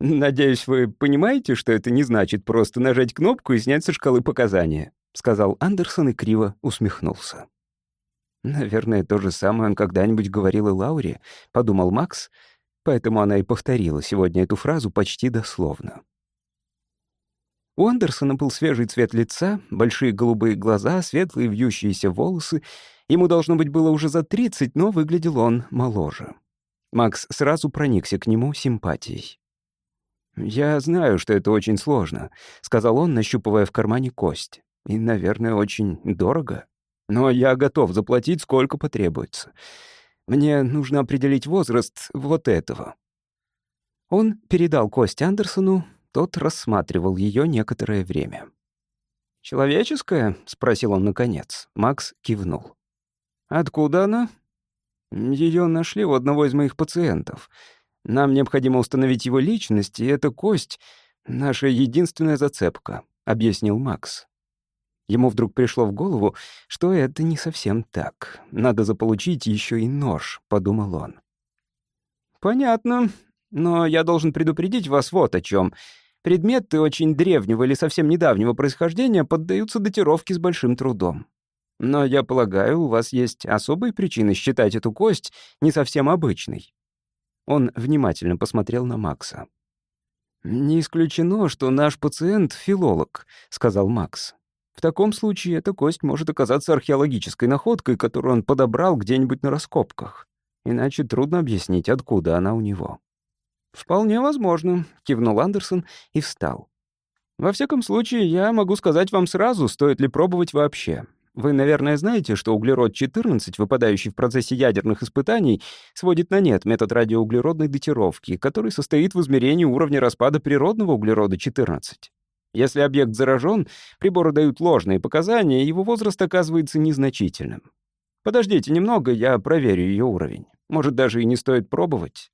«Надеюсь, вы понимаете, что это не значит просто нажать кнопку и снять со шкалы показания», — сказал Андерсон и криво усмехнулся. «Наверное, то же самое он когда-нибудь говорил и Лауре», — подумал Макс, поэтому она и повторила сегодня эту фразу почти дословно. У Андерсона был свежий цвет лица, большие голубые глаза, светлые вьющиеся волосы — Ему должно быть было уже за 30, но выглядел он моложе. Макс сразу проникся к нему симпатией. «Я знаю, что это очень сложно», — сказал он, нащупывая в кармане кость. «И, наверное, очень дорого. Но я готов заплатить, сколько потребуется. Мне нужно определить возраст вот этого». Он передал кость Андерсону, тот рассматривал ее некоторое время. «Человеческая?» — спросил он наконец. Макс кивнул. Откуда она? Ее нашли у одного из моих пациентов. Нам необходимо установить его личность, и эта кость — наша единственная зацепка», — объяснил Макс. Ему вдруг пришло в голову, что это не совсем так. Надо заполучить еще и нож, — подумал он. «Понятно. Но я должен предупредить вас вот о чем. Предметы очень древнего или совсем недавнего происхождения поддаются датировке с большим трудом. Но я полагаю, у вас есть особые причины считать эту кость не совсем обычной». Он внимательно посмотрел на Макса. «Не исключено, что наш пациент — филолог», — сказал Макс. «В таком случае эта кость может оказаться археологической находкой, которую он подобрал где-нибудь на раскопках. Иначе трудно объяснить, откуда она у него». «Вполне возможно», — кивнул Андерсон и встал. «Во всяком случае, я могу сказать вам сразу, стоит ли пробовать вообще. Вы, наверное, знаете, что углерод-14, выпадающий в процессе ядерных испытаний, сводит на нет метод радиоуглеродной датировки, который состоит в измерении уровня распада природного углерода-14. Если объект заражен, приборы дают ложные показания, и его возраст оказывается незначительным. Подождите немного, я проверю ее уровень. Может, даже и не стоит пробовать.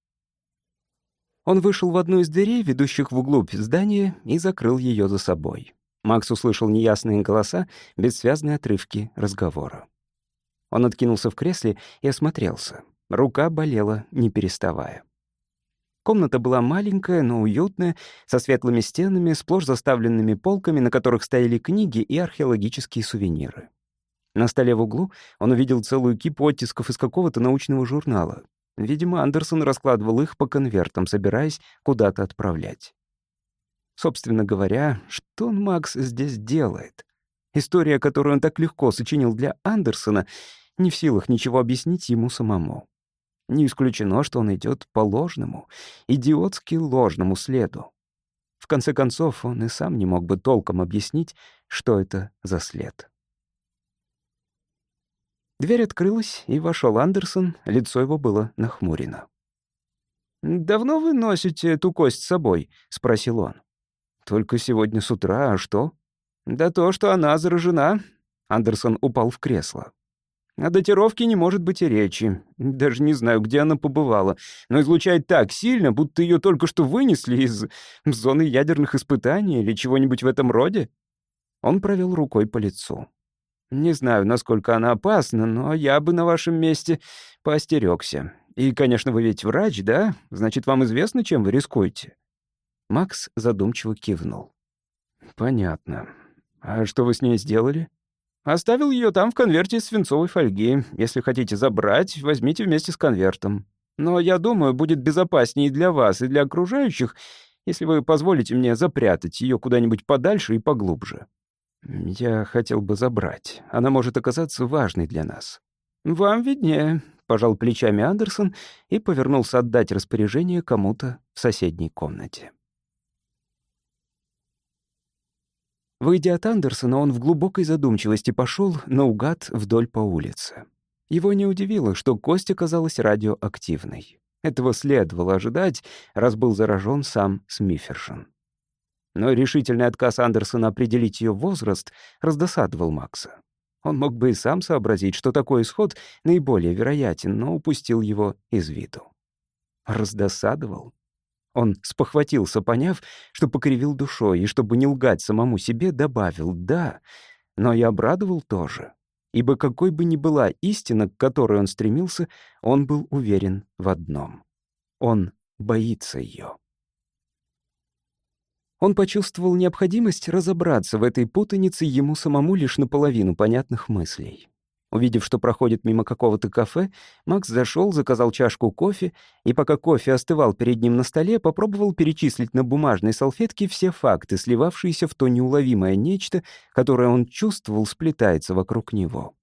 Он вышел в одну из дверей, ведущих вглубь здания, и закрыл ее за собой. Макс услышал неясные голоса, бессвязные отрывки разговора. Он откинулся в кресле и осмотрелся. Рука болела, не переставая. Комната была маленькая, но уютная, со светлыми стенами, сплошь заставленными полками, на которых стояли книги и археологические сувениры. На столе в углу он увидел целую кипу оттисков из какого-то научного журнала. Видимо, Андерсон раскладывал их по конвертам, собираясь куда-то отправлять. Собственно говоря, что он, Макс, здесь делает? История, которую он так легко сочинил для Андерсона, не в силах ничего объяснить ему самому. Не исключено, что он идет по ложному, идиотски ложному следу. В конце концов, он и сам не мог бы толком объяснить, что это за след. Дверь открылась, и вошел Андерсон, лицо его было нахмурено. «Давно вы носите эту кость с собой?» — спросил он. «Только сегодня с утра, а что?» «Да то, что она заражена». Андерсон упал в кресло. О датировке не может быть и речи. Даже не знаю, где она побывала, но излучает так сильно, будто ее только что вынесли из зоны ядерных испытаний или чего-нибудь в этом роде. Он провел рукой по лицу. Не знаю, насколько она опасна, но я бы на вашем месте поостерегся. И, конечно, вы ведь врач, да? Значит, вам известно, чем вы рискуете. Макс задумчиво кивнул. «Понятно. А что вы с ней сделали?» «Оставил ее там в конверте из свинцовой фольги. Если хотите забрать, возьмите вместе с конвертом. Но я думаю, будет безопаснее и для вас, и для окружающих, если вы позволите мне запрятать ее куда-нибудь подальше и поглубже». «Я хотел бы забрать. Она может оказаться важной для нас». «Вам виднее», — пожал плечами Андерсон и повернулся отдать распоряжение кому-то в соседней комнате. Выйдя от Андерсона, он в глубокой задумчивости пошел наугад вдоль по улице. Его не удивило, что кость оказалась радиоактивной. Этого следовало ожидать, раз был заражен сам Смифершин. Но решительный отказ Андерсона определить ее возраст раздосадовал Макса. Он мог бы и сам сообразить, что такой исход наиболее вероятен, но упустил его из виду. Раздосадовал? Он спохватился, поняв, что покривил душой, и, чтобы не лгать самому себе, добавил «да», но и обрадовал тоже. ибо какой бы ни была истина, к которой он стремился, он был уверен в одном. Он боится ее. Он почувствовал необходимость разобраться в этой путанице ему самому лишь наполовину понятных мыслей. Увидев, что проходит мимо какого-то кафе, Макс зашел, заказал чашку кофе, и пока кофе остывал перед ним на столе, попробовал перечислить на бумажной салфетке все факты, сливавшиеся в то неуловимое нечто, которое он чувствовал сплетается вокруг него.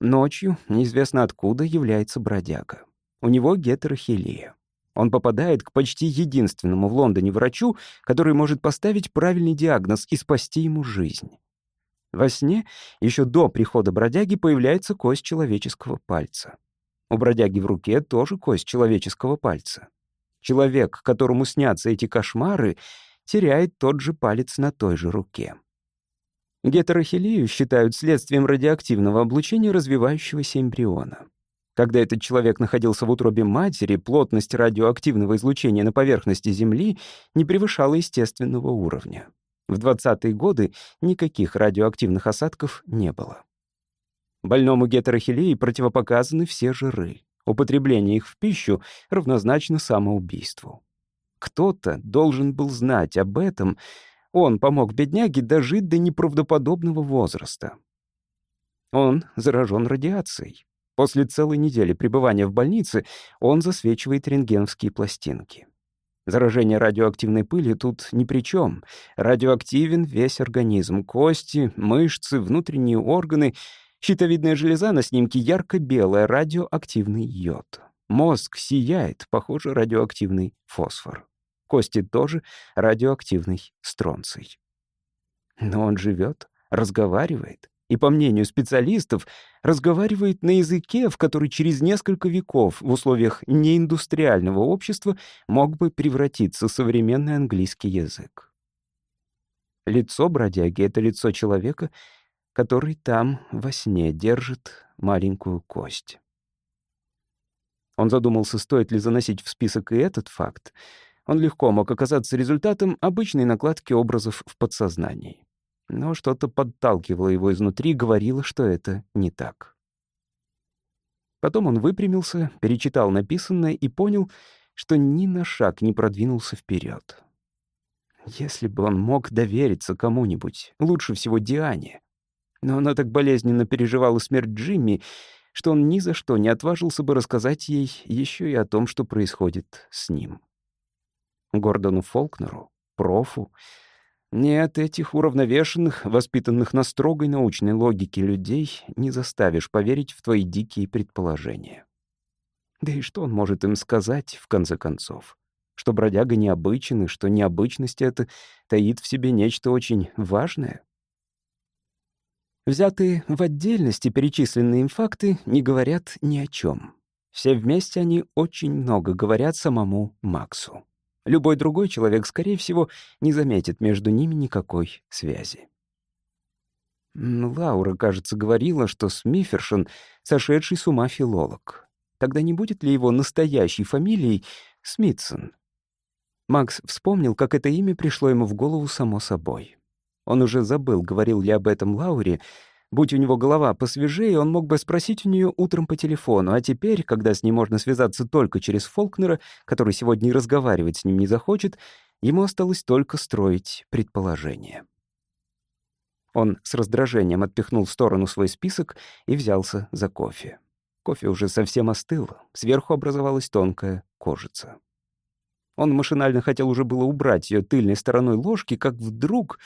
Ночью, неизвестно откуда, является бродяга. У него гетерохилия. Он попадает к почти единственному в Лондоне врачу, который может поставить правильный диагноз и спасти ему жизнь. Во сне, еще до прихода бродяги, появляется кость человеческого пальца. У бродяги в руке тоже кость человеческого пальца. Человек, которому снятся эти кошмары, теряет тот же палец на той же руке. Гетерохилию считают следствием радиоактивного облучения развивающегося эмбриона. Когда этот человек находился в утробе матери, плотность радиоактивного излучения на поверхности Земли не превышала естественного уровня. В 20-е годы никаких радиоактивных осадков не было. Больному гетерохилии противопоказаны все жиры. Употребление их в пищу равнозначно самоубийству. Кто-то должен был знать об этом. Он помог бедняге дожить до неправдоподобного возраста. Он заражен радиацией. После целой недели пребывания в больнице он засвечивает рентгеновские пластинки. Заражение радиоактивной пыли тут ни при чем. Радиоактивен весь организм, кости, мышцы, внутренние органы. Щитовидная железа на снимке ярко-белая, радиоактивный йод. Мозг сияет, похоже, радиоактивный фосфор. Кости тоже радиоактивный стронций. Но он живет, разговаривает и, по мнению специалистов, разговаривает на языке, в который через несколько веков в условиях неиндустриального общества мог бы превратиться современный английский язык. Лицо бродяги — это лицо человека, который там во сне держит маленькую кость. Он задумался, стоит ли заносить в список и этот факт. Он легко мог оказаться результатом обычной накладки образов в подсознании но что-то подталкивало его изнутри, говорило, что это не так. Потом он выпрямился, перечитал написанное и понял, что ни на шаг не продвинулся вперед. Если бы он мог довериться кому-нибудь, лучше всего Диане. Но она так болезненно переживала смерть Джимми, что он ни за что не отважился бы рассказать ей еще и о том, что происходит с ним. Гордону Фолкнеру, профу, нет, этих уравновешенных, воспитанных на строгой научной логике людей не заставишь поверить в твои дикие предположения. Да и что он может им сказать, в конце концов? Что бродяга необычен, и что необычность эта таит в себе нечто очень важное? Взятые в отдельности перечисленные им факты не говорят ни о чем. Все вместе они очень много говорят самому Максу. Любой другой человек, скорее всего, не заметит между ними никакой связи. Лаура, кажется, говорила, что Смифершин — сошедший с ума филолог. Тогда не будет ли его настоящей фамилией Смитсон? Макс вспомнил, как это имя пришло ему в голову само собой. Он уже забыл, говорил ли об этом Лауре, Будь у него голова посвежее, он мог бы спросить у нее утром по телефону, а теперь, когда с ней можно связаться только через Фолкнера, который сегодня и разговаривать с ним не захочет, ему осталось только строить предположения. Он с раздражением отпихнул в сторону свой список и взялся за кофе. Кофе уже совсем остыл, сверху образовалась тонкая кожица. Он машинально хотел уже было убрать ее тыльной стороной ложки, как вдруг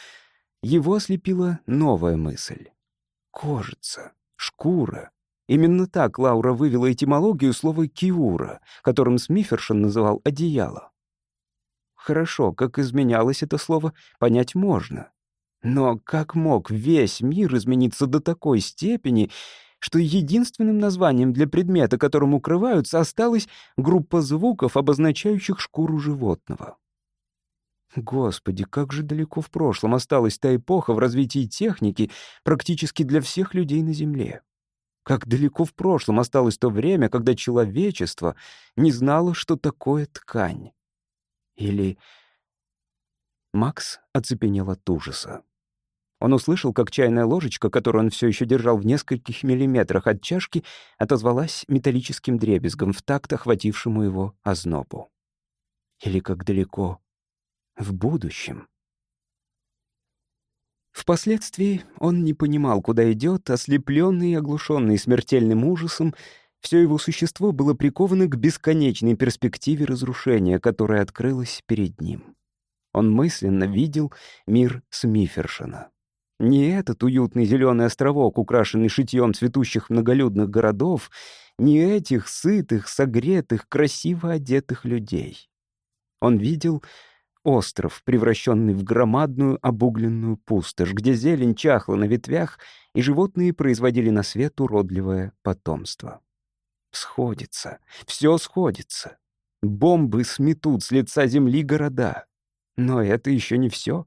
его ослепила новая мысль. Кожица, шкура. Именно так Лаура вывела этимологию слова «киура», которым Смифершин называл «одеяло». Хорошо, как изменялось это слово, понять можно. Но как мог весь мир измениться до такой степени, что единственным названием для предмета, которым укрываются, осталась группа звуков, обозначающих шкуру животного? Господи, как же далеко в прошлом осталась та эпоха в развитии техники практически для всех людей на Земле. Как далеко в прошлом осталось то время, когда человечество не знало, что такое ткань. Или... Макс оцепенел от ужаса. Он услышал, как чайная ложечка, которую он все еще держал в нескольких миллиметрах от чашки, отозвалась металлическим дребезгом в такт охватившему его ознобу. Или как далеко в будущем. Впоследствии он не понимал, куда идет, ослепленный и оглушенный смертельным ужасом, все его существо было приковано к бесконечной перспективе разрушения, которая открылась перед ним. Он мысленно видел мир Смифершина. Не этот уютный зеленый островок, украшенный шитьем цветущих многолюдных городов, не этих сытых, согретых, красиво одетых людей. Он видел остров, превращенный в громадную обугленную пустошь, где зелень чахла на ветвях, и животные производили на свет уродливое потомство. Сходится, все сходится. Бомбы сметут с лица земли города. Но это еще не все.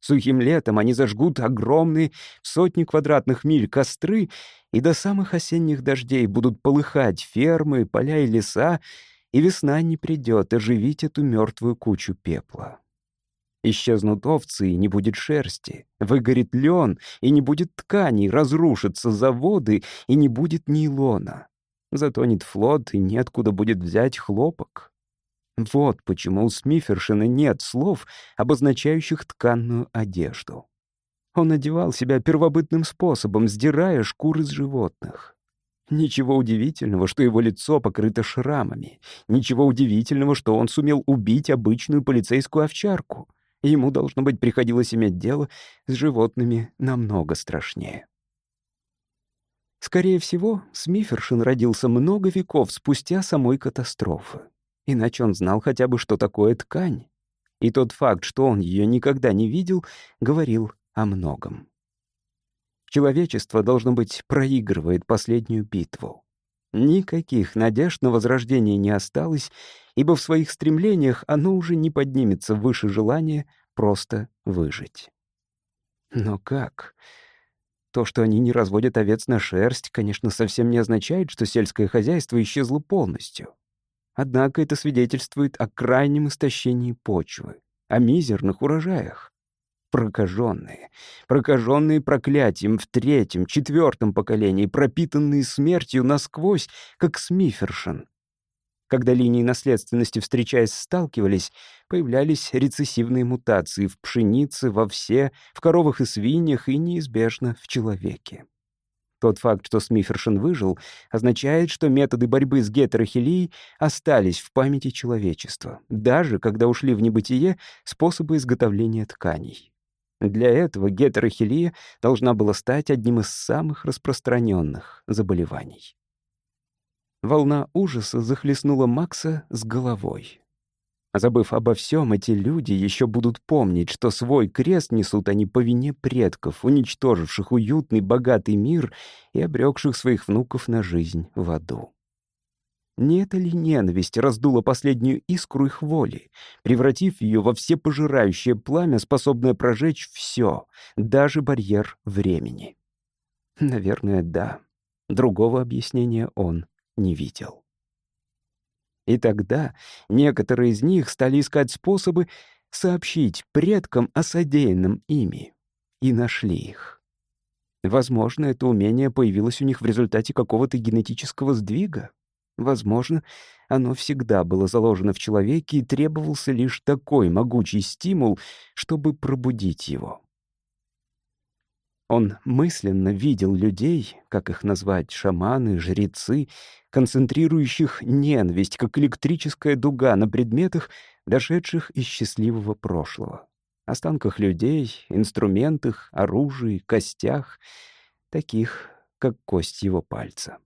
Сухим летом они зажгут огромные сотни квадратных миль костры, и до самых осенних дождей будут полыхать фермы, поля и леса, и весна не придет оживить эту мертвую кучу пепла. Исчезнут овцы, и не будет шерсти. Выгорит лен, и не будет тканей, разрушатся заводы, и не будет нейлона. Затонет флот, и неоткуда будет взять хлопок. Вот почему у Смифершина нет слов, обозначающих тканную одежду. Он одевал себя первобытным способом, сдирая шкуры с животных. Ничего удивительного, что его лицо покрыто шрамами. Ничего удивительного, что он сумел убить обычную полицейскую овчарку. Ему, должно быть, приходилось иметь дело с животными намного страшнее. Скорее всего, Смифершин родился много веков спустя самой катастрофы. Иначе он знал хотя бы, что такое ткань. И тот факт, что он ее никогда не видел, говорил о многом. Человечество, должно быть, проигрывает последнюю битву. Никаких надежд на возрождение не осталось, ибо в своих стремлениях оно уже не поднимется выше желания просто выжить. Но как? То, что они не разводят овец на шерсть, конечно, совсем не означает, что сельское хозяйство исчезло полностью. Однако это свидетельствует о крайнем истощении почвы, о мизерных урожаях. Прокаженные, прокаженные проклятием в третьем, четвертом поколении, пропитанные смертью насквозь, как Смифершин, когда линии наследственности, встречаясь, сталкивались, появлялись рецессивные мутации в пшенице, во все, в коровах и свиньях и неизбежно в человеке. Тот факт, что Смифершин выжил, означает, что методы борьбы с гетерохилией остались в памяти человечества, даже когда ушли в небытие способы изготовления тканей. Для этого гетерохилия должна была стать одним из самых распространенных заболеваний. Волна ужаса захлестнула Макса с головой. Забыв обо всем, эти люди еще будут помнить, что свой крест несут они по вине предков, уничтоживших уютный, богатый мир и обрекших своих внуков на жизнь в аду. Не это ли ненависть раздула последнюю искру их воли, превратив ее во всепожирающее пламя, способное прожечь все, даже барьер времени? Наверное, да. Другого объяснения он не видел. И тогда некоторые из них стали искать способы сообщить предкам о содеянном ими. И нашли их. Возможно, это умение появилось у них в результате какого-то генетического сдвига. Возможно, оно всегда было заложено в человеке и требовался лишь такой могучий стимул, чтобы пробудить его. Он мысленно видел людей, как их назвать, шаманы, жрецы, концентрирующих ненависть, как электрическая дуга на предметах, дошедших из счастливого прошлого. Останках людей, инструментах, оружии, костях, таких, как кость его пальца.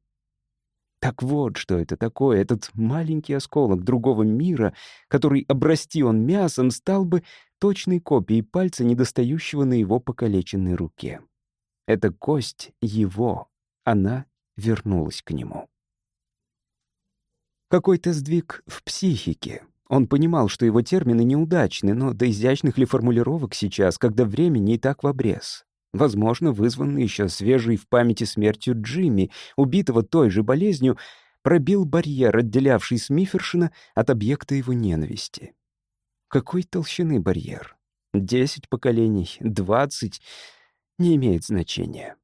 Так вот, что это такое, этот маленький осколок другого мира, который, обрасти он мясом, стал бы точной копией пальца, недостающего на его покалеченной руке. Эта кость его. Она вернулась к нему. Какой-то сдвиг в психике. Он понимал, что его термины неудачны, но до изящных ли формулировок сейчас, когда времени и так в обрез. Возможно, вызванный еще свежей в памяти смертью Джимми, убитого той же болезнью, пробил барьер, отделявший Смифершина от объекта его ненависти. Какой толщины барьер? Десять поколений, двадцать не имеет значения.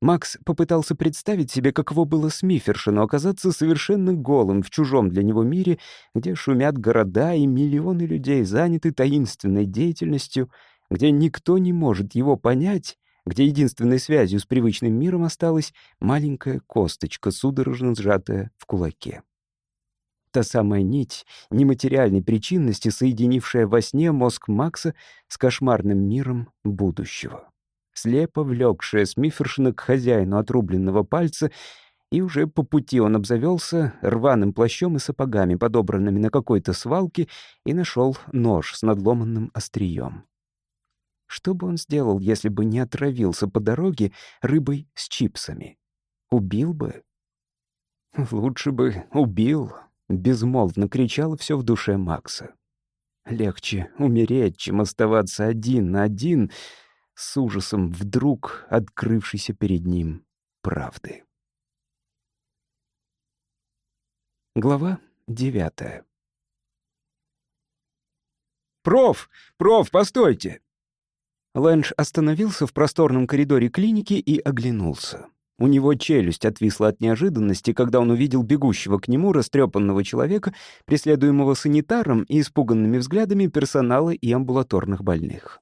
Макс попытался представить себе, каково было Смифершину оказаться совершенно голым в чужом для него мире, где шумят города и миллионы людей заняты таинственной деятельностью, где никто не может его понять, где единственной связью с привычным миром осталась маленькая косточка, судорожно сжатая в кулаке. Та самая нить нематериальной причинности, соединившая во сне мозг Макса с кошмарным миром будущего слепо влекшая Смифершина к хозяину отрубленного пальца, и уже по пути он обзавелся рваным плащом и сапогами, подобранными на какой-то свалке, и нашел нож с надломанным острием. Что бы он сделал, если бы не отравился по дороге рыбой с чипсами? Убил бы? Лучше бы убил, безмолвно кричало все в душе Макса. Легче умереть, чем оставаться один на один — с ужасом вдруг открывшейся перед ним правды. Глава девятая. «Проф! Проф, постойте!» Лэндж остановился в просторном коридоре клиники и оглянулся. У него челюсть отвисла от неожиданности, когда он увидел бегущего к нему растрепанного человека, преследуемого санитаром и испуганными взглядами персонала и амбулаторных больных.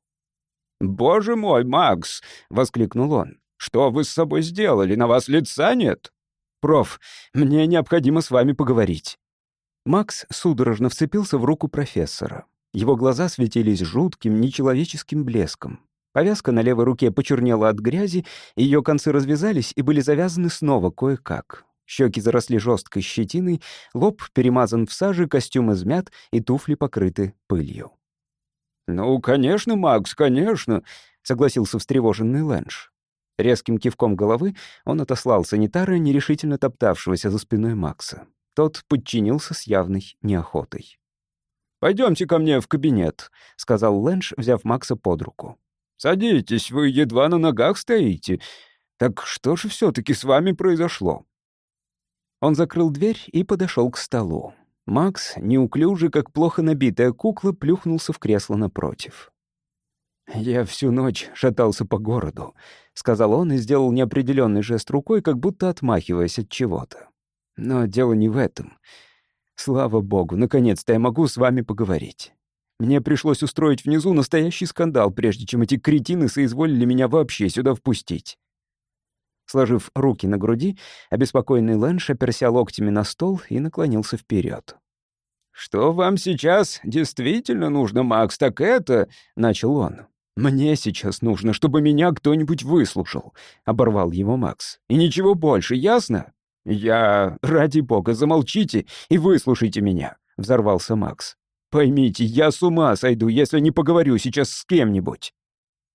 «Боже мой, Макс!» — воскликнул он. «Что вы с собой сделали? На вас лица нет?» «Проф, мне необходимо с вами поговорить». Макс судорожно вцепился в руку профессора. Его глаза светились жутким, нечеловеческим блеском. Повязка на левой руке почернела от грязи, ее концы развязались и были завязаны снова кое-как. Щеки заросли жесткой щетиной, лоб перемазан в саже, костюм измят и туфли покрыты пылью. «Ну, конечно, Макс, конечно», — согласился встревоженный Лэнш. Резким кивком головы он отослал санитара, нерешительно топтавшегося за спиной Макса. Тот подчинился с явной неохотой. «Пойдемте ко мне в кабинет», — сказал Лэнш, взяв Макса под руку. «Садитесь, вы едва на ногах стоите. Так что же все таки с вами произошло?» Он закрыл дверь и подошел к столу. Макс, неуклюже, как плохо набитая кукла, плюхнулся в кресло напротив. «Я всю ночь шатался по городу», — сказал он и сделал неопределенный жест рукой, как будто отмахиваясь от чего-то. «Но дело не в этом. Слава богу, наконец-то я могу с вами поговорить. Мне пришлось устроить внизу настоящий скандал, прежде чем эти кретины соизволили меня вообще сюда впустить. Сложив руки на груди, обеспокоенный Лэнш оперся локтями на стол и наклонился вперед. «Что вам сейчас действительно нужно, Макс, так это...» — начал он. «Мне сейчас нужно, чтобы меня кто-нибудь выслушал», — оборвал его Макс. «И ничего больше, ясно?» «Я... Ради бога, замолчите и выслушайте меня», — взорвался Макс. «Поймите, я с ума сойду, если не поговорю сейчас с кем-нибудь».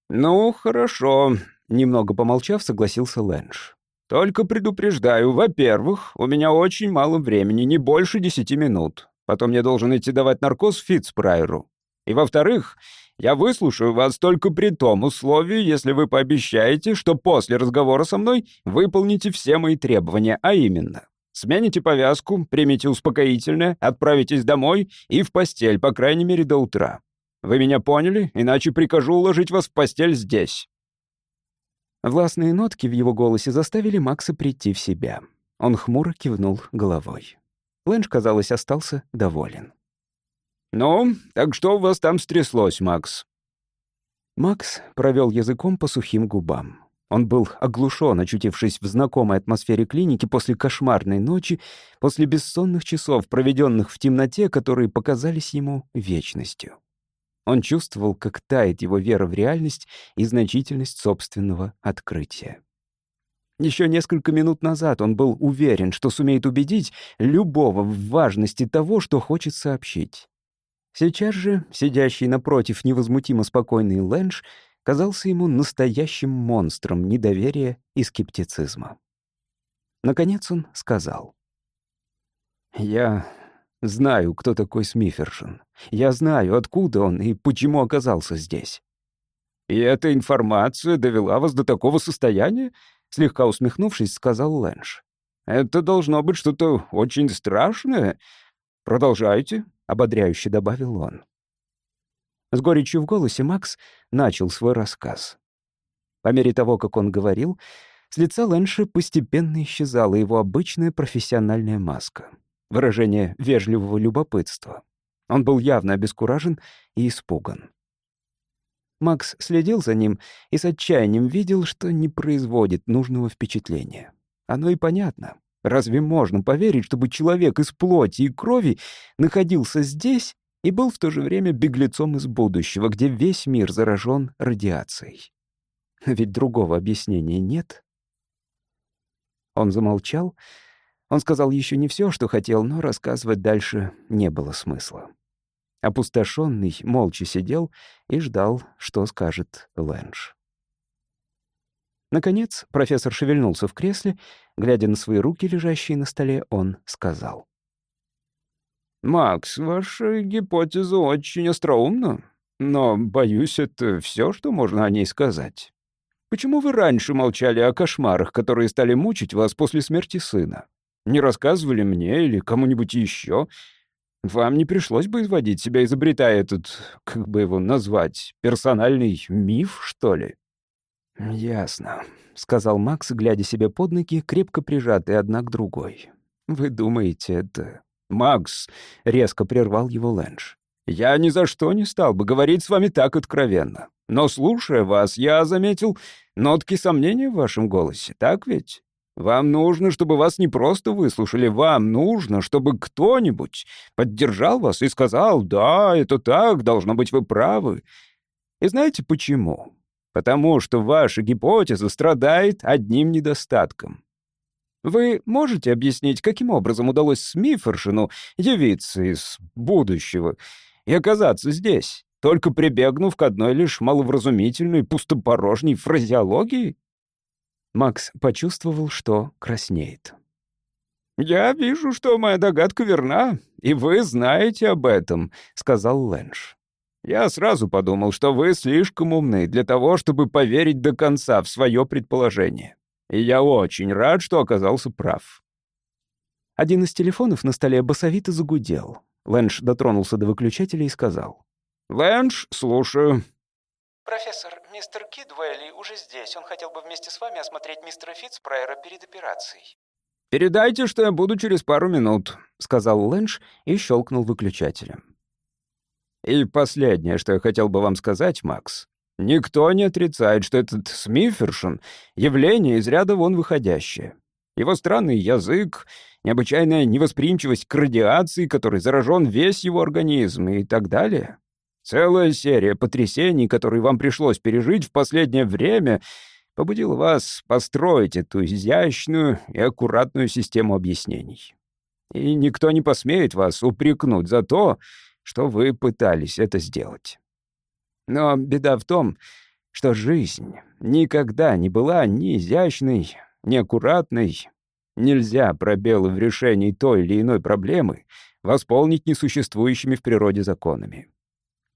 «Ну, хорошо», Немного помолчав, согласился Лэнш. «Только предупреждаю, во-первых, у меня очень мало времени, не больше десяти минут. Потом я должен идти давать наркоз Фитцпрайеру. И во-вторых, я выслушаю вас только при том условии, если вы пообещаете, что после разговора со мной выполните все мои требования, а именно, смените повязку, примите успокоительное, отправитесь домой и в постель, по крайней мере, до утра. Вы меня поняли? Иначе прикажу уложить вас в постель здесь». Властные нотки в его голосе заставили Макса прийти в себя. Он хмуро кивнул головой. Лэнш, казалось, остался доволен. «Ну, так что у вас там стряслось, Макс?» Макс провел языком по сухим губам. Он был оглушен, очутившись в знакомой атмосфере клиники после кошмарной ночи, после бессонных часов, проведенных в темноте, которые показались ему вечностью. Он чувствовал, как тает его вера в реальность и значительность собственного открытия. Еще несколько минут назад он был уверен, что сумеет убедить любого в важности того, что хочет сообщить. Сейчас же, сидящий напротив невозмутимо спокойный Лэнш, казался ему настоящим монстром недоверия и скептицизма. Наконец он сказал. «Я Знаю, кто такой Смифершин. Я знаю, откуда он и почему оказался здесь. «И эта информация довела вас до такого состояния?» Слегка усмехнувшись, сказал Лэнш. «Это должно быть что-то очень страшное. Продолжайте», — ободряюще добавил он. С горечью в голосе Макс начал свой рассказ. По мере того, как он говорил, с лица Лэнша постепенно исчезала его обычная профессиональная маска, выражение вежливого любопытства. Он был явно обескуражен и испуган. Макс следил за ним и с отчаянием видел, что не производит нужного впечатления. Оно и понятно. Разве можно поверить, чтобы человек из плоти и крови находился здесь и был в то же время беглецом из будущего, где весь мир заражен радиацией? Ведь другого объяснения нет. Он замолчал. Он сказал еще не все, что хотел, но рассказывать дальше не было смысла. Опустошенный молча сидел и ждал, что скажет Лэнж. Наконец, профессор шевельнулся в кресле. Глядя на свои руки, лежащие на столе, он сказал. «Макс, ваша гипотеза очень остроумна, но, боюсь, это все, что можно о ней сказать. Почему вы раньше молчали о кошмарах, которые стали мучить вас после смерти сына? Не рассказывали мне или кому-нибудь еще? Вам не пришлось бы изводить себя, изобретая этот, как бы его назвать, персональный миф, что ли?» «Ясно», — сказал Макс, глядя себе под ноги, крепко прижатые одна к другой. «Вы думаете, это...» «Макс», — резко прервал его Лэндж. «Я ни за что не стал бы говорить с вами так откровенно. Но, слушая вас, я заметил нотки сомнения в вашем голосе, так ведь? Вам нужно, чтобы вас не просто выслушали, вам нужно, чтобы кто-нибудь поддержал вас и сказал, да, это так, должно быть, вы правы. И знаете почему? Потому что ваша гипотеза страдает одним недостатком. Вы можете объяснить, каким образом удалось Смифершину явиться из будущего и оказаться здесь, только прибегнув к одной лишь маловразумительной пустопорожней фразеологии? Макс почувствовал, что краснеет. «Я вижу, что моя догадка верна, и вы знаете об этом», — сказал Лэнш. Я сразу подумал, что вы слишком умны для того, чтобы поверить до конца в свое предположение. И я очень рад, что оказался прав». Один из телефонов на столе басовито загудел. Лэнш дотронулся до выключателя и сказал. «Лэнш, слушаю». «Профессор, мистер Кидвелли уже здесь. Он хотел бы вместе с вами осмотреть мистера Фитцпрайера перед операцией». «Передайте, что я буду через пару минут», — сказал Лэнш и щелкнул выключателем. И последнее, что я хотел бы вам сказать, Макс. Никто не отрицает, что этот Смифершин — явление из ряда вон выходящее. Его странный язык, необычайная невосприимчивость к радиации, которой заражен весь его организм и так далее. Целая серия потрясений, которые вам пришлось пережить в последнее время, побудила вас построить эту изящную и аккуратную систему объяснений. И никто не посмеет вас упрекнуть за то, что вы пытались это сделать. Но беда в том, что жизнь никогда не была ни изящной, ни аккуратной. Нельзя пробелы в решении той или иной проблемы восполнить несуществующими в природе законами.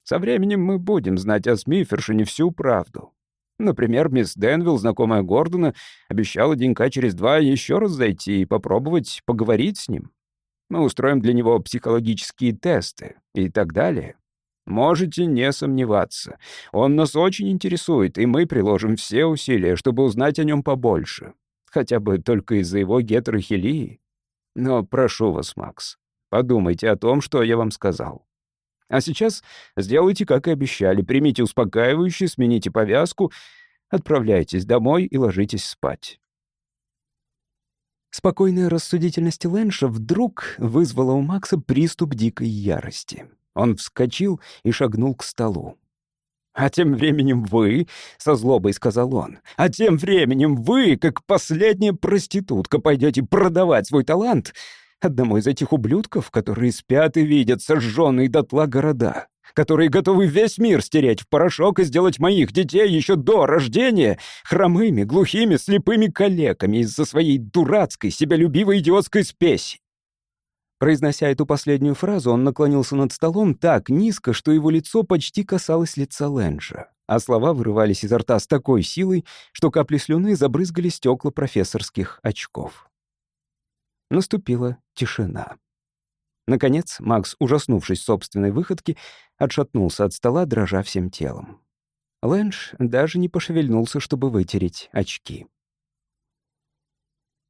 Со временем мы будем знать о Смифершине всю правду. Например, мисс Денвилл, знакомая Гордона, обещала денька через два еще раз зайти и попробовать поговорить с ним. Мы устроим для него психологические тесты и так далее. Можете не сомневаться. Он нас очень интересует, и мы приложим все усилия, чтобы узнать о нем побольше. Хотя бы только из-за его гетерохилии. Но прошу вас, Макс, подумайте о том, что я вам сказал. А сейчас сделайте, как и обещали. Примите успокаивающее, смените повязку, отправляйтесь домой и ложитесь спать. Спокойная рассудительность Лэнша вдруг вызвала у Макса приступ дикой ярости. Он вскочил и шагнул к столу. «А тем временем вы», — со злобой сказал он, «а тем временем вы, как последняя проститутка, пойдете продавать свой талант одному из этих ублюдков, которые спят и видят сожженные дотла города которые готовы весь мир стереть в порошок и сделать моих детей еще до рождения хромыми, глухими, слепыми калеками из-за своей дурацкой, себялюбивой идиотской спеси. Произнося эту последнюю фразу, он наклонился над столом так низко, что его лицо почти касалось лица Лэнджа, а слова вырывались изо рта с такой силой, что капли слюны забрызгали стекла профессорских очков. Наступила тишина. Наконец, Макс, ужаснувшись собственной выходки, отшатнулся от стола, дрожа всем телом. Лэнш даже не пошевельнулся, чтобы вытереть очки.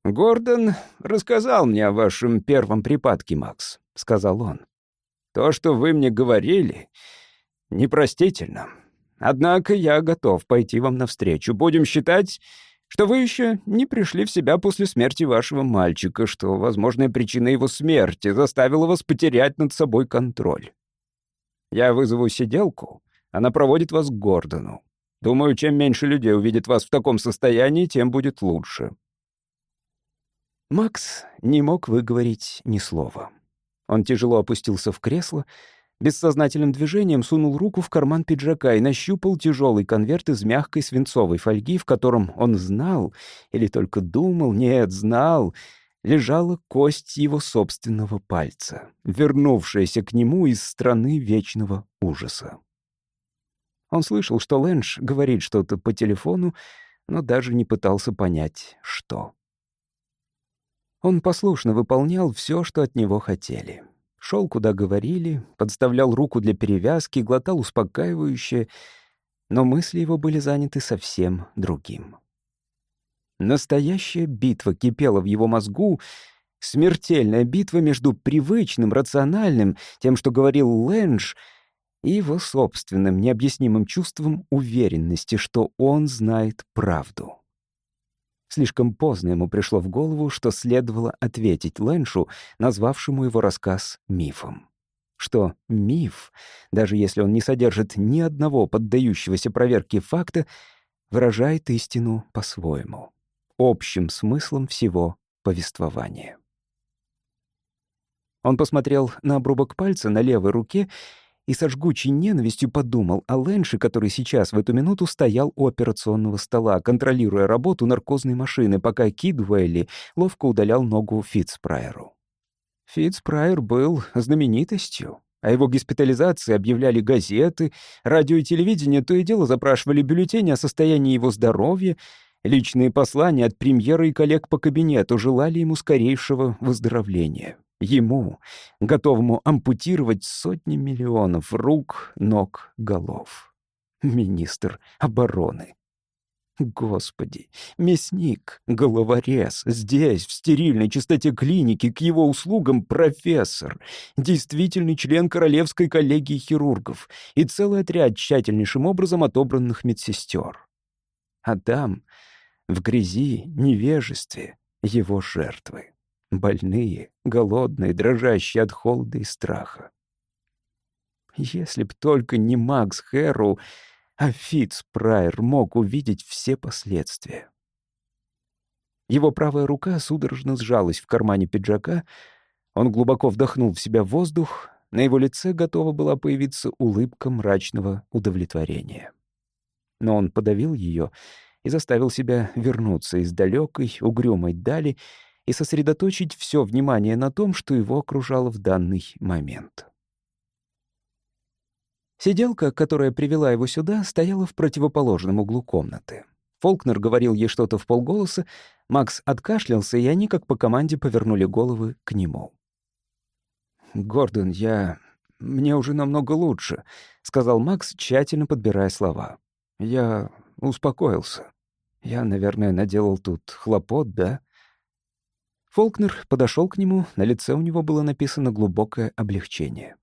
«Гордон рассказал мне о вашем первом припадке, Макс», — сказал он. «То, что вы мне говорили, непростительно. Однако я готов пойти вам навстречу. Будем считать, что вы еще не пришли в себя после смерти вашего мальчика, что возможная причина его смерти заставила вас потерять над собой контроль. Я вызову сиделку, она проводит вас к Гордону. Думаю, чем меньше людей увидит вас в таком состоянии, тем будет лучше». Макс не мог выговорить ни слова. Он тяжело опустился в кресло, бессознательным движением сунул руку в карман пиджака и нащупал тяжелый конверт из мягкой свинцовой фольги, в котором он знал, или только думал, нет, знал, лежала кость его собственного пальца, вернувшаяся к нему из страны вечного ужаса. Он слышал, что Лэнш говорит что-то по телефону, но даже не пытался понять, что. Он послушно выполнял все, что от него хотели. Шел, куда говорили, подставлял руку для перевязки, глотал успокаивающее, но мысли его были заняты совсем другим. Настоящая битва кипела в его мозгу, смертельная битва между привычным, рациональным, тем, что говорил Лэнш — и его собственным необъяснимым чувством уверенности, что он знает правду. Слишком поздно ему пришло в голову, что следовало ответить Лэншу, назвавшему его рассказ мифом. Что миф, даже если он не содержит ни одного поддающегося проверке факта, выражает истину по-своему, общим смыслом всего повествования. Он посмотрел на обрубок пальца на левой руке и со жгучей ненавистью подумал о Лэнше, который сейчас в эту минуту стоял у операционного стола, контролируя работу наркозной машины, пока Кидвелли ловко удалял ногу Фитцпрайеру. Фитцпрайер был знаменитостью. О его госпитализации объявляли газеты, радио и телевидение то и дело запрашивали бюллетени о состоянии его здоровья, личные послания от премьера и коллег по кабинету желали ему скорейшего выздоровления. Ему, готовому ампутировать сотни миллионов рук, ног, голов. Министр обороны. Господи, мясник, головорез, здесь, в стерильной чистоте клиники, к его услугам профессор, действительный член Королевской коллегии хирургов и целый отряд тщательнейшим образом отобранных медсестер. А там, в грязи, невежестве, его жертвы. Больные, голодные, дрожащие от холода и страха. Если б только не Макс Хэрроу, а Фитц Прайер мог увидеть все последствия. Его правая рука судорожно сжалась в кармане пиджака, он глубоко вдохнул в себя воздух, на его лице готова была появиться улыбка мрачного удовлетворения. Но он подавил ее и заставил себя вернуться из далекой, угрюмой дали и сосредоточить все внимание на том, что его окружало в данный момент. Сиделка, которая привела его сюда, стояла в противоположном углу комнаты. Фолкнер говорил ей что-то в полголоса, Макс откашлялся, и они, как по команде, повернули головы к нему. «Гордон, я... Мне уже намного лучше», — сказал Макс, тщательно подбирая слова. «Я успокоился. Я, наверное, наделал тут хлопот, да?» Фолкнер подошел к нему, на лице у него было написано глубокое облегчение.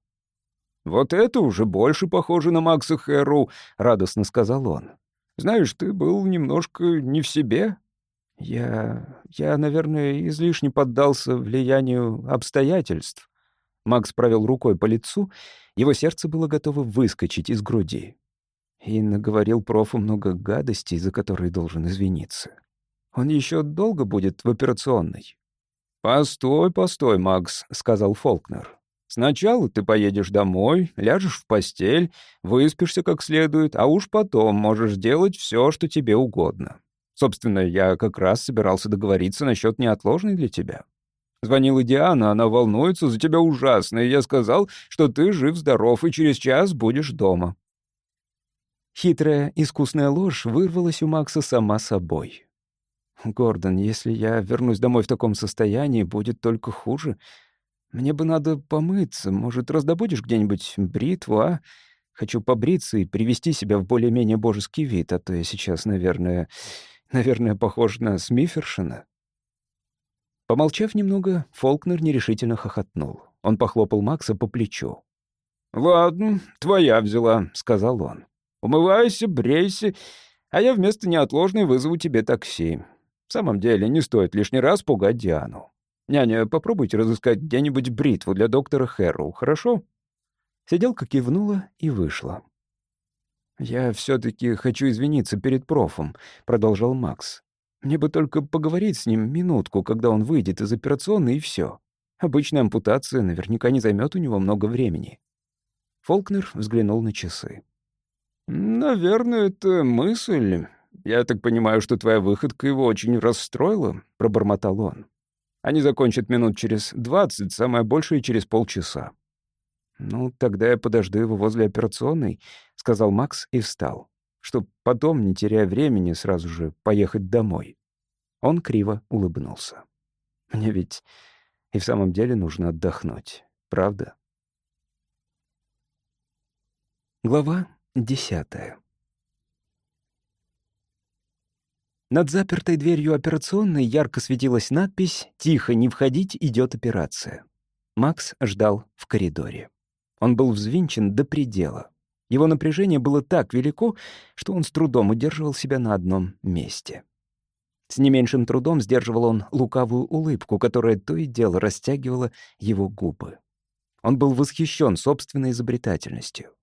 «Вот это уже больше похоже на Макса Хэру», — радостно сказал он. «Знаешь, ты был немножко не в себе». «Я... я, наверное, излишне поддался влиянию обстоятельств». Макс провел рукой по лицу, его сердце было готово выскочить из груди. И наговорил профу много гадостей, за которые должен извиниться. Он еще долго будет в операционной. «Постой, постой, Макс», — сказал Фолкнер. «Сначала ты поедешь домой, ляжешь в постель, выспишься как следует, а уж потом можешь делать все, что тебе угодно. Собственно, я как раз собирался договориться насчет неотложной для тебя. Звонила Диана, она волнуется за тебя ужасно, и я сказал, что ты жив-здоров и через час будешь дома». Хитрая, искусная ложь вырвалась у Макса сама собой. «Гордон, если я вернусь домой в таком состоянии, будет только хуже. Мне бы надо помыться. Может, раздобудешь где-нибудь бритву, а? Хочу побриться и привести себя в более-менее божеский вид, а то я сейчас, наверное, наверное, похож на Смифершина». Помолчав немного, Фолкнер нерешительно хохотнул. Он похлопал Макса по плечу. «Ладно, твоя взяла», — сказал он. «Умывайся, брейся, а я вместо неотложной вызову тебе такси. В самом деле, не стоит лишний раз пугать Диану. Няня, попробуйте разыскать где-нибудь бритву для доктора Хэрроу, хорошо?» Сиделка кивнула и вышла. «Я все-таки хочу извиниться перед профом», — продолжал Макс. «Мне бы только поговорить с ним минутку, когда он выйдет из операционной, и все. Обычная ампутация наверняка не займет у него много времени». Фолкнер взглянул на часы. «Наверное, это мысль. Я так понимаю, что твоя выходка его очень расстроила», — пробормотал он. «Они закончат минут через двадцать, самое большее — через полчаса». «Ну, тогда я подожду его возле операционной», — сказал Макс и встал, чтоб потом, не теряя времени, сразу же поехать домой. Он криво улыбнулся. «Мне ведь и в самом деле нужно отдохнуть, правда?» Глава десятая. Над запертой дверью операционной ярко светилась надпись «Тихо, не входить, идет операция». Макс ждал в коридоре. Он был взвинчен до предела. Его напряжение было так велико, что он с трудом удерживал себя на одном месте. С не меньшим трудом сдерживал он лукавую улыбку, которая то и дело растягивала его губы. Он был восхищен собственной изобретательностью.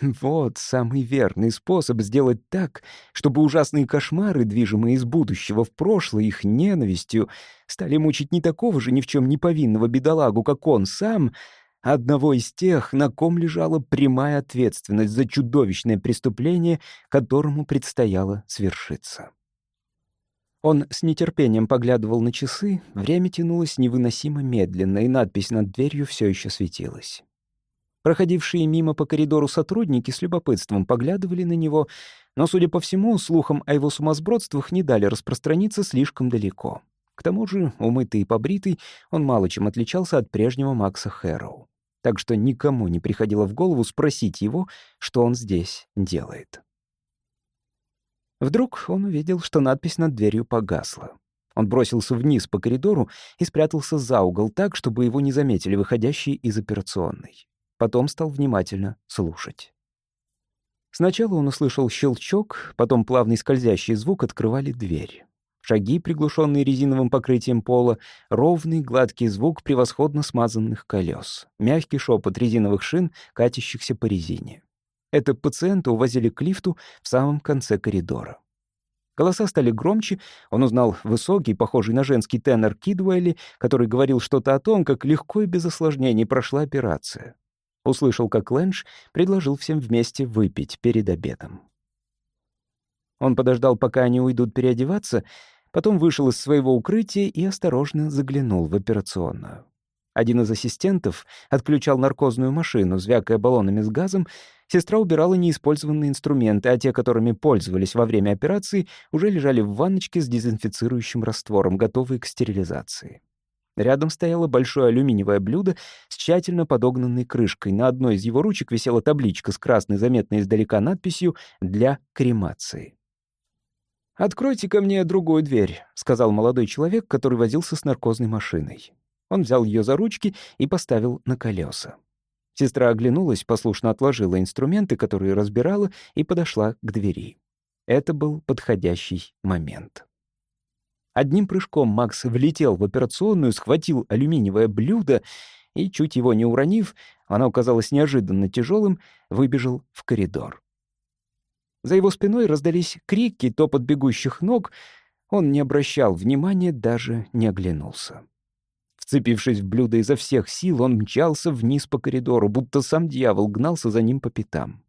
Вот самый верный способ сделать так, чтобы ужасные кошмары, движимые из будущего в прошлое их ненавистью, стали мучить не такого же ни в чем не повинного бедолагу, как он сам, а одного из тех, на ком лежала прямая ответственность за чудовищное преступление, которому предстояло свершиться. Он с нетерпением поглядывал на часы, время тянулось невыносимо медленно, и надпись над дверью все еще светилась. Проходившие мимо по коридору сотрудники с любопытством поглядывали на него, но, судя по всему, слухам о его сумасбродствах не дали распространиться слишком далеко. К тому же, умытый и побритый, он мало чем отличался от прежнего Макса Хэроу. Так что никому не приходило в голову спросить его, что он здесь делает. Вдруг он увидел, что надпись над дверью погасла. Он бросился вниз по коридору и спрятался за угол так, чтобы его не заметили выходящие из операционной. Потом стал внимательно слушать. Сначала он услышал щелчок, потом плавный скользящий звук открывали дверь. Шаги, приглушенные резиновым покрытием пола, ровный гладкий звук превосходно смазанных колес, мягкий шепот резиновых шин, катящихся по резине. Это пациента увозили к лифту в самом конце коридора. Голоса стали громче, он узнал высокий, похожий на женский тенор Кидуэлли, который говорил что-то о том, как легко и без осложнений прошла операция. Услышал, как Лэнш предложил всем вместе выпить перед обедом. Он подождал, пока они уйдут переодеваться, потом вышел из своего укрытия и осторожно заглянул в операционную. Один из ассистентов отключал наркозную машину, звякая баллонами с газом. Сестра убирала неиспользованные инструменты, а те, которыми пользовались во время операции, уже лежали в ванночке с дезинфицирующим раствором, готовые к стерилизации. Рядом стояло большое алюминиевое блюдо с тщательно подогнанной крышкой. На одной из его ручек висела табличка с красной, заметной издалека надписью «Для кремации». «Откройте ко мне другую дверь», — сказал молодой человек, который возился с наркозной машиной. Он взял ее за ручки и поставил на колеса. Сестра оглянулась, послушно отложила инструменты, которые разбирала, и подошла к двери. Это был подходящий момент. Одним прыжком Макс влетел в операционную, схватил алюминиевое блюдо и, чуть его не уронив, оно оказалось неожиданно тяжелым, выбежал в коридор. За его спиной раздались крики, топот бегущих ног. Он не обращал внимания, даже не оглянулся. Вцепившись в блюдо изо всех сил, он мчался вниз по коридору, будто сам дьявол гнался за ним по пятам.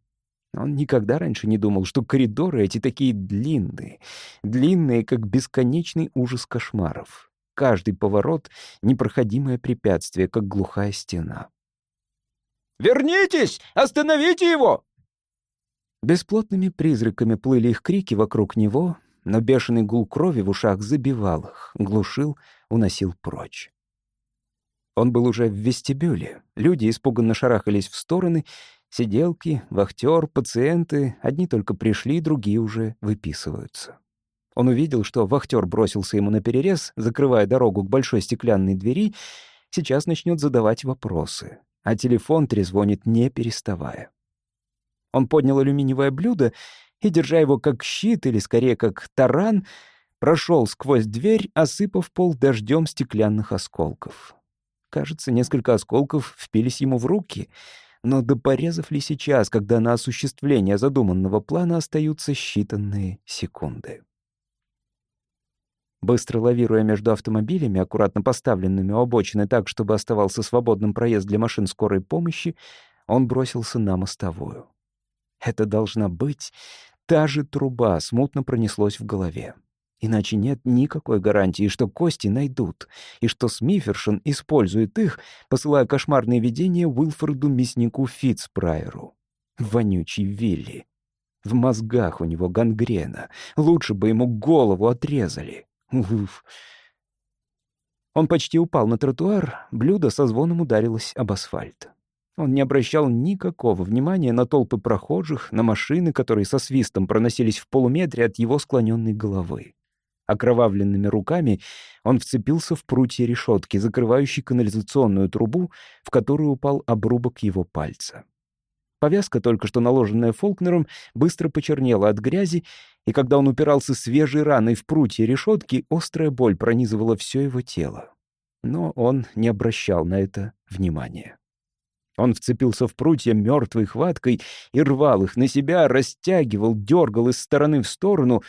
Он никогда раньше не думал, что коридоры эти такие длинные, длинные, как бесконечный ужас кошмаров. Каждый поворот — непроходимое препятствие, как глухая стена. «Вернитесь! Остановите его!» Бесплотными призраками плыли их крики вокруг него, но бешеный гул крови в ушах забивал их, глушил, уносил прочь. Он был уже в вестибюле. Люди испуганно шарахались в стороны, Сиделки, вахтер, пациенты, одни только пришли, другие уже выписываются. Он увидел, что вахтер бросился ему на перерез, закрывая дорогу к большой стеклянной двери, сейчас начнет задавать вопросы, а телефон трезвонит не переставая. Он поднял алюминиевое блюдо и, держа его как щит или скорее как таран, прошел сквозь дверь, осыпав пол дождем стеклянных осколков. Кажется, несколько осколков впились ему в руки, но до порезов ли сейчас, когда на осуществление задуманного плана остаются считанные секунды? Быстро лавируя между автомобилями, аккуратно поставленными у обочины так, чтобы оставался свободным проезд для машин скорой помощи, он бросился на мостовую. Это должна быть та же труба, смутно пронеслось в голове. Иначе нет никакой гарантии, что кости найдут, и что Смифершин использует их, посылая кошмарные видения Уилфорду мяснику Фитцпрайеру. Вонючий Вилли. В мозгах у него гангрена. Лучше бы ему голову отрезали. Уф. Он почти упал на тротуар, блюдо со звоном ударилось об асфальт. Он не обращал никакого внимания на толпы прохожих, на машины, которые со свистом проносились в полуметре от его склоненной головы. Окровавленными руками он вцепился в прутья решетки, закрывающей канализационную трубу, в которую упал обрубок его пальца. Повязка, только что наложенная Фолкнером, быстро почернела от грязи, и когда он упирался свежей раной в прутья решетки, острая боль пронизывала все его тело. Но он не обращал на это внимания. Он вцепился в прутья мертвой хваткой и рвал их на себя, растягивал, дергал из стороны в сторону.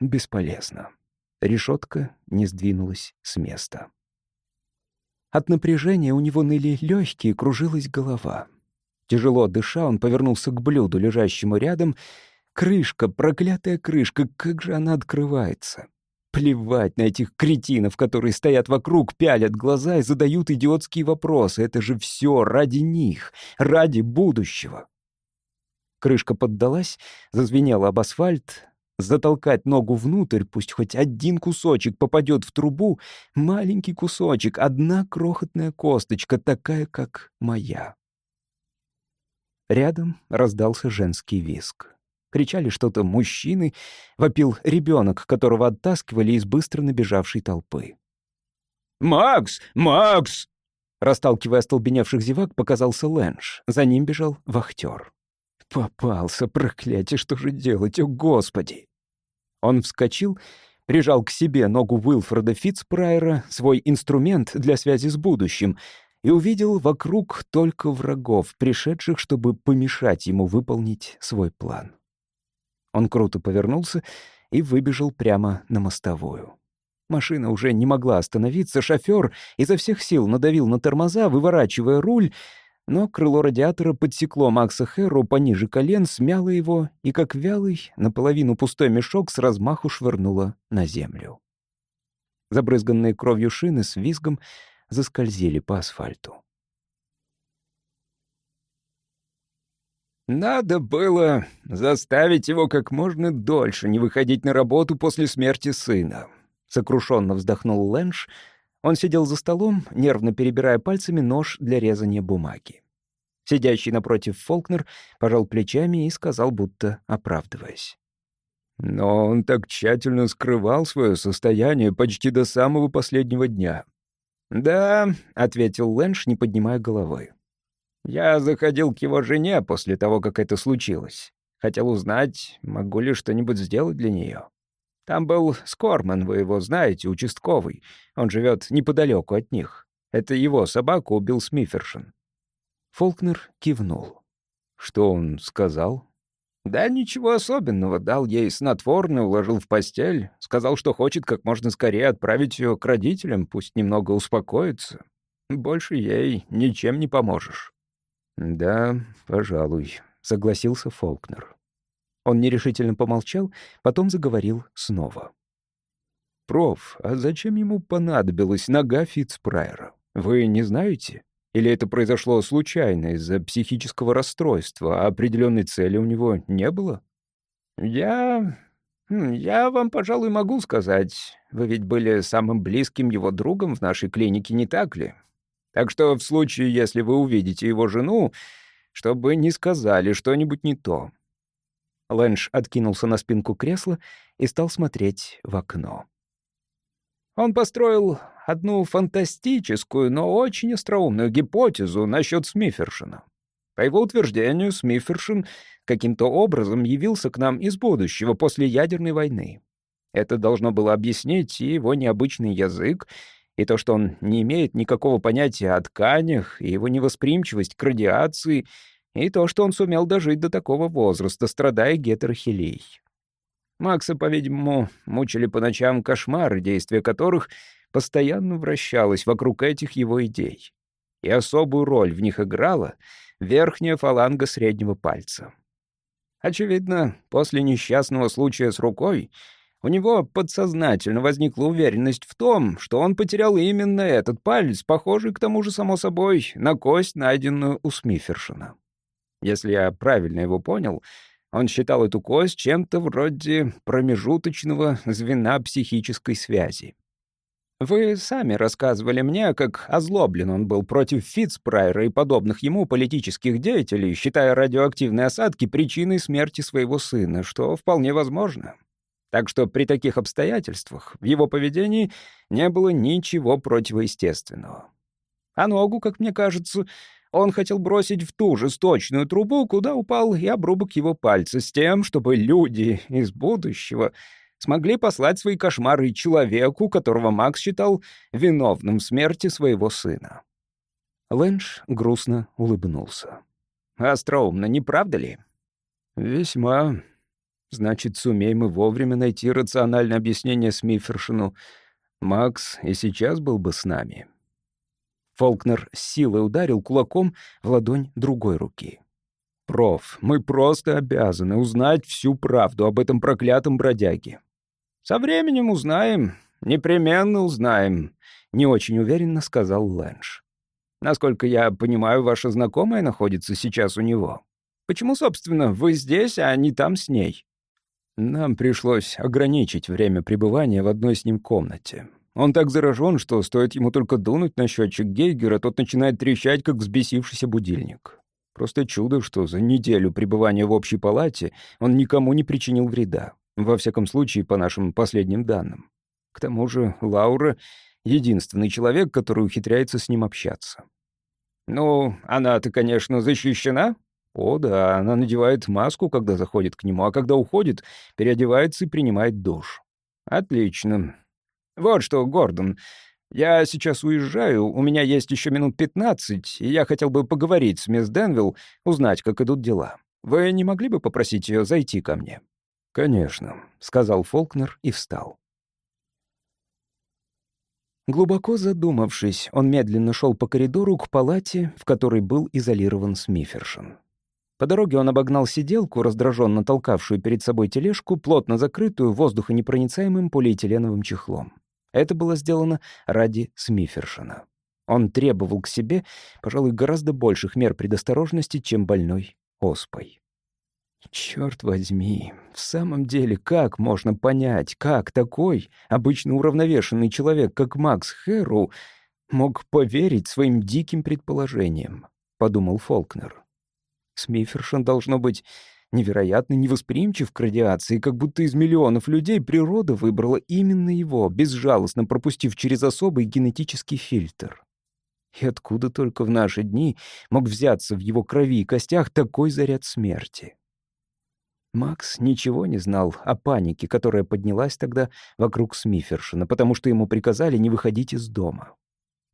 Бесполезно. Решетка не сдвинулась с места. От напряжения у него ныли легкие, кружилась голова. Тяжело дыша, он повернулся к блюду, лежащему рядом. Крышка, проклятая крышка, как же она открывается? Плевать на этих кретинов, которые стоят вокруг, пялят глаза и задают идиотские вопросы. Это же все ради них, ради будущего. Крышка поддалась, зазвенела об асфальт. Затолкать ногу внутрь, пусть хоть один кусочек попадет в трубу, маленький кусочек, одна крохотная косточка, такая, как моя. Рядом раздался женский виск. Кричали что-то мужчины, вопил ребенок, которого оттаскивали из быстро набежавшей толпы. «Макс! Макс!» Расталкивая остолбеневших зевак, показался Лэнш. За ним бежал вахтер. «Попался, проклятие, что же делать, о господи!» Он вскочил, прижал к себе ногу Уилфреда Фитцпрайера, свой инструмент для связи с будущим — и увидел вокруг только врагов, пришедших, чтобы помешать ему выполнить свой план. Он круто повернулся и выбежал прямо на мостовую. Машина уже не могла остановиться, шофер изо всех сил надавил на тормоза, выворачивая руль, но крыло радиатора подсекло Макса Хэрру пониже колен, смяло его и, как вялый, наполовину пустой мешок с размаху швырнуло на землю. Забрызганные кровью шины с визгом заскользили по асфальту. Надо было заставить его как можно дольше не выходить на работу после смерти сына. Сокрушенно вздохнул Лэнш. Он сидел за столом, нервно перебирая пальцами нож для резания бумаги. Сидящий напротив Фолкнер пожал плечами и сказал, будто оправдываясь. Но он так тщательно скрывал свое состояние почти до самого последнего дня. «Да», — ответил Лэнш, не поднимая головы. «Я заходил к его жене после того, как это случилось. Хотел узнать, могу ли что-нибудь сделать для нее. Там был Скорман, вы его знаете, участковый. Он живет неподалеку от них. Это его собаку убил Смифершин». Фолкнер кивнул. «Что он сказал?» Да ничего особенного. Дал ей снотворное, уложил в постель. Сказал, что хочет как можно скорее отправить ее к родителям, пусть немного успокоится. Больше ей ничем не поможешь. «Да, пожалуй», — согласился Фолкнер. Он нерешительно помолчал, потом заговорил снова. «Проф, а зачем ему понадобилась нога Фитцпрайера? Вы не знаете?» Или это произошло случайно из-за психического расстройства, а определенной цели у него не было? Я... я вам, пожалуй, могу сказать. Вы ведь были самым близким его другом в нашей клинике, не так ли? Так что в случае, если вы увидите его жену, чтобы не сказали что-нибудь не то». Лэнш откинулся на спинку кресла и стал смотреть в окно. Он построил одну фантастическую, но очень остроумную гипотезу насчет Смифершина. По его утверждению, Смифершин каким-то образом явился к нам из будущего после ядерной войны. Это должно было объяснить и его необычный язык, и то, что он не имеет никакого понятия о тканях, и его невосприимчивость к радиации, и то, что он сумел дожить до такого возраста, страдая гетерохилией. Макса, по-видимому, мучили по ночам кошмары, действия которых постоянно вращалось вокруг этих его идей. И особую роль в них играла верхняя фаланга среднего пальца. Очевидно, после несчастного случая с рукой у него подсознательно возникла уверенность в том, что он потерял именно этот палец, похожий, к тому же, само собой, на кость, найденную у Смифершина. Если я правильно его понял, он считал эту кость чем-то вроде промежуточного звена психической связи. Вы сами рассказывали мне, как озлоблен он был против Фитцпрайера и подобных ему политических деятелей, считая радиоактивные осадки причиной смерти своего сына, что вполне возможно. Так что при таких обстоятельствах в его поведении не было ничего противоестественного. А ногу, как мне кажется, он хотел бросить в ту же сточную трубу, куда упал и обрубок его пальца, с тем, чтобы люди из будущего смогли послать свои кошмары человеку, которого Макс считал виновным в смерти своего сына. Лэнш грустно улыбнулся. «Остроумно, не правда ли?» «Весьма. Значит, сумеем мы вовремя найти рациональное объяснение Смифершину. Макс и сейчас был бы с нами». Фолкнер с силой ударил кулаком в ладонь другой руки. «Проф, мы просто обязаны узнать всю правду об этом проклятом бродяге. «Со временем узнаем, непременно узнаем», — не очень уверенно сказал Лэнш. «Насколько я понимаю, ваша знакомая находится сейчас у него. Почему, собственно, вы здесь, а не там с ней?» Нам пришлось ограничить время пребывания в одной с ним комнате. Он так заражен, что стоит ему только дунуть на счетчик Гейгера, тот начинает трещать, как взбесившийся будильник. Просто чудо, что за неделю пребывания в общей палате он никому не причинил вреда. Во всяком случае, по нашим последним данным. К тому же Лаура — единственный человек, который ухитряется с ним общаться. «Ну, она-то, конечно, защищена?» «О, да, она надевает маску, когда заходит к нему, а когда уходит, переодевается и принимает душ». «Отлично. Вот что, Гордон, я сейчас уезжаю, у меня есть еще минут пятнадцать, и я хотел бы поговорить с мисс Денвилл, узнать, как идут дела. Вы не могли бы попросить ее зайти ко мне?» «Конечно», — сказал Фолкнер и встал. Глубоко задумавшись, он медленно шел по коридору к палате, в которой был изолирован Смифершин. По дороге он обогнал сиделку, раздраженно толкавшую перед собой тележку, плотно закрытую воздухонепроницаемым полиэтиленовым чехлом. Это было сделано ради Смифершина. Он требовал к себе, пожалуй, гораздо больших мер предосторожности, чем больной оспой. Черт возьми, в самом деле, как можно понять, как такой обычно уравновешенный человек, как Макс Хэрроу, мог поверить своим диким предположениям, подумал Фолкнер. Смифершин должно быть невероятно невосприимчив к радиации, как будто из миллионов людей природа выбрала именно его, безжалостно пропустив через особый генетический фильтр. И откуда только в наши дни мог взяться в его крови и костях такой заряд смерти? Макс ничего не знал о панике, которая поднялась тогда вокруг Смифершина, потому что ему приказали не выходить из дома.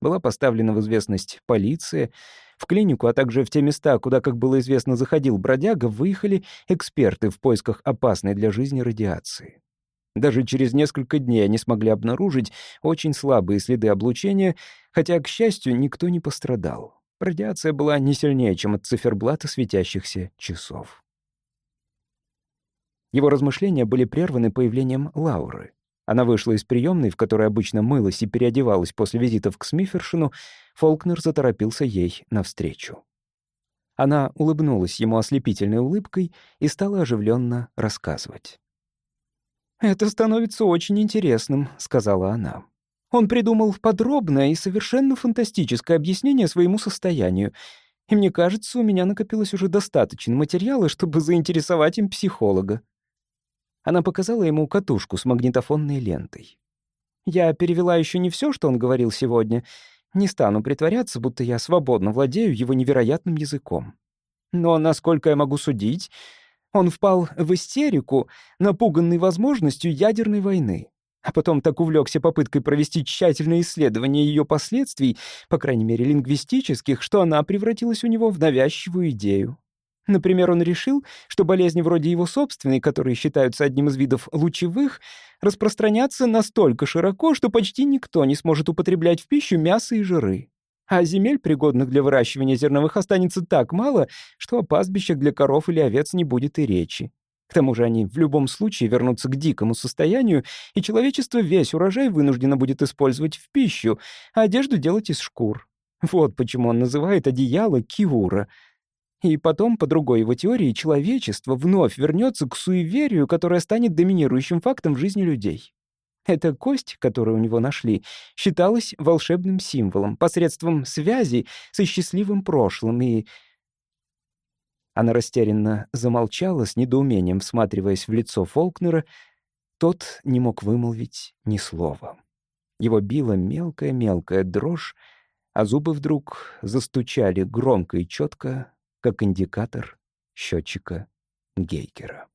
Была поставлена в известность полиция, в клинику, а также в те места, куда, как было известно, заходил бродяга, выехали эксперты в поисках опасной для жизни радиации. Даже через несколько дней они смогли обнаружить очень слабые следы облучения, хотя, к счастью, никто не пострадал. Радиация была не сильнее, чем от циферблата светящихся часов. Его размышления были прерваны появлением Лауры. Она вышла из приемной, в которой обычно мылась и переодевалась после визитов к Смифершину. Фолкнер заторопился ей навстречу. Она улыбнулась ему ослепительной улыбкой и стала оживленно рассказывать. «Это становится очень интересным», — сказала она. Он придумал подробное и совершенно фантастическое объяснение своему состоянию. И мне кажется, у меня накопилось уже достаточно материала, чтобы заинтересовать им психолога. Она показала ему катушку с магнитофонной лентой. Я перевела еще не все, что он говорил сегодня. Не стану притворяться, будто я свободно владею его невероятным языком. Но, насколько я могу судить, он впал в истерику, напуганный возможностью ядерной войны а потом так увлекся попыткой провести тщательное исследование ее последствий, по крайней мере лингвистических, что она превратилась у него в навязчивую идею. Например, он решил, что болезни вроде его собственной, которые считаются одним из видов лучевых, распространятся настолько широко, что почти никто не сможет употреблять в пищу мясо и жиры. А земель, пригодных для выращивания зерновых, останется так мало, что о пастбищах для коров или овец не будет и речи. К тому же они в любом случае вернутся к дикому состоянию, и человечество весь урожай вынуждено будет использовать в пищу, а одежду делать из шкур. Вот почему он называет одеяло киура. И потом, по другой его теории, человечество вновь вернется к суеверию, которое станет доминирующим фактом в жизни людей. Эта кость, которую у него нашли, считалась волшебным символом, посредством связи со счастливым прошлым, и она растерянно замолчала, с недоумением всматриваясь в лицо Фолкнера. Тот не мог вымолвить ни слова. Его била мелкая-мелкая дрожь, а зубы вдруг застучали громко и четко, как индикатор счетчика Гейкера.